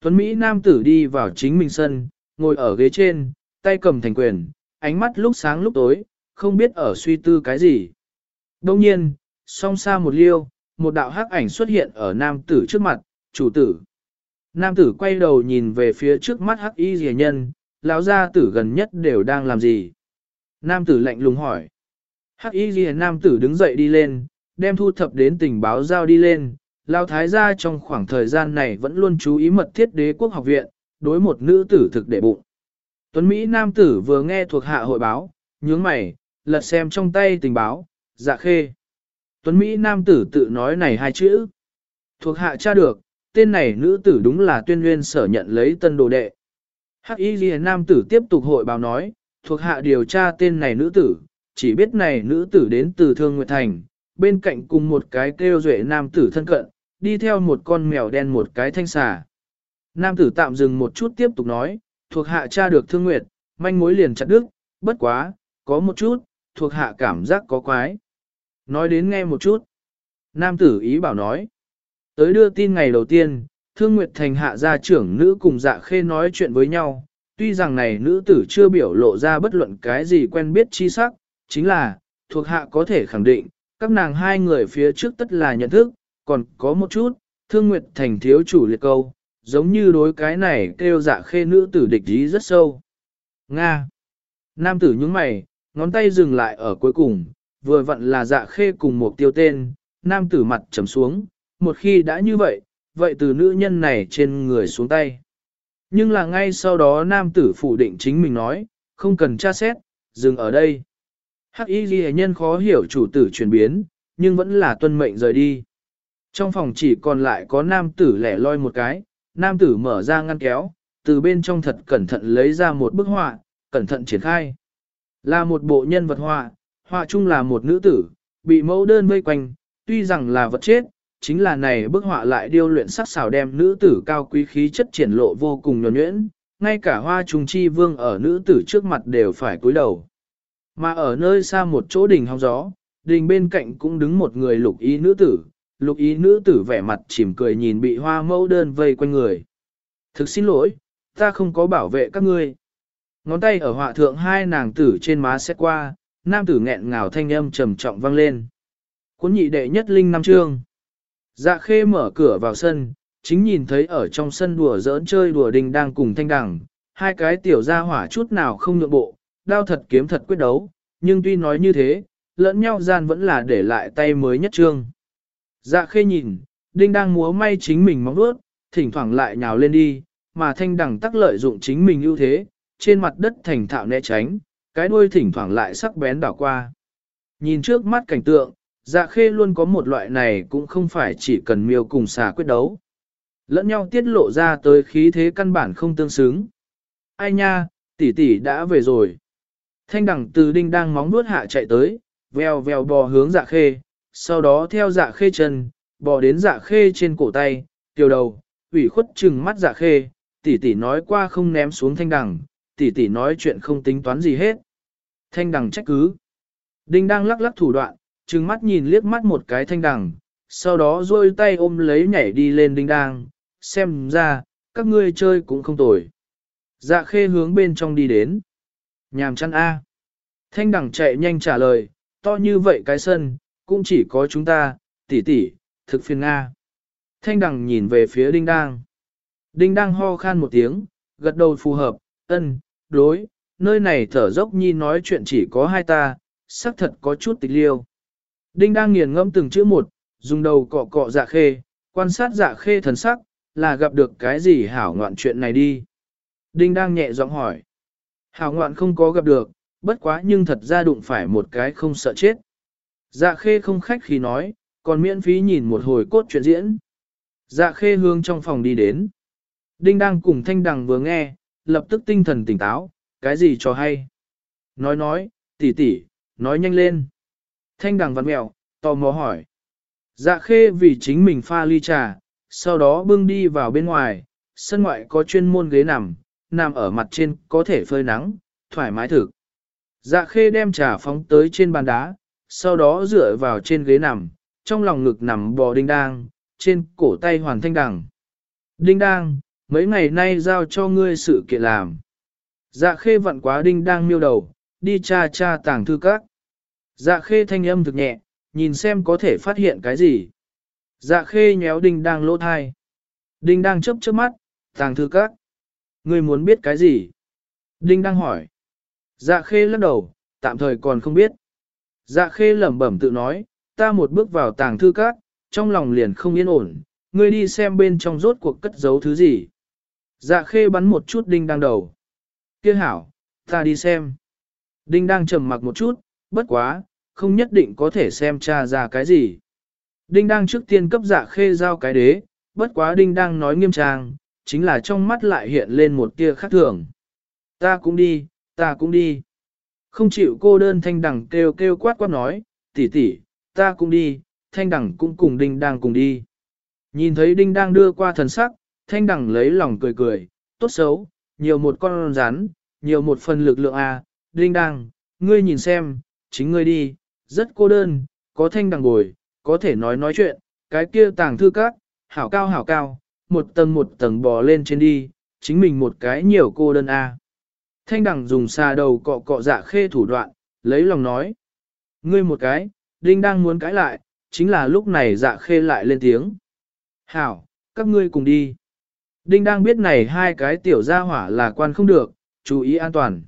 S1: Tuấn Mỹ nam tử đi vào chính mình sân, ngồi ở ghế trên, tay cầm thành quyền, ánh mắt lúc sáng lúc tối, không biết ở suy tư cái gì. Đông nhiên, song xa một liêu, một đạo hắc ảnh xuất hiện ở nam tử trước mặt, chủ tử. Nam tử quay đầu nhìn về phía trước mắt hắc y rìa nhân, lão gia tử gần nhất đều đang làm gì. Nam tử lạnh lùng hỏi. Hắc y rìa nam tử đứng dậy đi lên, đem thu thập đến tình báo giao đi lên. Lão thái gia trong khoảng thời gian này vẫn luôn chú ý mật thiết đế quốc học viện, đối một nữ tử thực để bụng. Tuấn Mỹ nam tử vừa nghe thuộc hạ hội báo, nhướng mày, lật xem trong tay tình báo, dạ khê. Tuấn Mỹ nam tử tự nói này hai chữ. Thuộc hạ tra được, tên này nữ tử đúng là tuyên nguyên sở nhận lấy tân đồ đệ. Hắc Y Ghi nam tử tiếp tục hội báo nói, thuộc hạ điều tra tên này nữ tử, chỉ biết này nữ tử đến từ Thương Nguyệt Thành, bên cạnh cùng một cái kêu duệ nam tử thân cận, đi theo một con mèo đen một cái thanh xà. Nam tử tạm dừng một chút tiếp tục nói, thuộc hạ tra được Thương Nguyệt, manh mối liền chặt đứt, bất quá, có một chút, thuộc hạ cảm giác có quái. Nói đến nghe một chút. Nam tử ý bảo nói. Tới đưa tin ngày đầu tiên, Thương Nguyệt Thành hạ gia trưởng nữ cùng dạ khê nói chuyện với nhau. Tuy rằng này nữ tử chưa biểu lộ ra bất luận cái gì quen biết chi sắc, chính là, thuộc hạ có thể khẳng định, các nàng hai người phía trước tất là nhận thức, còn có một chút, Thương Nguyệt Thành thiếu chủ liệt câu, giống như đối cái này kêu dạ khê nữ tử địch ý rất sâu. Nga. Nam tử nhướng mày, ngón tay dừng lại ở cuối cùng, vừa vặn là dạ khê cùng một tiêu tên, nam tử mặt trầm xuống, một khi đã như vậy, vậy từ nữ nhân này trên người xuống tay. Nhưng là ngay sau đó nam tử phủ định chính mình nói, không cần tra xét, dừng ở đây. Hắc y ghi nhân khó hiểu chủ tử chuyển biến, nhưng vẫn là tuân mệnh rời đi. Trong phòng chỉ còn lại có nam tử lẻ loi một cái, nam tử mở ra ngăn kéo, từ bên trong thật cẩn thận lấy ra một bức họa, cẩn thận triển khai. Là một bộ nhân vật họa, họa chung là một nữ tử, bị mẫu đơn vây quanh, tuy rằng là vật chết, chính là này bức họa lại điêu luyện sắc xảo đem nữ tử cao quý khí chất triển lộ vô cùng nhuẩn nhuyễn, ngay cả hoa trùng chi vương ở nữ tử trước mặt đều phải cúi đầu. Mà ở nơi xa một chỗ đỉnh hóng gió, đỉnh bên cạnh cũng đứng một người lục ý nữ tử, lục ý nữ tử vẻ mặt chìm cười nhìn bị hoa mẫu đơn vây quanh người. Thực xin lỗi, ta không có bảo vệ các ngươi. Ngón tay ở họa thượng hai nàng tử trên má xét qua, nam tử nghẹn ngào thanh âm trầm trọng vang lên. Cuốn nhị đệ nhất linh năm trương Dạ khê mở cửa vào sân, chính nhìn thấy ở trong sân đùa giỡn chơi đùa đình đang cùng thanh đẳng hai cái tiểu gia hỏa chút nào không nhượng bộ, đao thật kiếm thật quyết đấu, nhưng tuy nói như thế, lẫn nhau gian vẫn là để lại tay mới nhất trương. Dạ khê nhìn, đinh đang múa may chính mình móng đuốt, thỉnh thoảng lại nhào lên đi, mà thanh đẳng tắc lợi dụng chính mình ưu thế, trên mặt đất thành thạo né tránh, cái đuôi thỉnh thoảng lại sắc bén đảo qua. Nhìn trước mắt cảnh tượng, dạ khê luôn có một loại này cũng không phải chỉ cần miêu cùng xà quyết đấu. Lẫn nhau tiết lộ ra tới khí thế căn bản không tương xứng. Ai nha, tỷ tỷ đã về rồi. Thanh đẳng từ đinh đang móng nuốt hạ chạy tới, veo veo bò hướng dạ khê, sau đó theo dạ khê chân, bò đến dạ khê trên cổ tay, tiểu đầu, ủy khuất chừng mắt dạ khê, tỷ tỷ nói qua không ném xuống thanh đẳng, tỷ tỷ nói chuyện không tính toán gì hết. Thanh đằng trách cứ. Đinh đang lắc lắc thủ đoạn, trừng mắt nhìn liếc mắt một cái thanh đằng, sau đó rôi tay ôm lấy nhảy đi lên đinh đang, xem ra, các ngươi chơi cũng không tồi. Dạ khê hướng bên trong đi đến. Nhàm chăn A. Thanh đằng chạy nhanh trả lời, to như vậy cái sân, cũng chỉ có chúng ta, tỷ tỷ, thực phiền A. Thanh đằng nhìn về phía đinh đang. Đinh đang ho khan một tiếng, gật đầu phù hợp, ân, đối, nơi này thở dốc nhi nói chuyện chỉ có hai ta, xác thật có chút tịch liêu. Đinh đang nghiền ngẫm từng chữ một, dùng đầu cọ cọ dạ khê, quan sát dạ khê thần sắc, là gặp được cái gì hảo ngoạn chuyện này đi. Đinh đang nhẹ giọng hỏi. Hảo ngoạn không có gặp được, bất quá nhưng thật ra đụng phải một cái không sợ chết. Dạ khê không khách khi nói, còn miễn phí nhìn một hồi cốt truyện diễn. Dạ khê hương trong phòng đi đến. Đinh đang cùng thanh đằng vừa nghe, lập tức tinh thần tỉnh táo, cái gì cho hay. Nói nói, tỉ tỉ, nói nhanh lên. Thanh đằng văn mèo, tò mò hỏi. Dạ khê vì chính mình pha ly trà, sau đó bưng đi vào bên ngoài, sân ngoại có chuyên môn ghế nằm, nằm ở mặt trên có thể phơi nắng, thoải mái thực. Dạ khê đem trà phóng tới trên bàn đá, sau đó dựa vào trên ghế nằm, trong lòng ngực nằm bò đinh đang, trên cổ tay hoàn thanh đằng. Đinh đang, mấy ngày nay giao cho ngươi sự kiện làm. Dạ khê vặn quá đinh đang miêu đầu, đi cha cha tàng thư các. Dạ khê thanh âm thực nhẹ, nhìn xem có thể phát hiện cái gì. Dạ khê nhéo đinh đang lỗ thai. Đinh đang chớp chớp mắt, tàng thư các. Ngươi muốn biết cái gì? Đinh đang hỏi. Dạ khê lắc đầu, tạm thời còn không biết. Dạ khê lẩm bẩm tự nói, ta một bước vào tàng thư các, trong lòng liền không yên ổn, ngươi đi xem bên trong rốt cuộc cất giấu thứ gì. Dạ khê bắn một chút đinh đang đầu. Kia hảo, ta đi xem. Đinh đang trầm mặc một chút, bất quá, không nhất định có thể xem tra ra cái gì. Đinh đang trước tiên cấp dạ khê giao cái đế, bất quá đinh đang nói nghiêm trang, chính là trong mắt lại hiện lên một tia khác thường. Ta cũng đi, ta cũng đi. Không chịu cô đơn thanh đẳng kêu kêu quát quát nói, tỷ tỷ, ta cũng đi, thanh đẳng cũng cùng đinh đang cùng đi. Nhìn thấy đinh đang đưa qua thần sắc, thanh đẳng lấy lòng cười cười, tốt xấu, nhiều một con rắn, nhiều một phần lực lượng à, đinh đang, ngươi nhìn xem, chính ngươi đi, rất cô đơn, có thanh đằng bồi, có thể nói nói chuyện, cái kia tàng thư các, hảo cao hảo cao, một tầng một tầng bò lên trên đi, chính mình một cái nhiều cô đơn a. Thanh đằng dùng xà đầu cọ cọ dạ khê thủ đoạn, lấy lòng nói. Ngươi một cái, đinh đang muốn cãi lại, chính là lúc này dạ khê lại lên tiếng. Hảo, các ngươi cùng đi. Đinh đang biết này hai cái tiểu gia hỏa là quan không được, chú ý an toàn.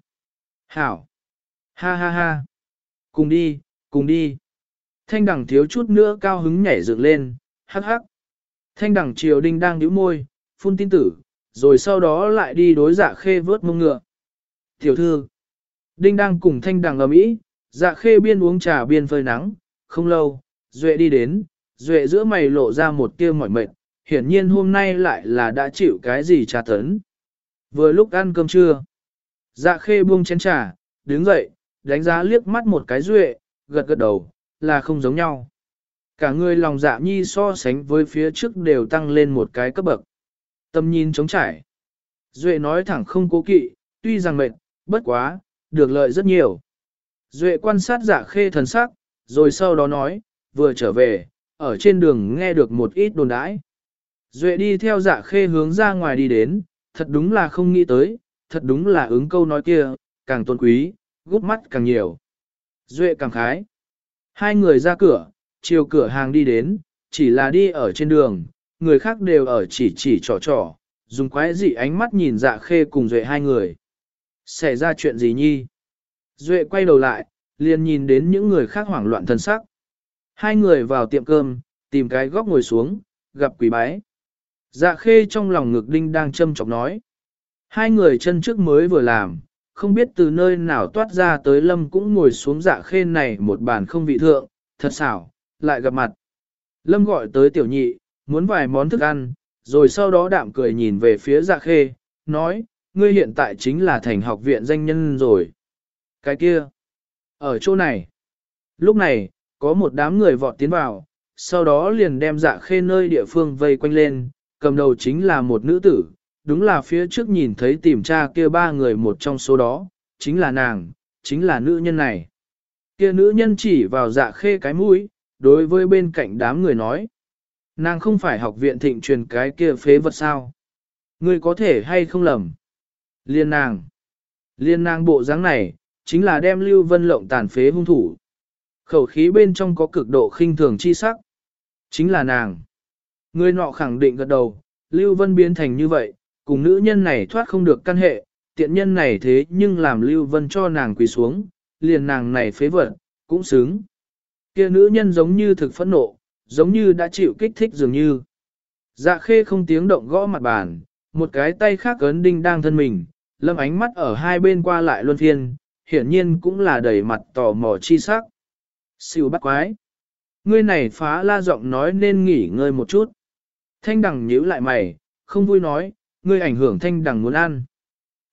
S1: Hảo. Ha ha ha. Cùng đi, cùng đi. Thanh đẳng thiếu chút nữa cao hứng nhảy dựng lên, hắc hắc. Thanh đẳng triều đinh đang nhíu môi, phun tin tử, rồi sau đó lại đi đối dạ khê vớt mông ngựa. Tiểu thư, đinh đang cùng thanh đẳng ầm ĩ, dạ khê biên uống trà biên phơi nắng, không lâu, duệ đi đến, duệ giữa mày lộ ra một tia mỏi mệt, hiển nhiên hôm nay lại là đã chịu cái gì trà tấn. Vừa lúc ăn cơm trưa, dạ khê buông chén trà, đứng dậy, đánh giá liếc mắt một cái duệ, gật gật đầu, là không giống nhau. Cả người lòng dạ nhi so sánh với phía trước đều tăng lên một cái cấp bậc. Tâm nhìn trống trải. Duệ nói thẳng không cố kỵ, tuy rằng mệt, bất quá, được lợi rất nhiều. Duệ quan sát dạ khê thần sắc, rồi sau đó nói, vừa trở về, ở trên đường nghe được một ít đồn đãi. Duệ đi theo dạ khê hướng ra ngoài đi đến, thật đúng là không nghĩ tới, thật đúng là ứng câu nói kia, càng tôn quý, gút mắt càng nhiều. Duệ càng khái. Hai người ra cửa, chiều cửa hàng đi đến, chỉ là đi ở trên đường, người khác đều ở chỉ chỉ trò trò, dùng quái dị ánh mắt nhìn dạ khê cùng Duệ hai người. Xảy ra chuyện gì nhi? Duệ quay đầu lại, liền nhìn đến những người khác hoảng loạn thân sắc. Hai người vào tiệm cơm, tìm cái góc ngồi xuống, gặp quỷ bái. Dạ khê trong lòng ngực đinh đang châm chọc nói. Hai người chân trước mới vừa làm, không biết từ nơi nào toát ra tới lâm cũng ngồi xuống dạ khê này một bàn không vị thượng, thật xảo, lại gặp mặt. Lâm gọi tới tiểu nhị, muốn vài món thức ăn, rồi sau đó đạm cười nhìn về phía dạ khê, nói, ngươi hiện tại chính là thành học viện danh nhân rồi. Cái kia, ở chỗ này, lúc này, có một đám người vọt tiến vào, sau đó liền đem dạ khê nơi địa phương vây quanh lên, cầm đầu chính là một nữ tử, đúng là phía trước nhìn thấy tìm tra kia ba người một trong số đó, chính là nàng, chính là nữ nhân này. Kia nữ nhân chỉ vào dạ khê cái mũi, đối với bên cạnh đám người nói. Nàng không phải học viện thịnh truyền cái kia phế vật sao. Ngươi có thể hay không lầm. Liên nàng. Liên nàng bộ dáng này, chính là đem Lưu Vân lộng tàn phế hung thủ. Khẩu khí bên trong có cực độ khinh thường chi sắc. Chính là nàng. Người nọ khẳng định gật đầu, Lưu Vân biến thành như vậy, cùng nữ nhân này thoát không được căn hệ, tiện nhân này thế nhưng làm Lưu Vân cho nàng quỳ xuống, liền nàng này phế vật, cũng xứng. Kia nữ nhân giống như thực phẫn nộ, giống như đã chịu kích thích dường như. Dạ khê không tiếng động gõ mặt bàn, một cái tay khác ấn đinh đang thân mình, lâm ánh mắt ở hai bên qua lại luân phiên, hiển nhiên cũng là đầy mặt tò mò chi sắc. Siêu bắt quái. ngươi này phá la giọng nói nên nghỉ ngơi một chút. Thanh đằng nhíu lại mày, không vui nói, ngươi ảnh hưởng thanh đằng muốn ăn.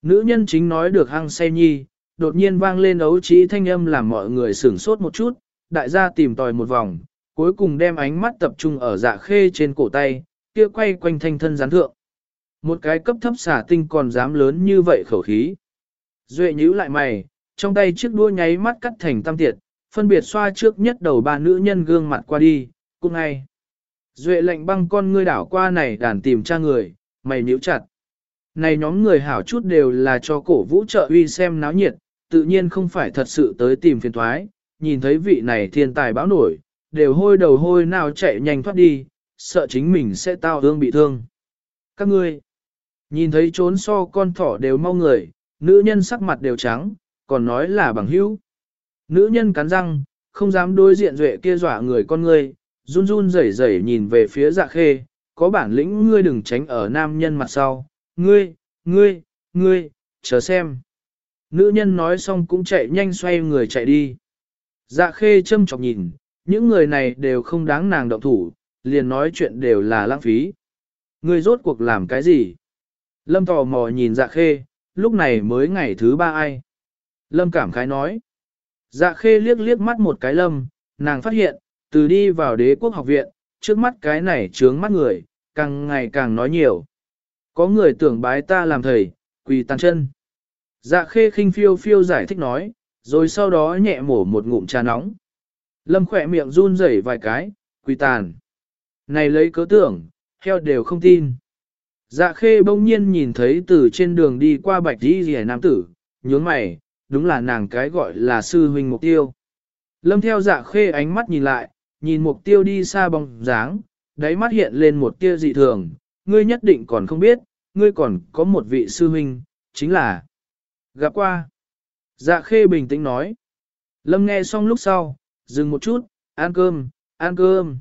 S1: Nữ nhân chính nói được hăng say nhi, đột nhiên vang lên ấu trí thanh âm làm mọi người sửng sốt một chút, đại gia tìm tòi một vòng, cuối cùng đem ánh mắt tập trung ở dạ khê trên cổ tay, kia quay quanh thanh thân gián thượng. Một cái cấp thấp xả tinh còn dám lớn như vậy khẩu khí. Duệ nhíu lại mày, trong tay chiếc đua nháy mắt cắt thành tam tiệt, phân biệt xoa trước nhất đầu ba nữ nhân gương mặt qua đi, cũng ngay. Duệ lệnh băng con ngươi đảo qua này đàn tìm tra người, mày nhíu chặt. Này nhóm người hảo chút đều là cho cổ vũ trợ uy xem náo nhiệt, tự nhiên không phải thật sự tới tìm phiền thoái, nhìn thấy vị này thiên tài bão nổi, đều hôi đầu hôi nào chạy nhanh thoát đi, sợ chính mình sẽ tao thương bị thương. Các ngươi, nhìn thấy trốn so con thỏ đều mau người, nữ nhân sắc mặt đều trắng, còn nói là bằng hữu. Nữ nhân cắn răng, không dám đối diện duệ kia dọa người con ngươi, run run rẩy rẩy nhìn về phía dạ khê, có bản lĩnh ngươi đừng tránh ở nam nhân mặt sau, ngươi, ngươi, ngươi, chờ xem. Nữ nhân nói xong cũng chạy nhanh xoay người chạy đi. Dạ khê châm chọc nhìn, những người này đều không đáng nàng động thủ, liền nói chuyện đều là lãng phí. Ngươi rốt cuộc làm cái gì? Lâm tò mò nhìn dạ khê, lúc này mới ngày thứ ba ai? Lâm cảm khái nói. Dạ khê liếc liếc mắt một cái lâm, nàng phát hiện, từ đi vào đế quốc học viện, trước mắt cái này trướng mắt người, càng ngày càng nói nhiều. Có người tưởng bái ta làm thầy, quỳ tàn chân. Dạ khê khinh phiêu phiêu giải thích nói, rồi sau đó nhẹ mổ một ngụm trà nóng. Lâm khỏe miệng run rẩy vài cái, quỳ tàn. Này lấy cớ tưởng, heo đều không tin. Dạ khê bỗng nhiên nhìn thấy từ trên đường đi qua bạch đi rìa nam tử, nhướng mày, đúng là nàng cái gọi là sư huynh mục tiêu. Lâm theo dạ khê ánh mắt nhìn lại, nhìn mục tiêu đi xa bóng dáng, đáy mắt hiện lên một tia dị thường, ngươi nhất định còn không biết, ngươi còn có một vị sư huynh, chính là gặp qua. Dạ khê bình tĩnh nói. Lâm nghe xong lúc sau, dừng một chút, ăn cơm, ăn cơm.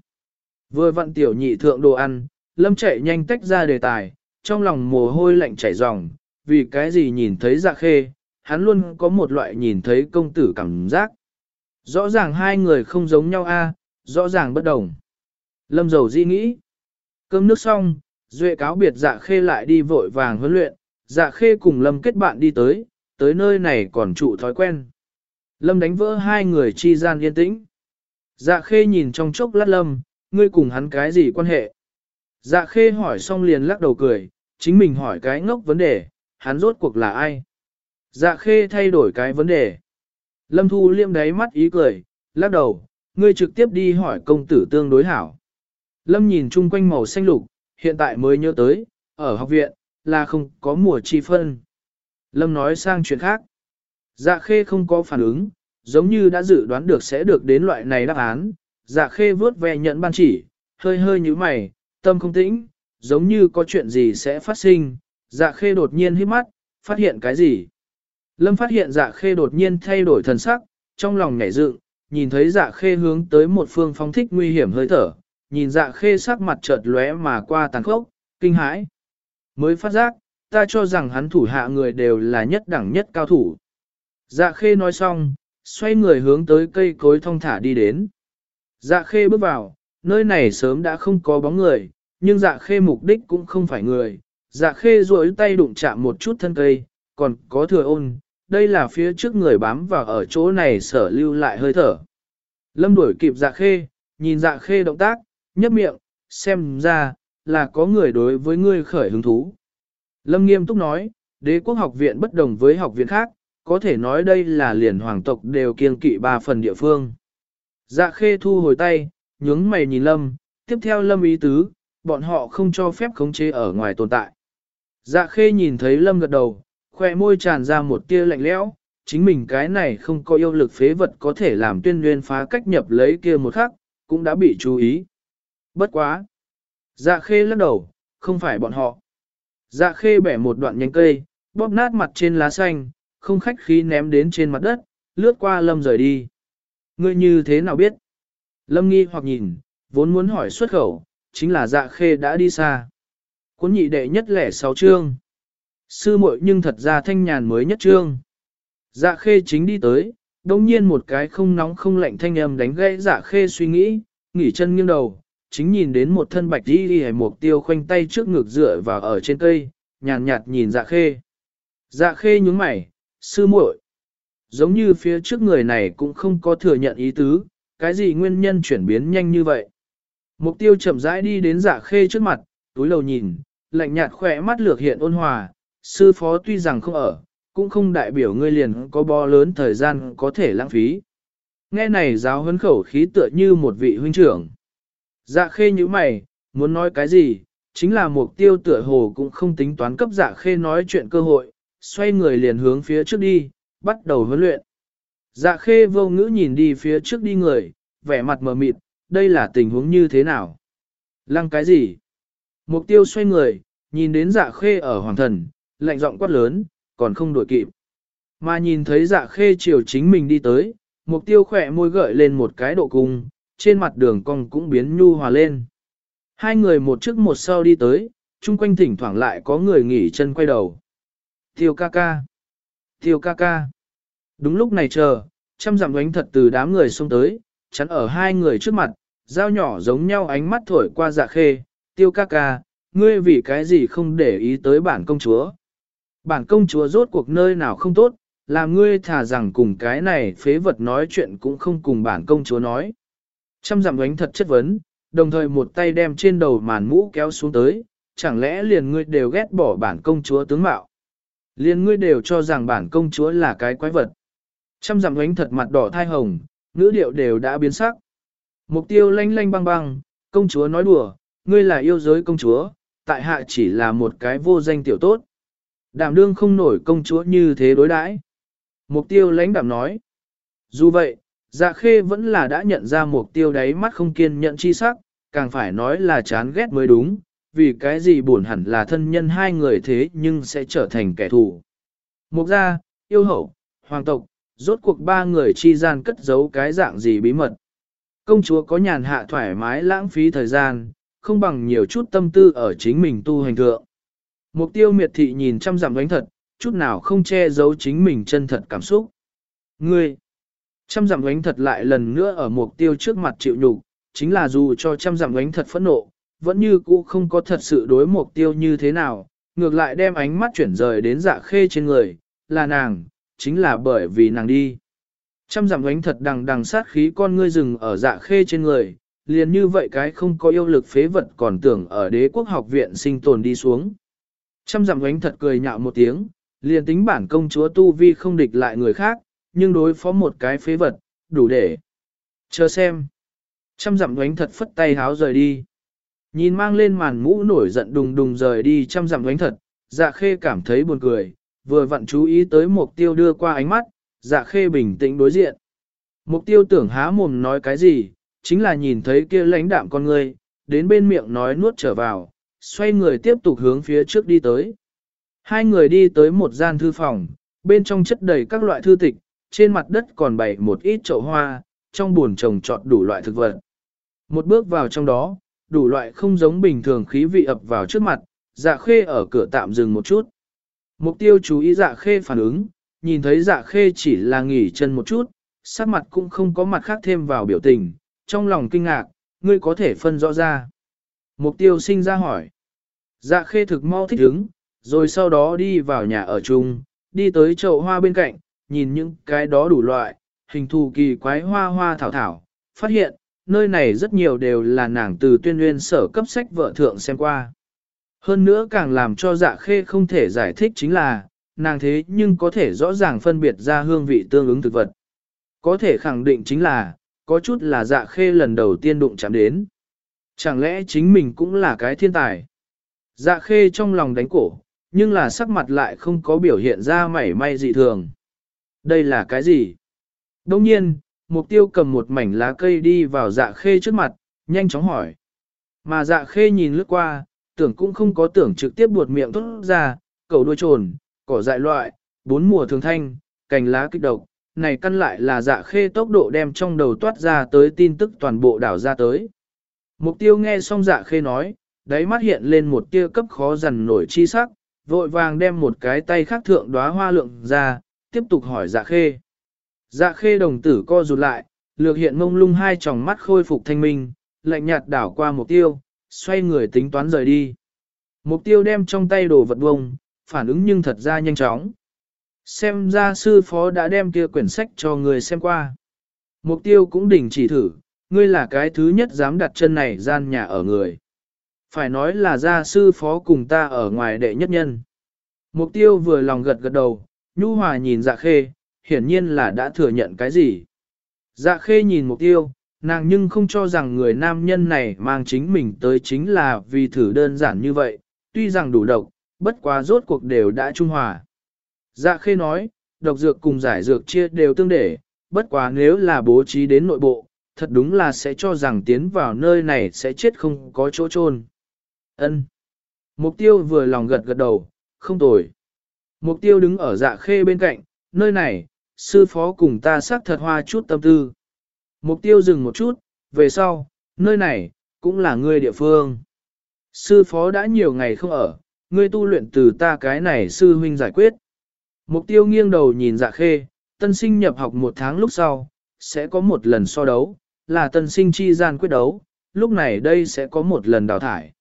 S1: Vừa vặn tiểu nhị thượng đồ ăn, Lâm chạy nhanh tách ra đề tài, trong lòng mồ hôi lạnh chảy ròng, vì cái gì nhìn thấy dạ khê, hắn luôn có một loại nhìn thấy công tử cảm giác. Rõ ràng hai người không giống nhau a, rõ ràng bất đồng. Lâm dầu di nghĩ. Cơm nước xong, Duệ cáo biệt dạ khê lại đi vội vàng huấn luyện, dạ khê cùng Lâm kết bạn đi tới, tới nơi này còn trụ thói quen. Lâm đánh vỡ hai người chi gian yên tĩnh. Dạ khê nhìn trong chốc lát Lâm, ngươi cùng hắn cái gì quan hệ? Dạ khê hỏi xong liền lắc đầu cười, chính mình hỏi cái ngốc vấn đề, hắn rốt cuộc là ai? Dạ khê thay đổi cái vấn đề. Lâm Thu liêm đáy mắt ý cười, lắc đầu, ngươi trực tiếp đi hỏi công tử tương đối hảo. Lâm nhìn chung quanh màu xanh lục, hiện tại mới nhớ tới, ở học viện, là không có mùa chi phân. Lâm nói sang chuyện khác. Dạ khê không có phản ứng, giống như đã dự đoán được sẽ được đến loại này đáp án. Dạ khê vớt ve nhận ban chỉ, hơi hơi như mày, tâm không tĩnh, giống như có chuyện gì sẽ phát sinh. Dạ khê đột nhiên hít mắt, phát hiện cái gì? Lâm phát hiện dạ khê đột nhiên thay đổi thần sắc, trong lòng nhảy dựng, nhìn thấy dạ khê hướng tới một phương phong thích nguy hiểm hơi thở, nhìn dạ khê sắc mặt chợt lóe mà qua tàn khốc, kinh hãi. Mới phát giác, ta cho rằng hắn thủ hạ người đều là nhất đẳng nhất cao thủ. Dạ khê nói xong, xoay người hướng tới cây cối thong thả đi đến. Dạ khê bước vào, nơi này sớm đã không có bóng người, nhưng dạ khê mục đích cũng không phải người. Dạ khê duỗi tay đụng chạm một chút thân cây, còn có thừa ôn, đây là phía trước người bám vào ở chỗ này sở lưu lại hơi thở. Lâm đuổi kịp dạ khê, nhìn dạ khê động tác, nhấp miệng, xem ra, là có người đối với ngươi khởi hứng thú. Lâm nghiêm túc nói, đế quốc học viện bất đồng với học viện khác, có thể nói đây là liền hoàng tộc đều kiên kỵ ba phần địa phương. Dạ khê thu hồi tay, nhướng mày nhìn Lâm, tiếp theo Lâm ý tứ, bọn họ không cho phép khống chế ở ngoài tồn tại. Dạ khê nhìn thấy Lâm gật đầu, khoe môi tràn ra một tia lạnh lẽo, chính mình cái này không có yêu lực phế vật có thể làm tuyên nguyên phá cách nhập lấy kia một khắc, cũng đã bị chú ý. Bất quá. Dạ khê lắc đầu, không phải bọn họ. Dạ khê bẻ một đoạn nhánh cây, bóp nát mặt trên lá xanh, không khách khí ném đến trên mặt đất, lướt qua lâm rời đi. Ngươi như thế nào biết? Lâm nghi hoặc nhìn, vốn muốn hỏi xuất khẩu, chính là dạ khê đã đi xa. Cuốn nhị đệ nhất lẻ sáu chương. Sư muội nhưng thật ra thanh nhàn mới nhất trương. Dạ khê chính đi tới, đồng nhiên một cái không nóng không lạnh thanh âm đánh gãy dạ khê suy nghĩ, nghỉ chân nghiêng đầu, chính nhìn đến một thân bạch đi đi mục tiêu khoanh tay trước ngực dựa vào ở trên cây, nhàn nhạt, nhạt nhìn dạ khê. Dạ khê nhúng mày, sư muội, Giống như phía trước người này cũng không có thừa nhận ý tứ, cái gì nguyên nhân chuyển biến nhanh như vậy. Mục tiêu chậm rãi đi đến dạ khê trước mặt, túi lầu nhìn, lạnh nhạt khỏe mắt lược hiện ôn hòa, sư phó tuy rằng không ở, cũng không đại biểu ngươi liền có bo lớn thời gian có thể lãng phí. Nghe này giáo huấn khẩu khí tựa như một vị huynh trưởng. Dạ khê như mày, muốn nói cái gì, chính là mục tiêu tựa hồ cũng không tính toán cấp dạ khê nói chuyện cơ hội, xoay người liền hướng phía trước đi, bắt đầu huấn luyện. Dạ khê vô ngữ nhìn đi phía trước đi người, vẻ mặt mờ mịt, đây là tình huống như thế nào? Lăng cái gì? Mục tiêu xoay người, nhìn đến dạ khê ở hoàng thần, lạnh giọng quát lớn, còn không đuổi kịp. Mà nhìn thấy dạ khê chiều chính mình đi tới, mục tiêu khỏe môi gợi lên một cái độ cung, trên mặt đường cong cũng biến nhu hòa lên. Hai người một trước một sau đi tới, chung quanh thỉnh thoảng lại có người nghỉ chân quay đầu. Tiêu ca ca. Tiêu ca ca. Đúng lúc này chờ, trăm dặm đánh thật từ đám người xông tới, chắn ở hai người trước mặt, dao nhỏ giống nhau ánh mắt thổi qua dạ khê. Tiêu ca ca, ngươi vì cái gì không để ý tới bản công chúa. Bản công chúa rốt cuộc nơi nào không tốt, làm ngươi thả rằng cùng cái này phế vật nói chuyện cũng không cùng bản công chúa nói. Trăm dặm đánh thật chất vấn, đồng thời một tay đem trên đầu màn mũ kéo xuống tới, chẳng lẽ liền ngươi đều ghét bỏ bản công chúa tướng mạo. Liền ngươi đều cho rằng bản công chúa là cái quái vật. Trăm dặm đánh thật mặt đỏ thai hồng, ngữ điệu đều đã biến sắc. Mục tiêu lanh lanh băng băng, công chúa nói đùa, ngươi là yêu giới công chúa, tại hạ chỉ là một cái vô danh tiểu tốt. Đảm đương không nổi công chúa như thế đối đãi. Mục tiêu lãnh đảm nói. Dù vậy, dạ khê vẫn là đã nhận ra mục tiêu đáy mắt không kiên nhận chi sắc, càng phải nói là chán ghét mới đúng, vì cái gì buồn hẳn là thân nhân hai người thế nhưng sẽ trở thành kẻ thù. Mục gia, yêu hậu, hoàng tộc, rốt cuộc ba người chi gian cất giấu cái dạng gì bí mật. Công chúa có nhàn hạ thoải mái lãng phí thời gian, không bằng nhiều chút tâm tư ở chính mình tu hành thượng. Mục tiêu miệt thị nhìn chăm dặm đánh thật, chút nào không che giấu chính mình chân thật cảm xúc. Ngươi, chăm dặm đánh thật lại lần nữa ở mục tiêu trước mặt chịu nhục, chính là dù cho chăm dặm đánh thật phẫn nộ, vẫn như cũ không có thật sự đối mục tiêu như thế nào, ngược lại đem ánh mắt chuyển rời đến dạ khê trên người, là nàng, chính là bởi vì nàng đi. Chăm dặm đánh thật đằng đằng sát khí con ngươi rừng ở dạ khê trên người, liền như vậy cái không có yêu lực phế vật còn tưởng ở đế quốc học viện sinh tồn đi xuống. Trăm dặm đánh thật cười nhạo một tiếng, liền tính bản công chúa tu vi không địch lại người khác, nhưng đối phó một cái phế vật, đủ để. Chờ xem. Trăm dặm đánh thật phất tay háo rời đi. Nhìn mang lên màn mũ nổi giận đùng đùng rời đi trăm dặm đánh thật, dạ khê cảm thấy buồn cười, vừa vặn chú ý tới mục tiêu đưa qua ánh mắt, dạ khê bình tĩnh đối diện. Mục tiêu tưởng há mồm nói cái gì, chính là nhìn thấy kia lãnh đạm con người, đến bên miệng nói nuốt trở vào, xoay người tiếp tục hướng phía trước đi tới. Hai người đi tới một gian thư phòng, bên trong chất đầy các loại thư tịch, trên mặt đất còn bày một ít chậu hoa, trong buồn trồng trọt đủ loại thực vật. Một bước vào trong đó, đủ loại không giống bình thường khí vị ập vào trước mặt, dạ khê ở cửa tạm dừng một chút. Mục tiêu chú ý dạ khê phản ứng, nhìn thấy dạ khê chỉ là nghỉ chân một chút, sắc mặt cũng không có mặt khác thêm vào biểu tình, trong lòng kinh ngạc, ngươi có thể phân rõ ra. Mục tiêu sinh ra hỏi. Dạ khê thực mau thích ứng, rồi sau đó đi vào nhà ở chung, đi tới chậu hoa bên cạnh, nhìn những cái đó đủ loại, hình thù kỳ quái hoa hoa thảo thảo, phát hiện, nơi này rất nhiều đều là nàng từ tuyên nguyên sở cấp sách vợ thượng xem qua. Hơn nữa càng làm cho dạ khê không thể giải thích chính là, nàng thế nhưng có thể rõ ràng phân biệt ra hương vị tương ứng thực vật. Có thể khẳng định chính là, có chút là dạ khê lần đầu tiên đụng chạm đến. Chẳng lẽ chính mình cũng là cái thiên tài? Dạ khê trong lòng đánh cổ, nhưng là sắc mặt lại không có biểu hiện ra mảy may dị thường. Đây là cái gì? Đông nhiên, mục tiêu cầm một mảnh lá cây đi vào dạ khê trước mặt, nhanh chóng hỏi. Mà dạ khê nhìn lướt qua, tưởng cũng không có tưởng trực tiếp buột miệng tốt ra, cầu đuôi trồn, cỏ dại loại, bốn mùa thường thanh, cành lá kích độc, này căn lại là dạ khê tốc độ đem trong đầu toát ra tới tin tức toàn bộ đảo ra tới. Mục tiêu nghe xong dạ khê nói, đáy mắt hiện lên một tia cấp khó dằn nổi chi sắc, vội vàng đem một cái tay khác thượng đóa hoa lượng ra, tiếp tục hỏi dạ khê. Dạ khê đồng tử co rụt lại, lược hiện mông lung hai tròng mắt khôi phục thanh minh, lạnh nhạt đảo qua mục tiêu, xoay người tính toán rời đi. Mục tiêu đem trong tay đồ vật bông, phản ứng nhưng thật ra nhanh chóng. Xem ra sư phó đã đem kia quyển sách cho người xem qua. Mục tiêu cũng đỉnh chỉ thử, ngươi là cái thứ nhất dám đặt chân này gian nhà ở người. Phải nói là gia sư phó cùng ta ở ngoài đệ nhất nhân. Mục tiêu vừa lòng gật gật đầu, nhu hòa nhìn dạ khê, hiển nhiên là đã thừa nhận cái gì. Dạ khê nhìn mục tiêu, nàng nhưng không cho rằng người nam nhân này mang chính mình tới chính là vì thử đơn giản như vậy, tuy rằng đủ độc, bất quá rốt cuộc đều đã trung hòa. Dạ khê nói, độc dược cùng giải dược chia đều tương để, bất quá nếu là bố trí đến nội bộ, thật đúng là sẽ cho rằng tiến vào nơi này sẽ chết không có chỗ chôn. Ân. Mục tiêu vừa lòng gật gật đầu, không tồi. Mục tiêu đứng ở dạ khê bên cạnh, nơi này, sư phó cùng ta xác thật hoa chút tâm tư. Mục tiêu dừng một chút, về sau, nơi này, cũng là ngươi địa phương. Sư phó đã nhiều ngày không ở, ngươi tu luyện từ ta cái này sư huynh giải quyết. Mục tiêu nghiêng đầu nhìn dạ khê, tân sinh nhập học một tháng lúc sau, sẽ có một lần so đấu, là tân sinh chi gian quyết đấu, lúc này đây sẽ có một lần đào thải.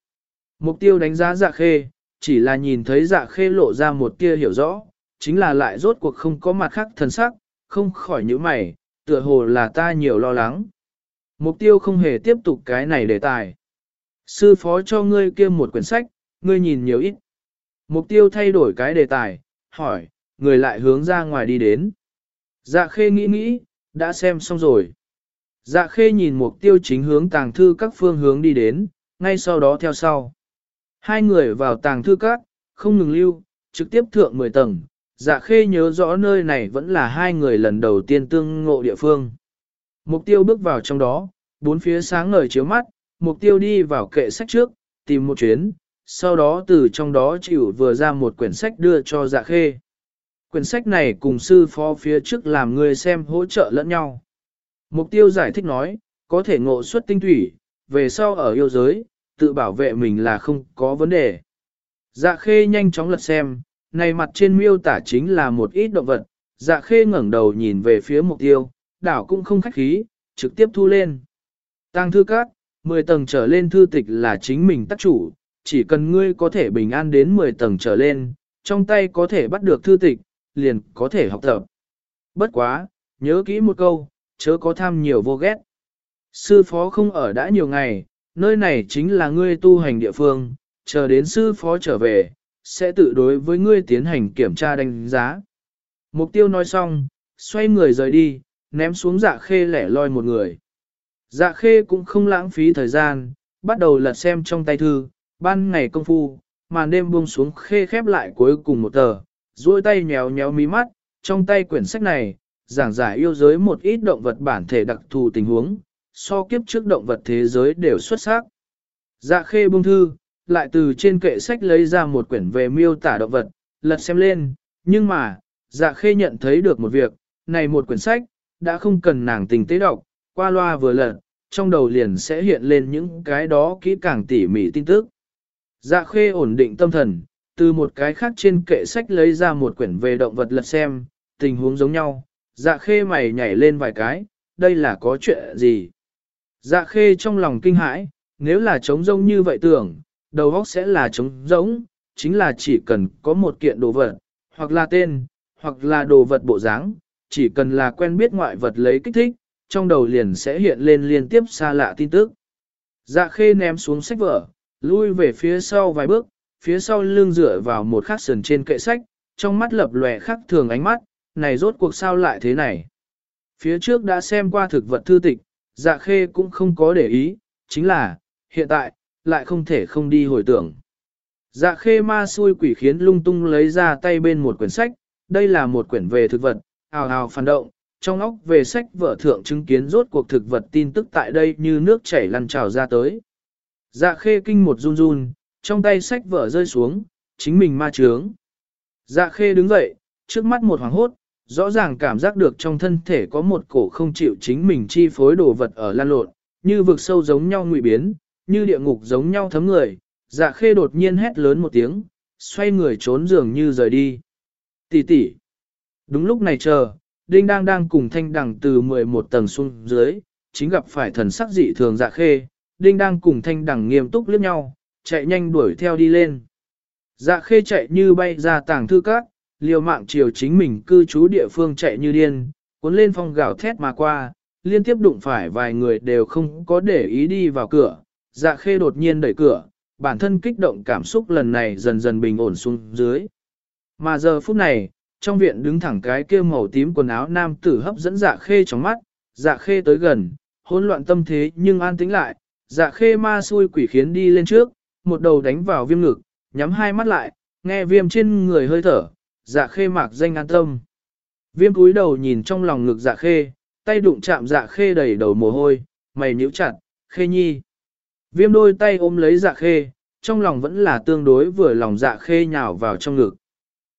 S1: Mục tiêu đánh giá dạ khê, chỉ là nhìn thấy dạ khê lộ ra một tia hiểu rõ, chính là lại rốt cuộc không có mặt khác thần sắc, không khỏi những mày, tựa hồ là ta nhiều lo lắng. Mục tiêu không hề tiếp tục cái này đề tài. Sư phó cho ngươi kia một quyển sách, ngươi nhìn nhiều ít. Mục tiêu thay đổi cái đề tài, hỏi, người lại hướng ra ngoài đi đến. Dạ khê nghĩ nghĩ, đã xem xong rồi. Dạ khê nhìn mục tiêu chính hướng tàng thư các phương hướng đi đến, ngay sau đó theo sau. Hai người vào tàng thư các, không ngừng lưu, trực tiếp thượng 10 tầng. Dạ khê nhớ rõ nơi này vẫn là hai người lần đầu tiên tương ngộ địa phương. Mục tiêu bước vào trong đó, bốn phía sáng ngời chiếu mắt, mục tiêu đi vào kệ sách trước, tìm một chuyến, sau đó từ trong đó chịu vừa ra một quyển sách đưa cho dạ khê. Quyển sách này cùng sư phó phía trước làm người xem hỗ trợ lẫn nhau. Mục tiêu giải thích nói, có thể ngộ xuất tinh thủy, về sau ở yêu giới, tự bảo vệ mình là không có vấn đề. Dạ khê nhanh chóng lật xem, này mặt trên miêu tả chính là một ít động vật, dạ khê ngẩng đầu nhìn về phía mục tiêu, đảo cũng không khách khí, trực tiếp thu lên. Tăng thư cát, 10 tầng trở lên thư tịch là chính mình tác chủ, chỉ cần ngươi có thể bình an đến 10 tầng trở lên, trong tay có thể bắt được thư tịch, liền có thể học tập. Bất quá, nhớ kỹ một câu, chớ có tham nhiều vô ghét. Sư phó không ở đã nhiều ngày, nơi này chính là ngươi tu hành địa phương, chờ đến sư phó trở về, sẽ tự đối với ngươi tiến hành kiểm tra đánh giá. Mục tiêu nói xong, xoay người rời đi, ném xuống dạ khê lẻ loi một người. Dạ khê cũng không lãng phí thời gian, bắt đầu lật xem trong tay thư, ban ngày công phu, màn đêm buông xuống khê khép lại cuối cùng một tờ, duỗi tay nhéo nhéo mí mắt, trong tay quyển sách này, giảng giải yêu giới một ít động vật bản thể đặc thù tình huống, so kiếp trước động vật thế giới đều xuất sắc. Dạ khê bông thư, lại từ trên kệ sách lấy ra một quyển về miêu tả động vật, lật xem lên, nhưng mà, dạ khê nhận thấy được một việc, này một quyển sách, đã không cần nàng tình tế đọc, qua loa vừa lật, trong đầu liền sẽ hiện lên những cái đó kỹ càng tỉ mỉ tin tức. Dạ khê ổn định tâm thần, từ một cái khác trên kệ sách lấy ra một quyển về động vật lật xem, tình huống giống nhau, dạ khê mày nhảy lên vài cái, đây là có chuyện gì? Dạ khê trong lòng kinh hãi, nếu là trống rỗng như vậy tưởng, đầu óc sẽ là trống rỗng, chính là chỉ cần có một kiện đồ vật, hoặc là tên, hoặc là đồ vật bộ dáng, chỉ cần là quen biết ngoại vật lấy kích thích, trong đầu liền sẽ hiện lên liên tiếp xa lạ tin tức. Dạ khê ném xuống sách vở, lui về phía sau vài bước, phía sau lưng dựa vào một khắc sườn trên kệ sách, trong mắt lập lòe khắc thường ánh mắt, này rốt cuộc sao lại thế này. Phía trước đã xem qua thực vật thư tịch, dạ khê cũng không có để ý, chính là, hiện tại, lại không thể không đi hồi tưởng. Dạ khê ma xui quỷ khiến lung tung lấy ra tay bên một quyển sách, đây là một quyển về thực vật, ào ào phản động, trong óc về sách vợ thượng chứng kiến rốt cuộc thực vật tin tức tại đây như nước chảy lăn trào ra tới. Dạ khê kinh một run run, trong tay sách vở rơi xuống, chính mình ma trướng. Dạ khê đứng dậy, trước mắt một hoàng hốt, rõ ràng cảm giác được trong thân thể có một cổ không chịu chính mình chi phối đồ vật ở lan lộn, như vực sâu giống nhau ngụy biến, như địa ngục giống nhau thấm người. Dạ khê đột nhiên hét lớn một tiếng, xoay người trốn dường như rời đi. Tỷ tỷ. Đúng lúc này chờ, Đinh đang đang cùng thanh đằng từ 11 tầng xuống dưới, chính gặp phải thần sắc dị thường dạ khê, đinh đang cùng thanh đẳng nghiêm túc liếc nhau, chạy nhanh đuổi theo đi lên. Dạ khê chạy như bay ra tàng thư các, liều mạng chiều chính mình cư trú địa phương chạy như điên, cuốn lên phong gạo thét mà qua, liên tiếp đụng phải vài người đều không có để ý đi vào cửa. Dạ khê đột nhiên đẩy cửa, bản thân kích động cảm xúc lần này dần dần bình ổn xuống dưới. Mà giờ phút này, trong viện đứng thẳng cái kia màu tím quần áo nam tử hấp dẫn dạ khê trong mắt, dạ khê tới gần, hỗn loạn tâm thế nhưng an tĩnh lại, dạ khê ma xui quỷ khiến đi lên trước, một đầu đánh vào viêm ngực, nhắm hai mắt lại, nghe viêm trên người hơi thở, dạ khê mạc danh an tâm. Viêm cúi đầu nhìn trong lòng ngực dạ khê, tay đụng chạm dạ khê đầy đầu mồ hôi, mày nhíu chặt, khê nhi. Viêm đôi tay ôm lấy dạ khê, trong lòng vẫn là tương đối vừa lòng dạ khê nhào vào trong ngực.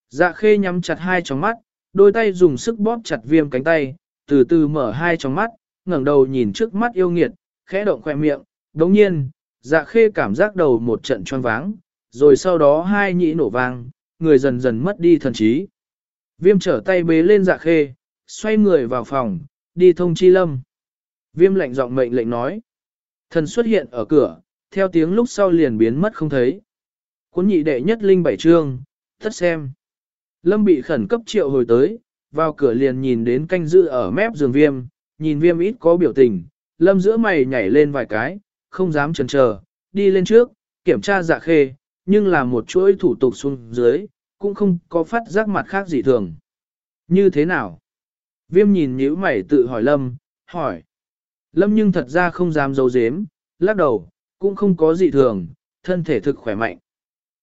S1: Dạ khê nhắm chặt hai tròng mắt, đôi tay dùng sức bóp chặt viêm cánh tay, từ từ mở hai tròng mắt, ngẩng đầu nhìn trước mắt yêu nghiệt, khẽ động khỏe miệng, đồng nhiên, dạ khê cảm giác đầu một trận choáng váng, rồi sau đó hai nhĩ nổ vang, người dần dần mất đi thần trí. Viêm trở tay bế lên dạ khê, xoay người vào phòng, đi thông chi lâm. Viêm lạnh giọng mệnh lệnh nói. Thần xuất hiện ở cửa, theo tiếng lúc sau liền biến mất không thấy. Cuốn nhị đệ nhất linh bảy trương, thất xem. Lâm bị khẩn cấp triệu hồi tới, vào cửa liền nhìn đến canh giữ ở mép giường viêm, nhìn viêm ít có biểu tình, lâm giữa mày nhảy lên vài cái, không dám chần chờ, đi lên trước, kiểm tra dạ khê, nhưng là một chuỗi thủ tục xuống dưới, cũng không có phát giác mặt khác gì thường. Như thế nào? Viêm nhìn nhíu mày tự hỏi Lâm, hỏi. Lâm nhưng thật ra không dám giấu giếm, lắc đầu, cũng không có gì thường, thân thể thực khỏe mạnh.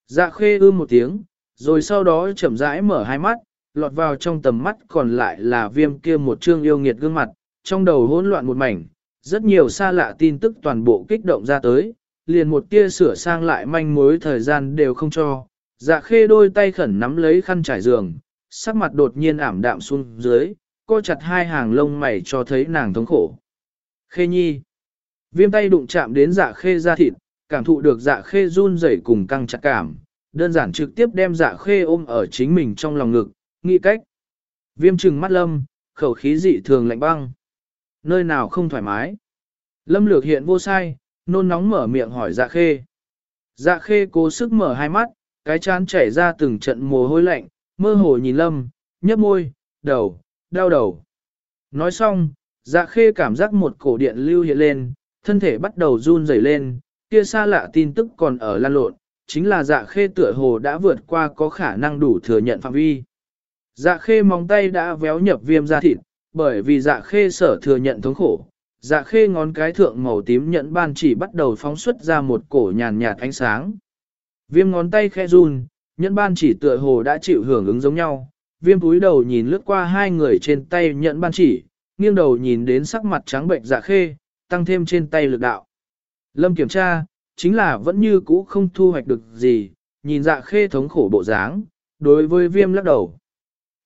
S1: Dạ khê ư một tiếng, rồi sau đó chậm rãi mở hai mắt, lọt vào trong tầm mắt còn lại là viêm kia một trương yêu nghiệt gương mặt, trong đầu hỗn loạn một mảnh, rất nhiều xa lạ tin tức toàn bộ kích động ra tới, liền một tia sửa sang lại manh mối thời gian đều không cho. Dạ khê đôi tay khẩn nắm lấy khăn trải giường, sắc mặt đột nhiên ảm đạm xuống dưới, co chặt hai hàng lông mày cho thấy nàng thống khổ. Khê nhi. Viêm tay đụng chạm đến dạ khê da thịt, cảm thụ được dạ khê run rẩy cùng căng chặt cảm, đơn giản trực tiếp đem dạ khê ôm ở chính mình trong lòng ngực, nghĩ cách. Viêm trừng mắt lâm, khẩu khí dị thường lạnh băng. Nơi nào không thoải mái. Lâm lược hiện vô sai, nôn nóng mở miệng hỏi dạ khê. Dạ khê cố sức mở hai mắt, cái chán chảy ra từng trận mồ hôi lạnh, mơ hồ nhìn lâm, nhấp môi, đầu, đau đầu. Nói xong, dạ khê cảm giác một cổ điện lưu hiện lên, thân thể bắt đầu run rẩy lên, kia xa lạ tin tức còn ở lan lộn, chính là dạ khê tựa hồ đã vượt qua có khả năng đủ thừa nhận phạm vi. Dạ khê móng tay đã véo nhập viêm da thịt, bởi vì dạ khê sở thừa nhận thống khổ. Dạ khê ngón cái thượng màu tím nhận ban chỉ bắt đầu phóng xuất ra một cổ nhàn nhạt ánh sáng. Viêm ngón tay khẽ run, nhẫn ban chỉ tựa hồ đã chịu hưởng ứng giống nhau. Viêm túi đầu nhìn lướt qua hai người trên tay nhẫn ban chỉ, nghiêng đầu nhìn đến sắc mặt trắng bệnh dạ khê, tăng thêm trên tay lực đạo. Lâm kiểm tra, chính là vẫn như cũ không thu hoạch được gì, nhìn dạ khê thống khổ bộ dáng, đối với viêm lắc đầu.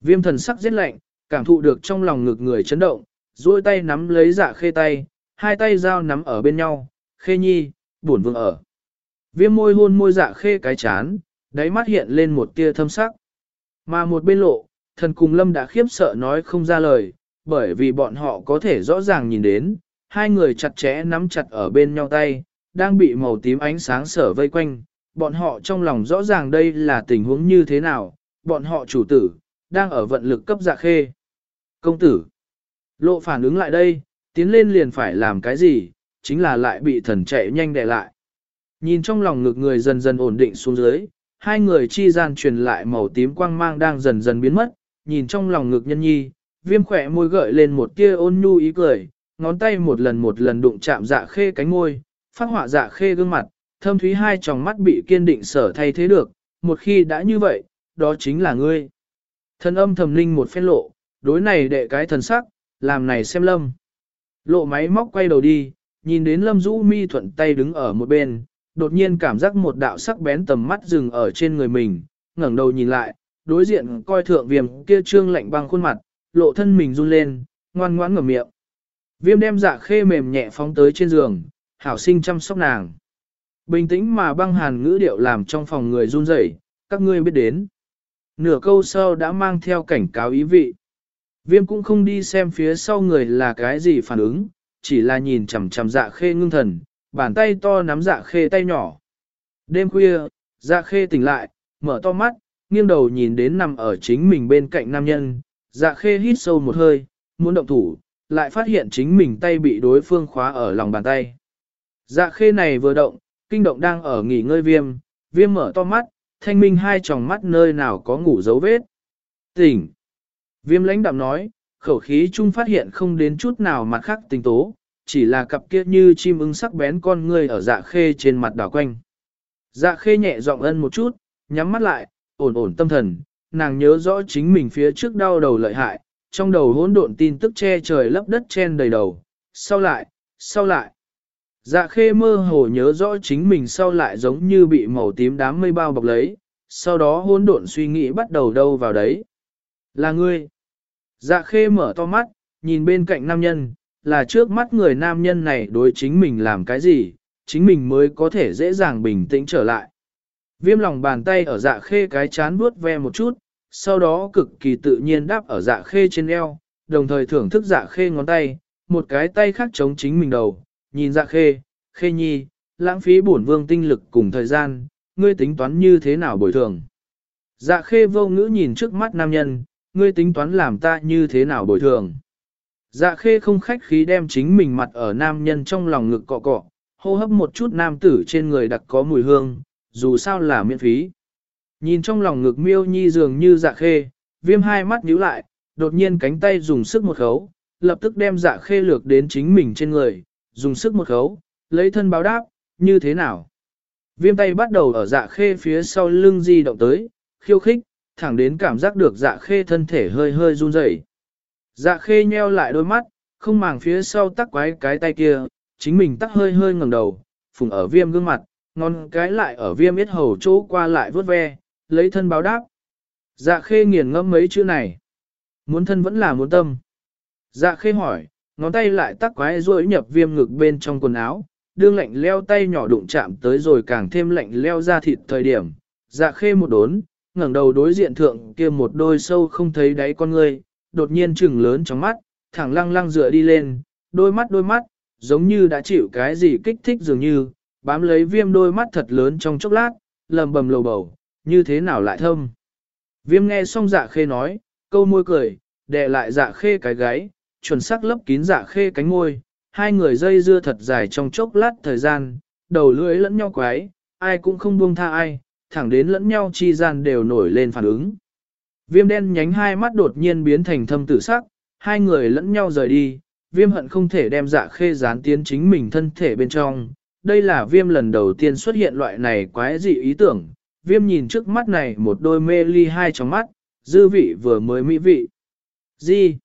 S1: Viêm thần sắc giết lạnh, cảm thụ được trong lòng ngực người chấn động, duỗi tay nắm lấy dạ khê tay, hai tay dao nắm ở bên nhau, khê nhi, buồn vương ở. Viêm môi hôn môi dạ khê cái chán, đáy mắt hiện lên một tia thâm sắc. Mà một bên lộ, thần cùng lâm đã khiếp sợ nói không ra lời, bởi vì bọn họ có thể rõ ràng nhìn đến, hai người chặt chẽ nắm chặt ở bên nhau tay, đang bị màu tím ánh sáng sở vây quanh, bọn họ trong lòng rõ ràng đây là tình huống như thế nào, bọn họ chủ tử, đang ở vận lực cấp dạ khê. Công tử, lộ phản ứng lại đây, tiến lên liền phải làm cái gì, chính là lại bị thần chạy nhanh đè lại. Nhìn trong lòng ngực người dần dần ổn định xuống dưới, hai người chi gian truyền lại màu tím quang mang đang dần dần biến mất, nhìn trong lòng ngực nhân nhi, viêm khỏe môi gợi lên một tia ôn nhu ý cười, ngón tay một lần một lần đụng chạm dạ khê cánh môi, phát họa dạ khê gương mặt, thâm thúy hai tròng mắt bị kiên định sở thay thế được, một khi đã như vậy, đó chính là ngươi. Thần âm thầm linh một phen lộ, đối này đệ cái thần sắc, làm này xem lâm. Lộ máy móc quay đầu đi, nhìn đến lâm rũ mi thuận tay đứng ở một bên, đột nhiên cảm giác một đạo sắc bén tầm mắt dừng ở trên người mình, ngẩng đầu nhìn lại, đối diện coi thượng viêm kia trương lạnh băng khuôn mặt, lộ thân mình run lên, ngoan ngoãn ngậm miệng. Viêm đem dạ khê mềm nhẹ phóng tới trên giường, hảo sinh chăm sóc nàng. Bình tĩnh mà băng hàn ngữ điệu làm trong phòng người run rẩy, các ngươi biết đến. Nửa câu sau đã mang theo cảnh cáo ý vị. Viêm cũng không đi xem phía sau người là cái gì phản ứng, chỉ là nhìn chằm chằm dạ khê ngưng thần, bàn tay to nắm dạ khê tay nhỏ. Đêm khuya, dạ khê tỉnh lại, mở to mắt, nghiêng đầu nhìn đến nằm ở chính mình bên cạnh nam nhân, dạ khê hít sâu một hơi, muốn động thủ, lại phát hiện chính mình tay bị đối phương khóa ở lòng bàn tay. Dạ khê này vừa động, kinh động đang ở nghỉ ngơi viêm, viêm mở to mắt, thanh minh hai tròng mắt nơi nào có ngủ dấu vết. Tỉnh! Viêm lãnh đạm nói, khẩu khí chung phát hiện không đến chút nào mặt khác tình tố, chỉ là cặp kia như chim ưng sắc bén con người ở dạ khê trên mặt đảo quanh. Dạ khê nhẹ giọng ân một chút, nhắm mắt lại, ổn ổn tâm thần, nàng nhớ rõ chính mình phía trước đau đầu lợi hại, trong đầu hỗn độn tin tức che trời lấp đất chen đầy đầu, sau lại, sau lại. Dạ khê mơ hồ nhớ rõ chính mình sau lại giống như bị màu tím đám mây bao bọc lấy, sau đó hỗn độn suy nghĩ bắt đầu đâu vào đấy. Là ngươi. Dạ khê mở to mắt, nhìn bên cạnh nam nhân, là trước mắt người nam nhân này đối chính mình làm cái gì, chính mình mới có thể dễ dàng bình tĩnh trở lại. Viêm lòng bàn tay ở dạ khê cái chán vuốt ve một chút, sau đó cực kỳ tự nhiên đáp ở dạ khê trên eo, đồng thời thưởng thức dạ khê ngón tay, một cái tay khác chống chính mình đầu, nhìn dạ khê, khê nhi, lãng phí bổn vương tinh lực cùng thời gian, ngươi tính toán như thế nào bồi thường. Dạ khê vô ngữ nhìn trước mắt nam nhân, ngươi tính toán làm ta như thế nào bồi thường. Dạ khê không khách khí đem chính mình mặt ở nam nhân trong lòng ngực cọ cọ, hô hấp một chút nam tử trên người đặc có mùi hương, dù sao là miễn phí. Nhìn trong lòng ngực miêu nhi dường như dạ khê, viêm hai mắt nhíu lại, đột nhiên cánh tay dùng sức một khấu, lập tức đem dạ khê lược đến chính mình trên người, dùng sức một khấu, lấy thân báo đáp, như thế nào. Viêm tay bắt đầu ở dạ khê phía sau lưng di động tới, khiêu khích, thẳng đến cảm giác được dạ khê thân thể hơi hơi run rẩy. Dạ khê nheo lại đôi mắt, không màng phía sau tắc quái cái tay kia, chính mình tắc hơi hơi ngẩng đầu, phùng ở viêm gương mặt, ngon cái lại ở viêm yết hầu chỗ qua lại vớt ve, lấy thân báo đáp. Dạ khê nghiền ngẫm mấy chữ này. Muốn thân vẫn là muốn tâm. Dạ khê hỏi, ngón tay lại tắc quái rối nhập viêm ngực bên trong quần áo, đương lạnh leo tay nhỏ đụng chạm tới rồi càng thêm lạnh leo ra thịt thời điểm. Dạ khê một đốn, ngẩng đầu đối diện thượng kia một đôi sâu không thấy đáy con ngươi, đột nhiên trừng lớn trong mắt, thẳng lăng lăng dựa đi lên, đôi mắt đôi mắt, giống như đã chịu cái gì kích thích dường như, bám lấy viêm đôi mắt thật lớn trong chốc lát, lầm bầm lầu bầu, như thế nào lại thâm. Viêm nghe xong dạ khê nói, câu môi cười, đè lại dạ khê cái gáy, chuẩn xác lấp kín dạ khê cánh môi, hai người dây dưa thật dài trong chốc lát thời gian, đầu lưỡi lẫn nhau quái, ai cũng không buông tha ai, thẳng đến lẫn nhau chi gian đều nổi lên phản ứng. Viêm đen nhánh hai mắt đột nhiên biến thành thâm tử sắc, hai người lẫn nhau rời đi, viêm hận không thể đem dạ khê gián tiến chính mình thân thể bên trong. Đây là viêm lần đầu tiên xuất hiện loại này quái dị ý tưởng, viêm nhìn trước mắt này một đôi mê ly hai trong mắt, dư vị vừa mới mỹ vị. Gì?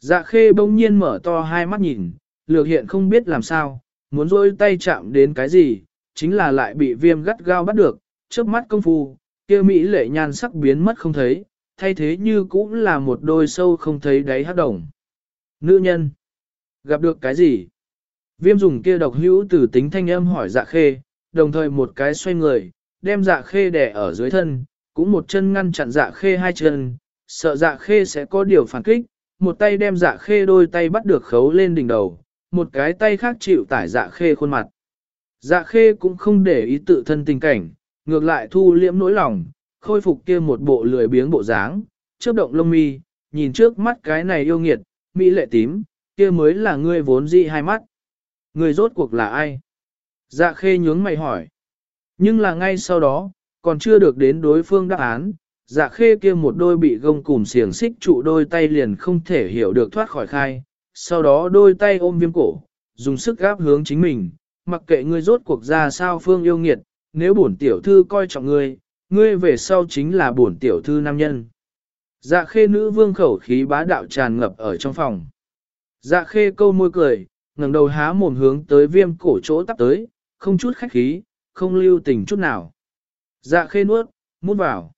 S1: Dạ khê bỗng nhiên mở to hai mắt nhìn, lược hiện không biết làm sao, muốn rôi tay chạm đến cái gì, chính là lại bị viêm gắt gao bắt được, trước mắt công phu, kia mỹ lệ nhan sắc biến mất không thấy, thay thế như cũng là một đôi sâu không thấy đáy hát đồng. Nữ nhân, gặp được cái gì? Viêm dùng kia độc hữu từ tính thanh âm hỏi dạ khê, đồng thời một cái xoay người, đem dạ khê đè ở dưới thân, cũng một chân ngăn chặn dạ khê hai chân, sợ dạ khê sẽ có điều phản kích, một tay đem dạ khê đôi tay bắt được khấu lên đỉnh đầu, một cái tay khác chịu tải dạ khê khuôn mặt. Dạ khê cũng không để ý tự thân tình cảnh, ngược lại thu liễm nỗi lòng, khôi phục kia một bộ lười biếng bộ dáng, chớp động lông mi, nhìn trước mắt cái này yêu nghiệt, mỹ lệ tím, kia mới là ngươi vốn dị hai mắt. Người rốt cuộc là ai? Dạ khê nhướng mày hỏi. Nhưng là ngay sau đó, còn chưa được đến đối phương đáp án, dạ khê kia một đôi bị gông cùm xiềng xích trụ đôi tay liền không thể hiểu được thoát khỏi khai, sau đó đôi tay ôm viêm cổ, dùng sức gáp hướng chính mình, mặc kệ ngươi rốt cuộc ra sao phương yêu nghiệt, nếu bổn tiểu thư coi trọng ngươi, ngươi về sau chính là bổn tiểu thư nam nhân. Dạ khê nữ vương khẩu khí bá đạo tràn ngập ở trong phòng. Dạ khê câu môi cười, ngẩng đầu há mồm hướng tới viêm cổ chỗ tắp tới, không chút khách khí, không lưu tình chút nào. Dạ khê nuốt, mút vào.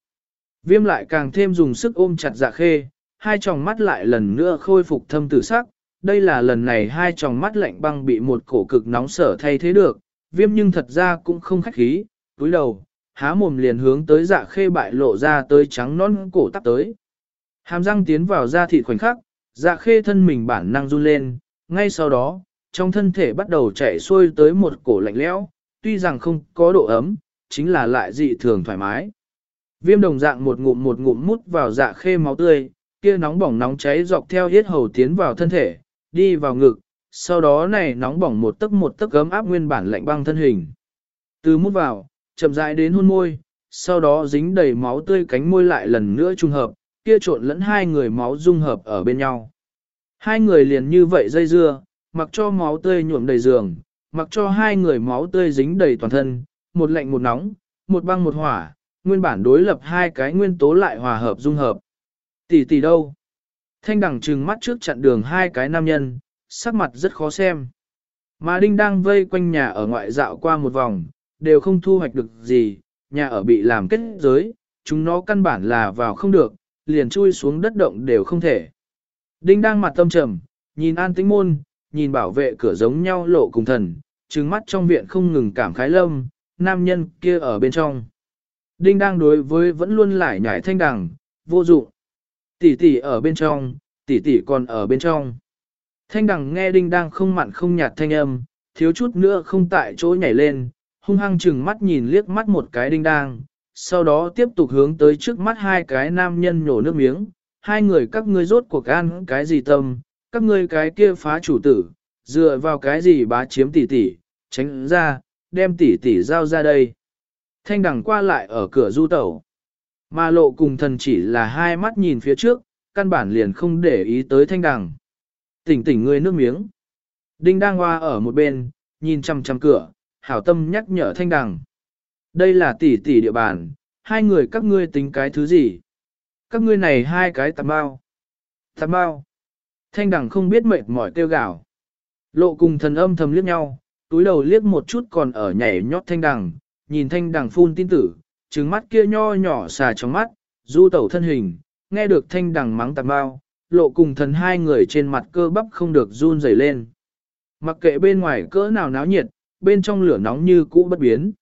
S1: Viêm lại càng thêm dùng sức ôm chặt dạ khê, hai tròng mắt lại lần nữa khôi phục thâm tử sắc. Đây là lần này hai tròng mắt lạnh băng bị một cổ cực nóng sở thay thế được, viêm nhưng thật ra cũng không khách khí, túi đầu, há mồm liền hướng tới dạ khê bại lộ ra tới trắng non cổ tắp tới. Hàm răng tiến vào da thịt khoảnh khắc, dạ khê thân mình bản năng run lên, ngay sau đó, trong thân thể bắt đầu chảy xuôi tới một cổ lạnh lẽo, tuy rằng không có độ ấm, chính là lại dị thường thoải mái. Viêm đồng dạng một ngụm một ngụm mút vào dạ khê máu tươi, kia nóng bỏng nóng cháy dọc theo hết hầu tiến vào thân thể, đi vào ngực, sau đó này nóng bỏng một tấc một tấc gấm áp nguyên bản lạnh băng thân hình. Từ mút vào, chậm rãi đến hôn môi, sau đó dính đầy máu tươi cánh môi lại lần nữa trung hợp, kia trộn lẫn hai người máu dung hợp ở bên nhau. Hai người liền như vậy dây dưa, mặc cho máu tươi nhuộm đầy giường, mặc cho hai người máu tươi dính đầy toàn thân, một lạnh một nóng, một băng một hỏa, nguyên bản đối lập hai cái nguyên tố lại hòa hợp dung hợp. Tỷ tỷ đâu? Thanh đẳng trừng mắt trước chặn đường hai cái nam nhân, sắc mặt rất khó xem. Mà Đinh đang vây quanh nhà ở ngoại dạo qua một vòng, đều không thu hoạch được gì, nhà ở bị làm kết giới, chúng nó căn bản là vào không được, liền chui xuống đất động đều không thể. Đinh đang mặt tâm trầm, nhìn an tĩnh môn, nhìn bảo vệ cửa giống nhau lộ cùng thần, trừng mắt trong viện không ngừng cảm khái lâm, nam nhân kia ở bên trong. Đinh đang đối với vẫn luôn lại nhảy thanh đằng, vô dụng. Tỷ tỷ ở bên trong, tỷ tỷ còn ở bên trong. Thanh đằng nghe đinh đang không mặn không nhạt thanh âm, thiếu chút nữa không tại chỗ nhảy lên, hung hăng chừng mắt nhìn liếc mắt một cái đinh đang, sau đó tiếp tục hướng tới trước mắt hai cái nam nhân nhổ nước miếng, hai người các ngươi rốt cuộc ăn cái gì tâm, các ngươi cái kia phá chủ tử, dựa vào cái gì bá chiếm tỷ tỷ, tránh ra, đem tỷ tỷ giao ra đây. Thanh đằng qua lại ở cửa du tẩu. Mà lộ cùng thần chỉ là hai mắt nhìn phía trước, căn bản liền không để ý tới thanh đằng. Tỉnh tỉnh ngươi nước miếng. Đinh đang hoa ở một bên, nhìn chăm chăm cửa, hảo tâm nhắc nhở thanh đằng. Đây là tỷ tỷ địa bàn, hai người các ngươi tính cái thứ gì? Các ngươi này hai cái tạm bao. Tạm bao. Thanh đằng không biết mệt mỏi kêu gào. Lộ cùng thần âm thầm liếc nhau, túi đầu liếc một chút còn ở nhảy nhót thanh đằng, nhìn thanh đằng phun tin tử, trứng mắt kia nho nhỏ xà trong mắt, du tẩu thân hình, nghe được thanh đằng mắng tạm bao, lộ cùng thần hai người trên mặt cơ bắp không được run rẩy lên. Mặc kệ bên ngoài cỡ nào náo nhiệt, bên trong lửa nóng như cũ bất biến.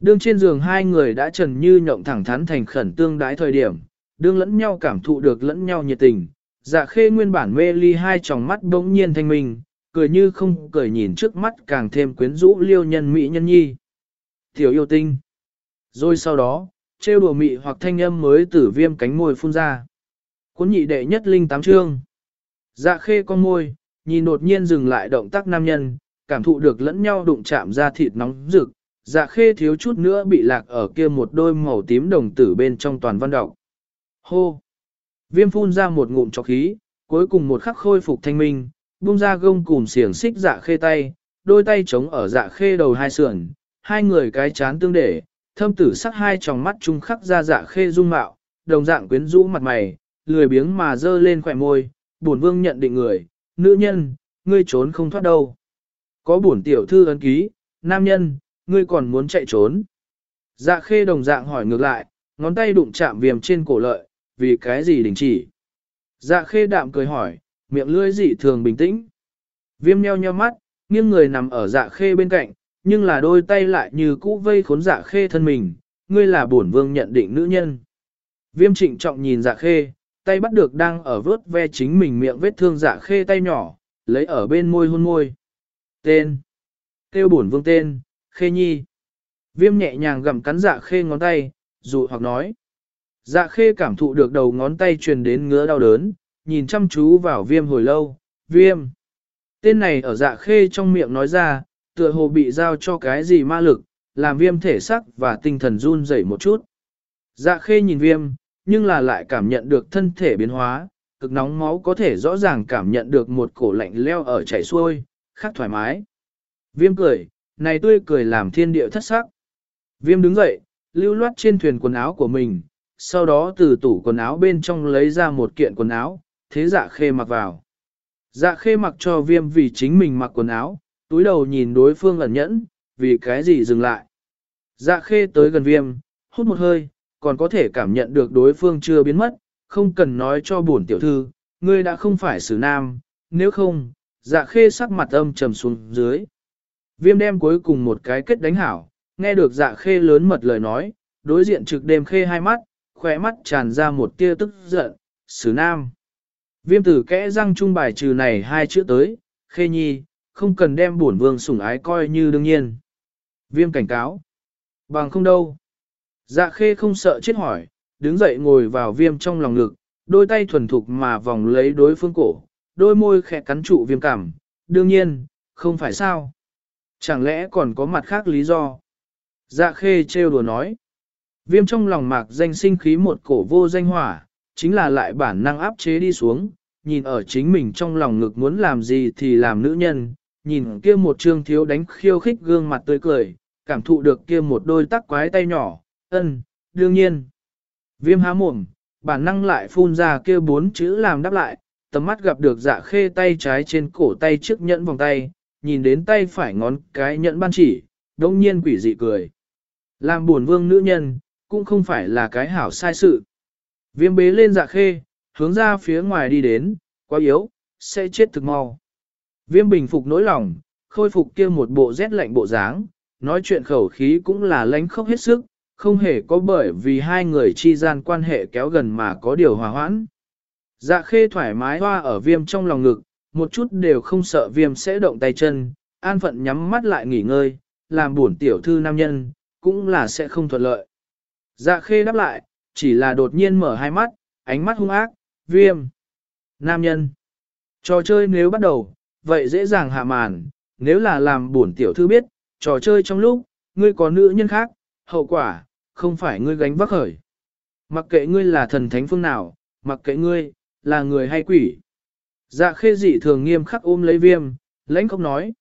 S1: Đương trên giường hai người đã trần như nhộng thẳng thắn thành khẩn tương đái thời điểm, đương lẫn nhau cảm thụ được lẫn nhau nhiệt tình. Dạ khê nguyên bản mê ly hai tròng mắt bỗng nhiên thanh minh, cười như không cười nhìn trước mắt càng thêm quyến rũ liêu nhân mỹ nhân nhi. Tiểu yêu tinh. Rồi sau đó, trêu đùa mị hoặc thanh âm mới tử viêm cánh môi phun ra. Cuốn nhị đệ nhất linh tám chương. Dạ khê con môi, nhìn đột nhiên dừng lại động tác nam nhân, cảm thụ được lẫn nhau đụng chạm ra thịt nóng rực, dạ khê thiếu chút nữa bị lạc ở kia một đôi màu tím đồng tử bên trong toàn văn đọc. Hô! Viêm phun ra một ngụm cho khí, cuối cùng một khắc khôi phục thanh minh, buông ra gông cùm xiềng xích dạ khê tay, đôi tay chống ở dạ khê đầu hai sườn, hai người cái chán tương để, thâm tử sắc hai tròng mắt chung khắc ra dạ khê dung mạo, đồng dạng quyến rũ mặt mày, lười biếng mà dơ lên khỏe môi, bổn vương nhận định người, nữ nhân, ngươi trốn không thoát đâu. Có bổn tiểu thư ấn ký, nam nhân, ngươi còn muốn chạy trốn. Dạ khê đồng dạng hỏi ngược lại, ngón tay đụng chạm viêm trên cổ lợi, vì cái gì đình chỉ. Dạ khê đạm cười hỏi, miệng lưỡi dị thường bình tĩnh. Viêm nheo nheo mắt, nghiêng người nằm ở dạ khê bên cạnh, nhưng là đôi tay lại như cũ vây khốn dạ khê thân mình, ngươi là bổn vương nhận định nữ nhân. Viêm trịnh trọng nhìn dạ khê, tay bắt được đang ở vớt ve chính mình miệng vết thương dạ khê tay nhỏ, lấy ở bên môi hôn môi. Tên. tiêu bổn vương tên, khê nhi. Viêm nhẹ nhàng gặm cắn dạ khê ngón tay, dụ hoặc nói. Dạ khê cảm thụ được đầu ngón tay truyền đến ngứa đau đớn, nhìn chăm chú vào viêm hồi lâu, viêm. Tên này ở dạ khê trong miệng nói ra, tựa hồ bị giao cho cái gì ma lực, làm viêm thể sắc và tinh thần run rẩy một chút. Dạ khê nhìn viêm, nhưng là lại cảm nhận được thân thể biến hóa, cực nóng máu có thể rõ ràng cảm nhận được một cổ lạnh leo ở chảy xuôi, khác thoải mái. Viêm cười, này tươi cười làm thiên địa thất sắc. Viêm đứng dậy, lưu loát trên thuyền quần áo của mình, sau đó từ tủ quần áo bên trong lấy ra một kiện quần áo, thế dạ khê mặc vào. Dạ khê mặc cho viêm vì chính mình mặc quần áo, túi đầu nhìn đối phương ẩn nhẫn, vì cái gì dừng lại. Dạ khê tới gần viêm, hút một hơi, còn có thể cảm nhận được đối phương chưa biến mất, không cần nói cho bổn tiểu thư, ngươi đã không phải xử nam, nếu không, dạ khê sắc mặt âm trầm xuống dưới. Viêm đem cuối cùng một cái kết đánh hảo, nghe được dạ khê lớn mật lời nói, đối diện trực đêm khê hai mắt, khỏe mắt tràn ra một tia tức giận, xử nam. Viêm tử kẽ răng trung bài trừ này hai chữ tới, khê nhi, không cần đem bổn vương sủng ái coi như đương nhiên. Viêm cảnh cáo. Bằng không đâu. Dạ khê không sợ chết hỏi, đứng dậy ngồi vào viêm trong lòng ngực, đôi tay thuần thục mà vòng lấy đối phương cổ, đôi môi khẽ cắn trụ viêm cảm. Đương nhiên, không phải sao. Chẳng lẽ còn có mặt khác lý do? Dạ khê trêu đùa nói. Viêm trong lòng mạc danh sinh khí một cổ vô danh hỏa, chính là lại bản năng áp chế đi xuống, nhìn ở chính mình trong lòng ngực muốn làm gì thì làm nữ nhân, nhìn kia một trương thiếu đánh khiêu khích gương mặt tươi cười, cảm thụ được kia một đôi tắc quái tay nhỏ, ân, đương nhiên. Viêm há mồm, bản năng lại phun ra kia bốn chữ làm đáp lại, tầm mắt gặp được dạ khê tay trái trên cổ tay trước nhẫn vòng tay, nhìn đến tay phải ngón cái nhẫn ban chỉ, đông nhiên quỷ dị cười. Làm buồn vương nữ nhân, cũng không phải là cái hảo sai sự. Viêm bế lên dạ khê, hướng ra phía ngoài đi đến, quá yếu, sẽ chết thực mau. Viêm bình phục nỗi lòng, khôi phục kia một bộ rét lạnh bộ dáng, nói chuyện khẩu khí cũng là lánh khóc hết sức, không hề có bởi vì hai người chi gian quan hệ kéo gần mà có điều hòa hoãn. Dạ khê thoải mái hoa ở viêm trong lòng ngực, một chút đều không sợ viêm sẽ động tay chân, an phận nhắm mắt lại nghỉ ngơi, làm buồn tiểu thư nam nhân, cũng là sẽ không thuận lợi. Dạ khê đáp lại, chỉ là đột nhiên mở hai mắt, ánh mắt hung ác, viêm. Nam nhân. Trò chơi nếu bắt đầu, vậy dễ dàng hạ màn, nếu là làm buồn tiểu thư biết, trò chơi trong lúc, ngươi có nữ nhân khác, hậu quả, không phải ngươi gánh vác khởi. Mặc kệ ngươi là thần thánh phương nào, mặc kệ ngươi, là người hay quỷ. Dạ khê dị thường nghiêm khắc ôm lấy viêm, lãnh không nói.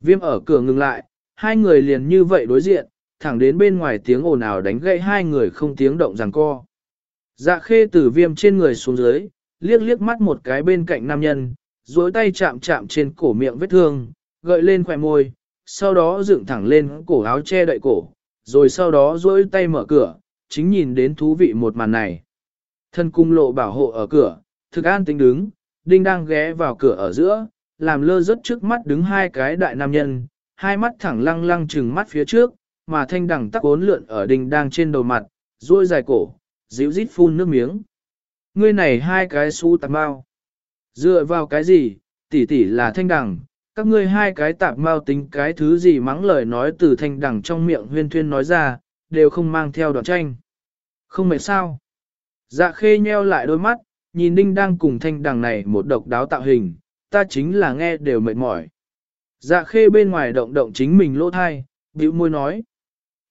S1: Viêm ở cửa ngừng lại, hai người liền như vậy đối diện, thẳng đến bên ngoài tiếng ồn ào đánh gãy hai người không tiếng động ràng co. Dạ khê từ viêm trên người xuống dưới, liếc liếc mắt một cái bên cạnh nam nhân, duỗi tay chạm chạm trên cổ miệng vết thương, gợi lên khỏe môi, sau đó dựng thẳng lên cổ áo che đậy cổ, rồi sau đó duỗi tay mở cửa, chính nhìn đến thú vị một màn này. Thân cung lộ bảo hộ ở cửa, thực an tính đứng, đinh đang ghé vào cửa ở giữa, làm lơ rất trước mắt đứng hai cái đại nam nhân, hai mắt thẳng lăng lăng trừng mắt phía trước, mà thanh đẳng tắc ốn lượn ở đinh đang trên đầu mặt, duỗi dài cổ, dịu rít phun nước miếng. Ngươi này hai cái su tạp bao. Dựa vào cái gì, tỷ tỷ là thanh đẳng, các ngươi hai cái tạp mau tính cái thứ gì mắng lời nói từ thanh đẳng trong miệng huyên thuyên nói ra, đều không mang theo đoạn tranh. Không mệt sao. Dạ khê nheo lại đôi mắt, nhìn đinh đang cùng thanh đằng này một độc đáo tạo hình, ta chính là nghe đều mệt mỏi. Dạ khê bên ngoài động động chính mình lỗ thai, bĩu môi nói.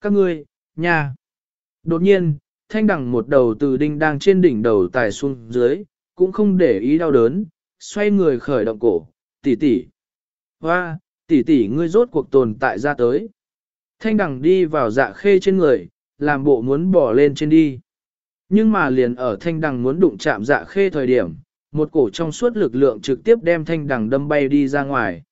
S1: Các ngươi, nhà. Đột nhiên, thanh đằng một đầu từ đinh đang trên đỉnh đầu tài xuống dưới, cũng không để ý đau đớn, xoay người khởi động cổ, tỷ tỷ. Hoa, tỷ tỷ ngươi rốt cuộc tồn tại ra tới. Thanh đằng đi vào dạ khê trên người, làm bộ muốn bỏ lên trên đi. Nhưng mà liền ở thanh đằng muốn đụng chạm dạ khê thời điểm, một cổ trong suốt lực lượng trực tiếp đem thanh đằng đâm bay đi ra ngoài.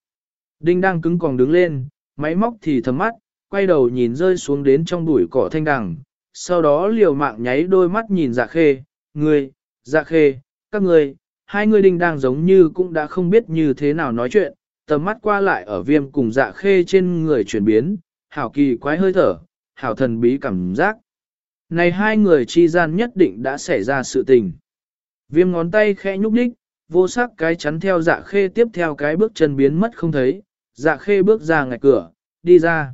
S1: Đinh đang cứng còn đứng lên, máy móc thì thầm mắt, quay đầu nhìn rơi xuống đến trong bụi cỏ thanh đằng, sau đó liều mạng nháy đôi mắt nhìn dạ khê, người, dạ khê, các người, hai người đinh đang giống như cũng đã không biết như thế nào nói chuyện, tầm mắt qua lại ở viêm cùng dạ khê trên người chuyển biến, hảo kỳ quái hơi thở, hảo thần bí cảm giác. Này hai người chi gian nhất định đã xảy ra sự tình. Viêm ngón tay khẽ nhúc nhích, vô sắc cái chắn theo dạ khê tiếp theo cái bước chân biến mất không thấy, dạ khê bước ra ngạch cửa, đi ra.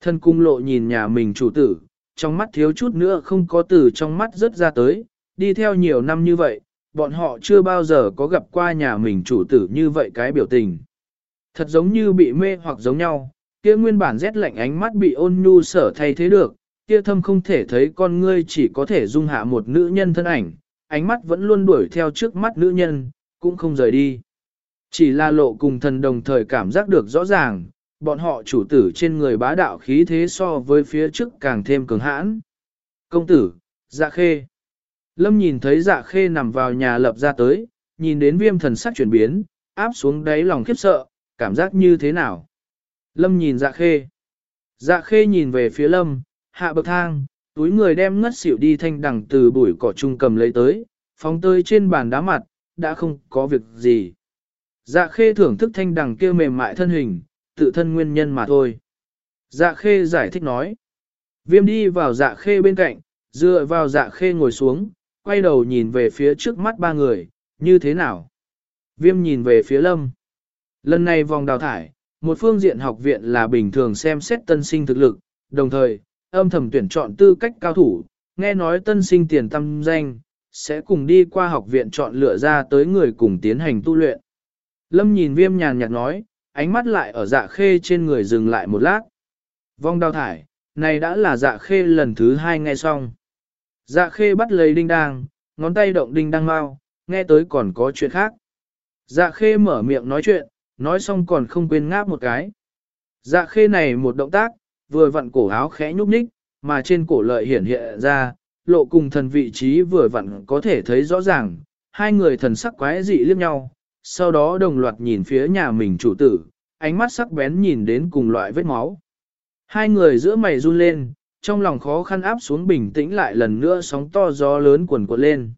S1: Thân cung lộ nhìn nhà mình chủ tử, trong mắt thiếu chút nữa không có từ trong mắt rớt ra tới, đi theo nhiều năm như vậy, bọn họ chưa bao giờ có gặp qua nhà mình chủ tử như vậy cái biểu tình. Thật giống như bị mê hoặc giống nhau, kia nguyên bản rét lạnh ánh mắt bị ôn nhu sở thay thế được, kia thâm không thể thấy con ngươi chỉ có thể dung hạ một nữ nhân thân ảnh, ánh mắt vẫn luôn đuổi theo trước mắt nữ nhân, cũng không rời đi. Chỉ là lộ cùng thần đồng thời cảm giác được rõ ràng, bọn họ chủ tử trên người bá đạo khí thế so với phía trước càng thêm cường hãn. Công tử, dạ khê. Lâm nhìn thấy dạ khê nằm vào nhà lập ra tới, nhìn đến viêm thần sắc chuyển biến, áp xuống đáy lòng khiếp sợ, cảm giác như thế nào? Lâm nhìn dạ khê. Dạ khê nhìn về phía lâm, hạ bậc thang, túi người đem ngất xỉu đi thanh đằng từ bụi cỏ trung cầm lấy tới, phóng tơi trên bàn đá mặt, đã không có việc gì. Dạ khê thưởng thức thanh đằng kia mềm mại thân hình, tự thân nguyên nhân mà thôi. Dạ khê giải thích nói. Viêm đi vào dạ khê bên cạnh, dựa vào dạ khê ngồi xuống, quay đầu nhìn về phía trước mắt ba người, như thế nào? Viêm nhìn về phía lâm. Lần này vòng đào thải, một phương diện học viện là bình thường xem xét tân sinh thực lực, đồng thời, âm thầm tuyển chọn tư cách cao thủ, nghe nói tân sinh tiền tâm danh, sẽ cùng đi qua học viện chọn lựa ra tới người cùng tiến hành tu luyện. Lâm nhìn viêm nhàn nhạt nói, ánh mắt lại ở dạ khê trên người dừng lại một lát. Vong đào thải, này đã là dạ khê lần thứ hai nghe xong. Dạ khê bắt lấy đinh đang, ngón tay động đinh đang mau, nghe tới còn có chuyện khác. Dạ khê mở miệng nói chuyện, nói xong còn không quên ngáp một cái. Dạ khê này một động tác, vừa vặn cổ áo khẽ nhúc nhích, mà trên cổ lợi hiển hiện ra, lộ cùng thần vị trí vừa vặn có thể thấy rõ ràng, hai người thần sắc quái dị liếc nhau, sau đó đồng loạt nhìn phía nhà mình chủ tử, ánh mắt sắc bén nhìn đến cùng loại vết máu. Hai người giữa mày run lên, trong lòng khó khăn áp xuống bình tĩnh lại lần nữa sóng to gió lớn cuồn cuộn lên.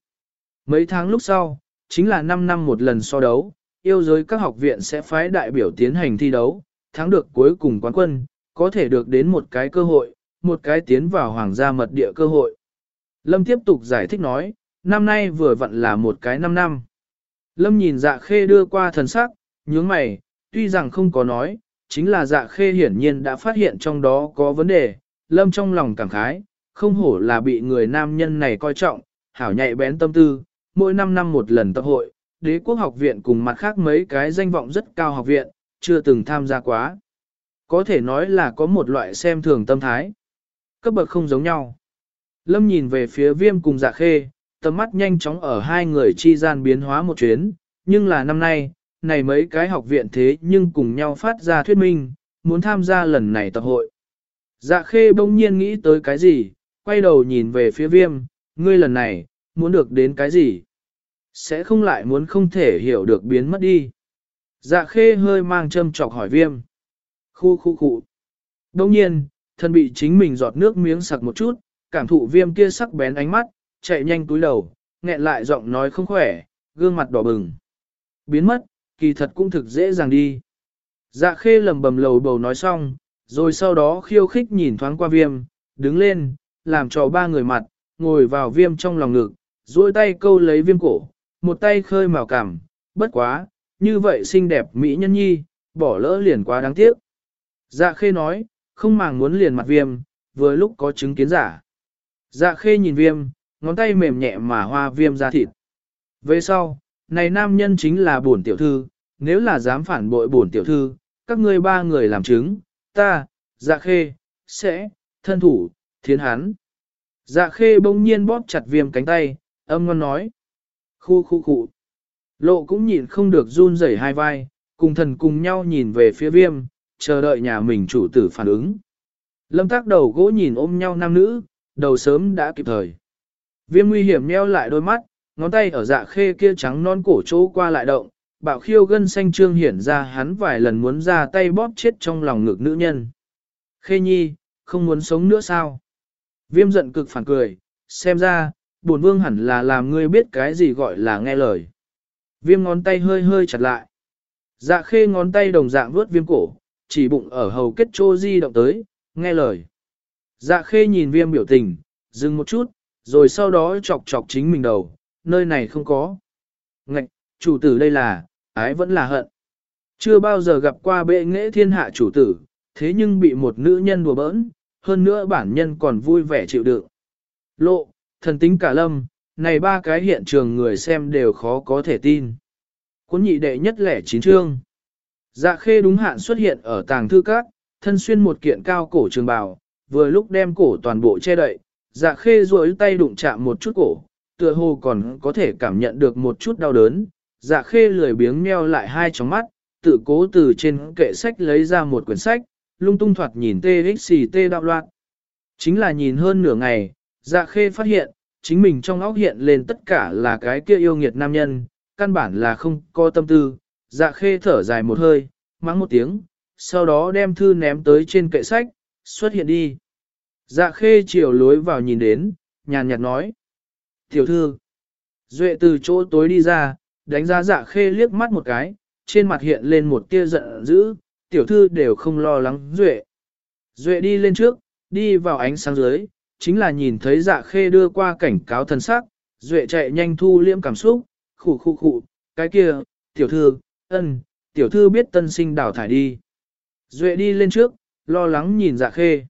S1: Mấy tháng lúc sau, chính là 5 năm một lần so đấu, yêu giới các học viện sẽ phái đại biểu tiến hành thi đấu, thắng được cuối cùng quán quân, có thể được đến một cái cơ hội, một cái tiến vào hoàng gia mật địa cơ hội. Lâm tiếp tục giải thích nói, năm nay vừa vặn là một cái năm năm. Lâm nhìn dạ khê đưa qua thần sắc, nhướng mày, tuy rằng không có nói, chính là dạ khê hiển nhiên đã phát hiện trong đó có vấn đề. Lâm trong lòng cảm khái, không hổ là bị người nam nhân này coi trọng, hảo nhạy bén tâm tư, mỗi năm năm một lần tập hội, đế quốc học viện cùng mặt khác mấy cái danh vọng rất cao học viện, chưa từng tham gia quá. Có thể nói là có một loại xem thường tâm thái. Cấp bậc không giống nhau. Lâm nhìn về phía viêm cùng dạ khê, tầm mắt nhanh chóng ở hai người chi gian biến hóa một chuyến, nhưng là năm nay, này mấy cái học viện thế nhưng cùng nhau phát ra thuyết minh, muốn tham gia lần này tập hội. Dạ khê bỗng nhiên nghĩ tới cái gì, quay đầu nhìn về phía viêm, ngươi lần này, muốn được đến cái gì? Sẽ không lại muốn không thể hiểu được biến mất đi. Dạ khê hơi mang châm chọc hỏi viêm. Khu khu khu. Đông nhiên, thân bị chính mình giọt nước miếng sặc một chút, cảm thụ viêm kia sắc bén ánh mắt, chạy nhanh túi đầu, nghẹn lại giọng nói không khỏe, gương mặt đỏ bừng. Biến mất, kỳ thật cũng thực dễ dàng đi. Dạ khê lầm bầm lầu bầu nói xong, rồi sau đó khiêu khích nhìn thoáng qua viêm, đứng lên, làm cho ba người mặt, ngồi vào viêm trong lòng ngực, duỗi tay câu lấy viêm cổ, một tay khơi màu cảm, bất quá, như vậy xinh đẹp mỹ nhân nhi, bỏ lỡ liền quá đáng tiếc. Dạ khê nói, không màng muốn liền mặt viêm, vừa lúc có chứng kiến giả. Dạ khê nhìn viêm, ngón tay mềm nhẹ mà hoa viêm ra thịt. Về sau, này nam nhân chính là bổn tiểu thư, nếu là dám phản bội bổn tiểu thư, các ngươi ba người làm chứng, ta, dạ khê, sẽ, thân thủ, thiên hán. Dạ khê bỗng nhiên bóp chặt viêm cánh tay, âm ngon nói. Khu khu khu. Lộ cũng nhìn không được run rẩy hai vai, cùng thần cùng nhau nhìn về phía viêm, chờ đợi nhà mình chủ tử phản ứng. Lâm tác đầu gỗ nhìn ôm nhau nam nữ, đầu sớm đã kịp thời. Viêm nguy hiểm nheo lại đôi mắt, ngón tay ở dạ khê kia trắng non cổ chỗ qua lại động, bạo khiêu gân xanh trương hiển ra hắn vài lần muốn ra tay bóp chết trong lòng ngực nữ nhân. Khê nhi, không muốn sống nữa sao? Viêm giận cực phản cười, xem ra, bổn vương hẳn là làm ngươi biết cái gì gọi là nghe lời. Viêm ngón tay hơi hơi chặt lại. Dạ khê ngón tay đồng dạng vuốt viêm cổ, chỉ bụng ở hầu kết trô di động tới, nghe lời. Dạ khê nhìn viêm biểu tình, dừng một chút, rồi sau đó chọc chọc chính mình đầu, nơi này không có. Ngạch, chủ tử đây là, ái vẫn là hận. Chưa bao giờ gặp qua bệ nghệ thiên hạ chủ tử, thế nhưng bị một nữ nhân đùa bỡn, hơn nữa bản nhân còn vui vẻ chịu đựng. Lộ, thần tính cả lâm, này ba cái hiện trường người xem đều khó có thể tin. Cuốn nhị đệ nhất lẻ chín chương. Dạ khê đúng hạn xuất hiện ở tàng thư các, thân xuyên một kiện cao cổ trường bào, vừa lúc đem cổ toàn bộ che đậy, dạ khê duỗi tay đụng chạm một chút cổ, tựa hồ còn có thể cảm nhận được một chút đau đớn, dạ khê lười biếng meo lại hai tròng mắt, tự cố từ trên kệ sách lấy ra một quyển sách, lung tung thoạt nhìn TXT đạo loạn. Chính là nhìn hơn nửa ngày, dạ khê phát hiện, chính mình trong óc hiện lên tất cả là cái kia yêu nghiệt nam nhân, căn bản là không có tâm tư, dạ khê thở dài một hơi, mắng một tiếng, sau đó đem thư ném tới trên kệ sách, xuất hiện đi. Dạ khê chiều lối vào nhìn đến, nhàn nhạt nói. Tiểu thư, Duệ từ chỗ tối đi ra, đánh giá dạ khê liếc mắt một cái, trên mặt hiện lên một tia giận dữ, tiểu thư đều không lo lắng Duệ. Duệ đi lên trước, đi vào ánh sáng dưới, chính là nhìn thấy dạ khê đưa qua cảnh cáo thần sắc, Duệ chạy nhanh thu liễm cảm xúc, khủ khủ khủ, cái kia, tiểu thư, ân, tiểu thư biết tân sinh đào thải đi. Duệ đi lên trước, lo lắng nhìn dạ khê.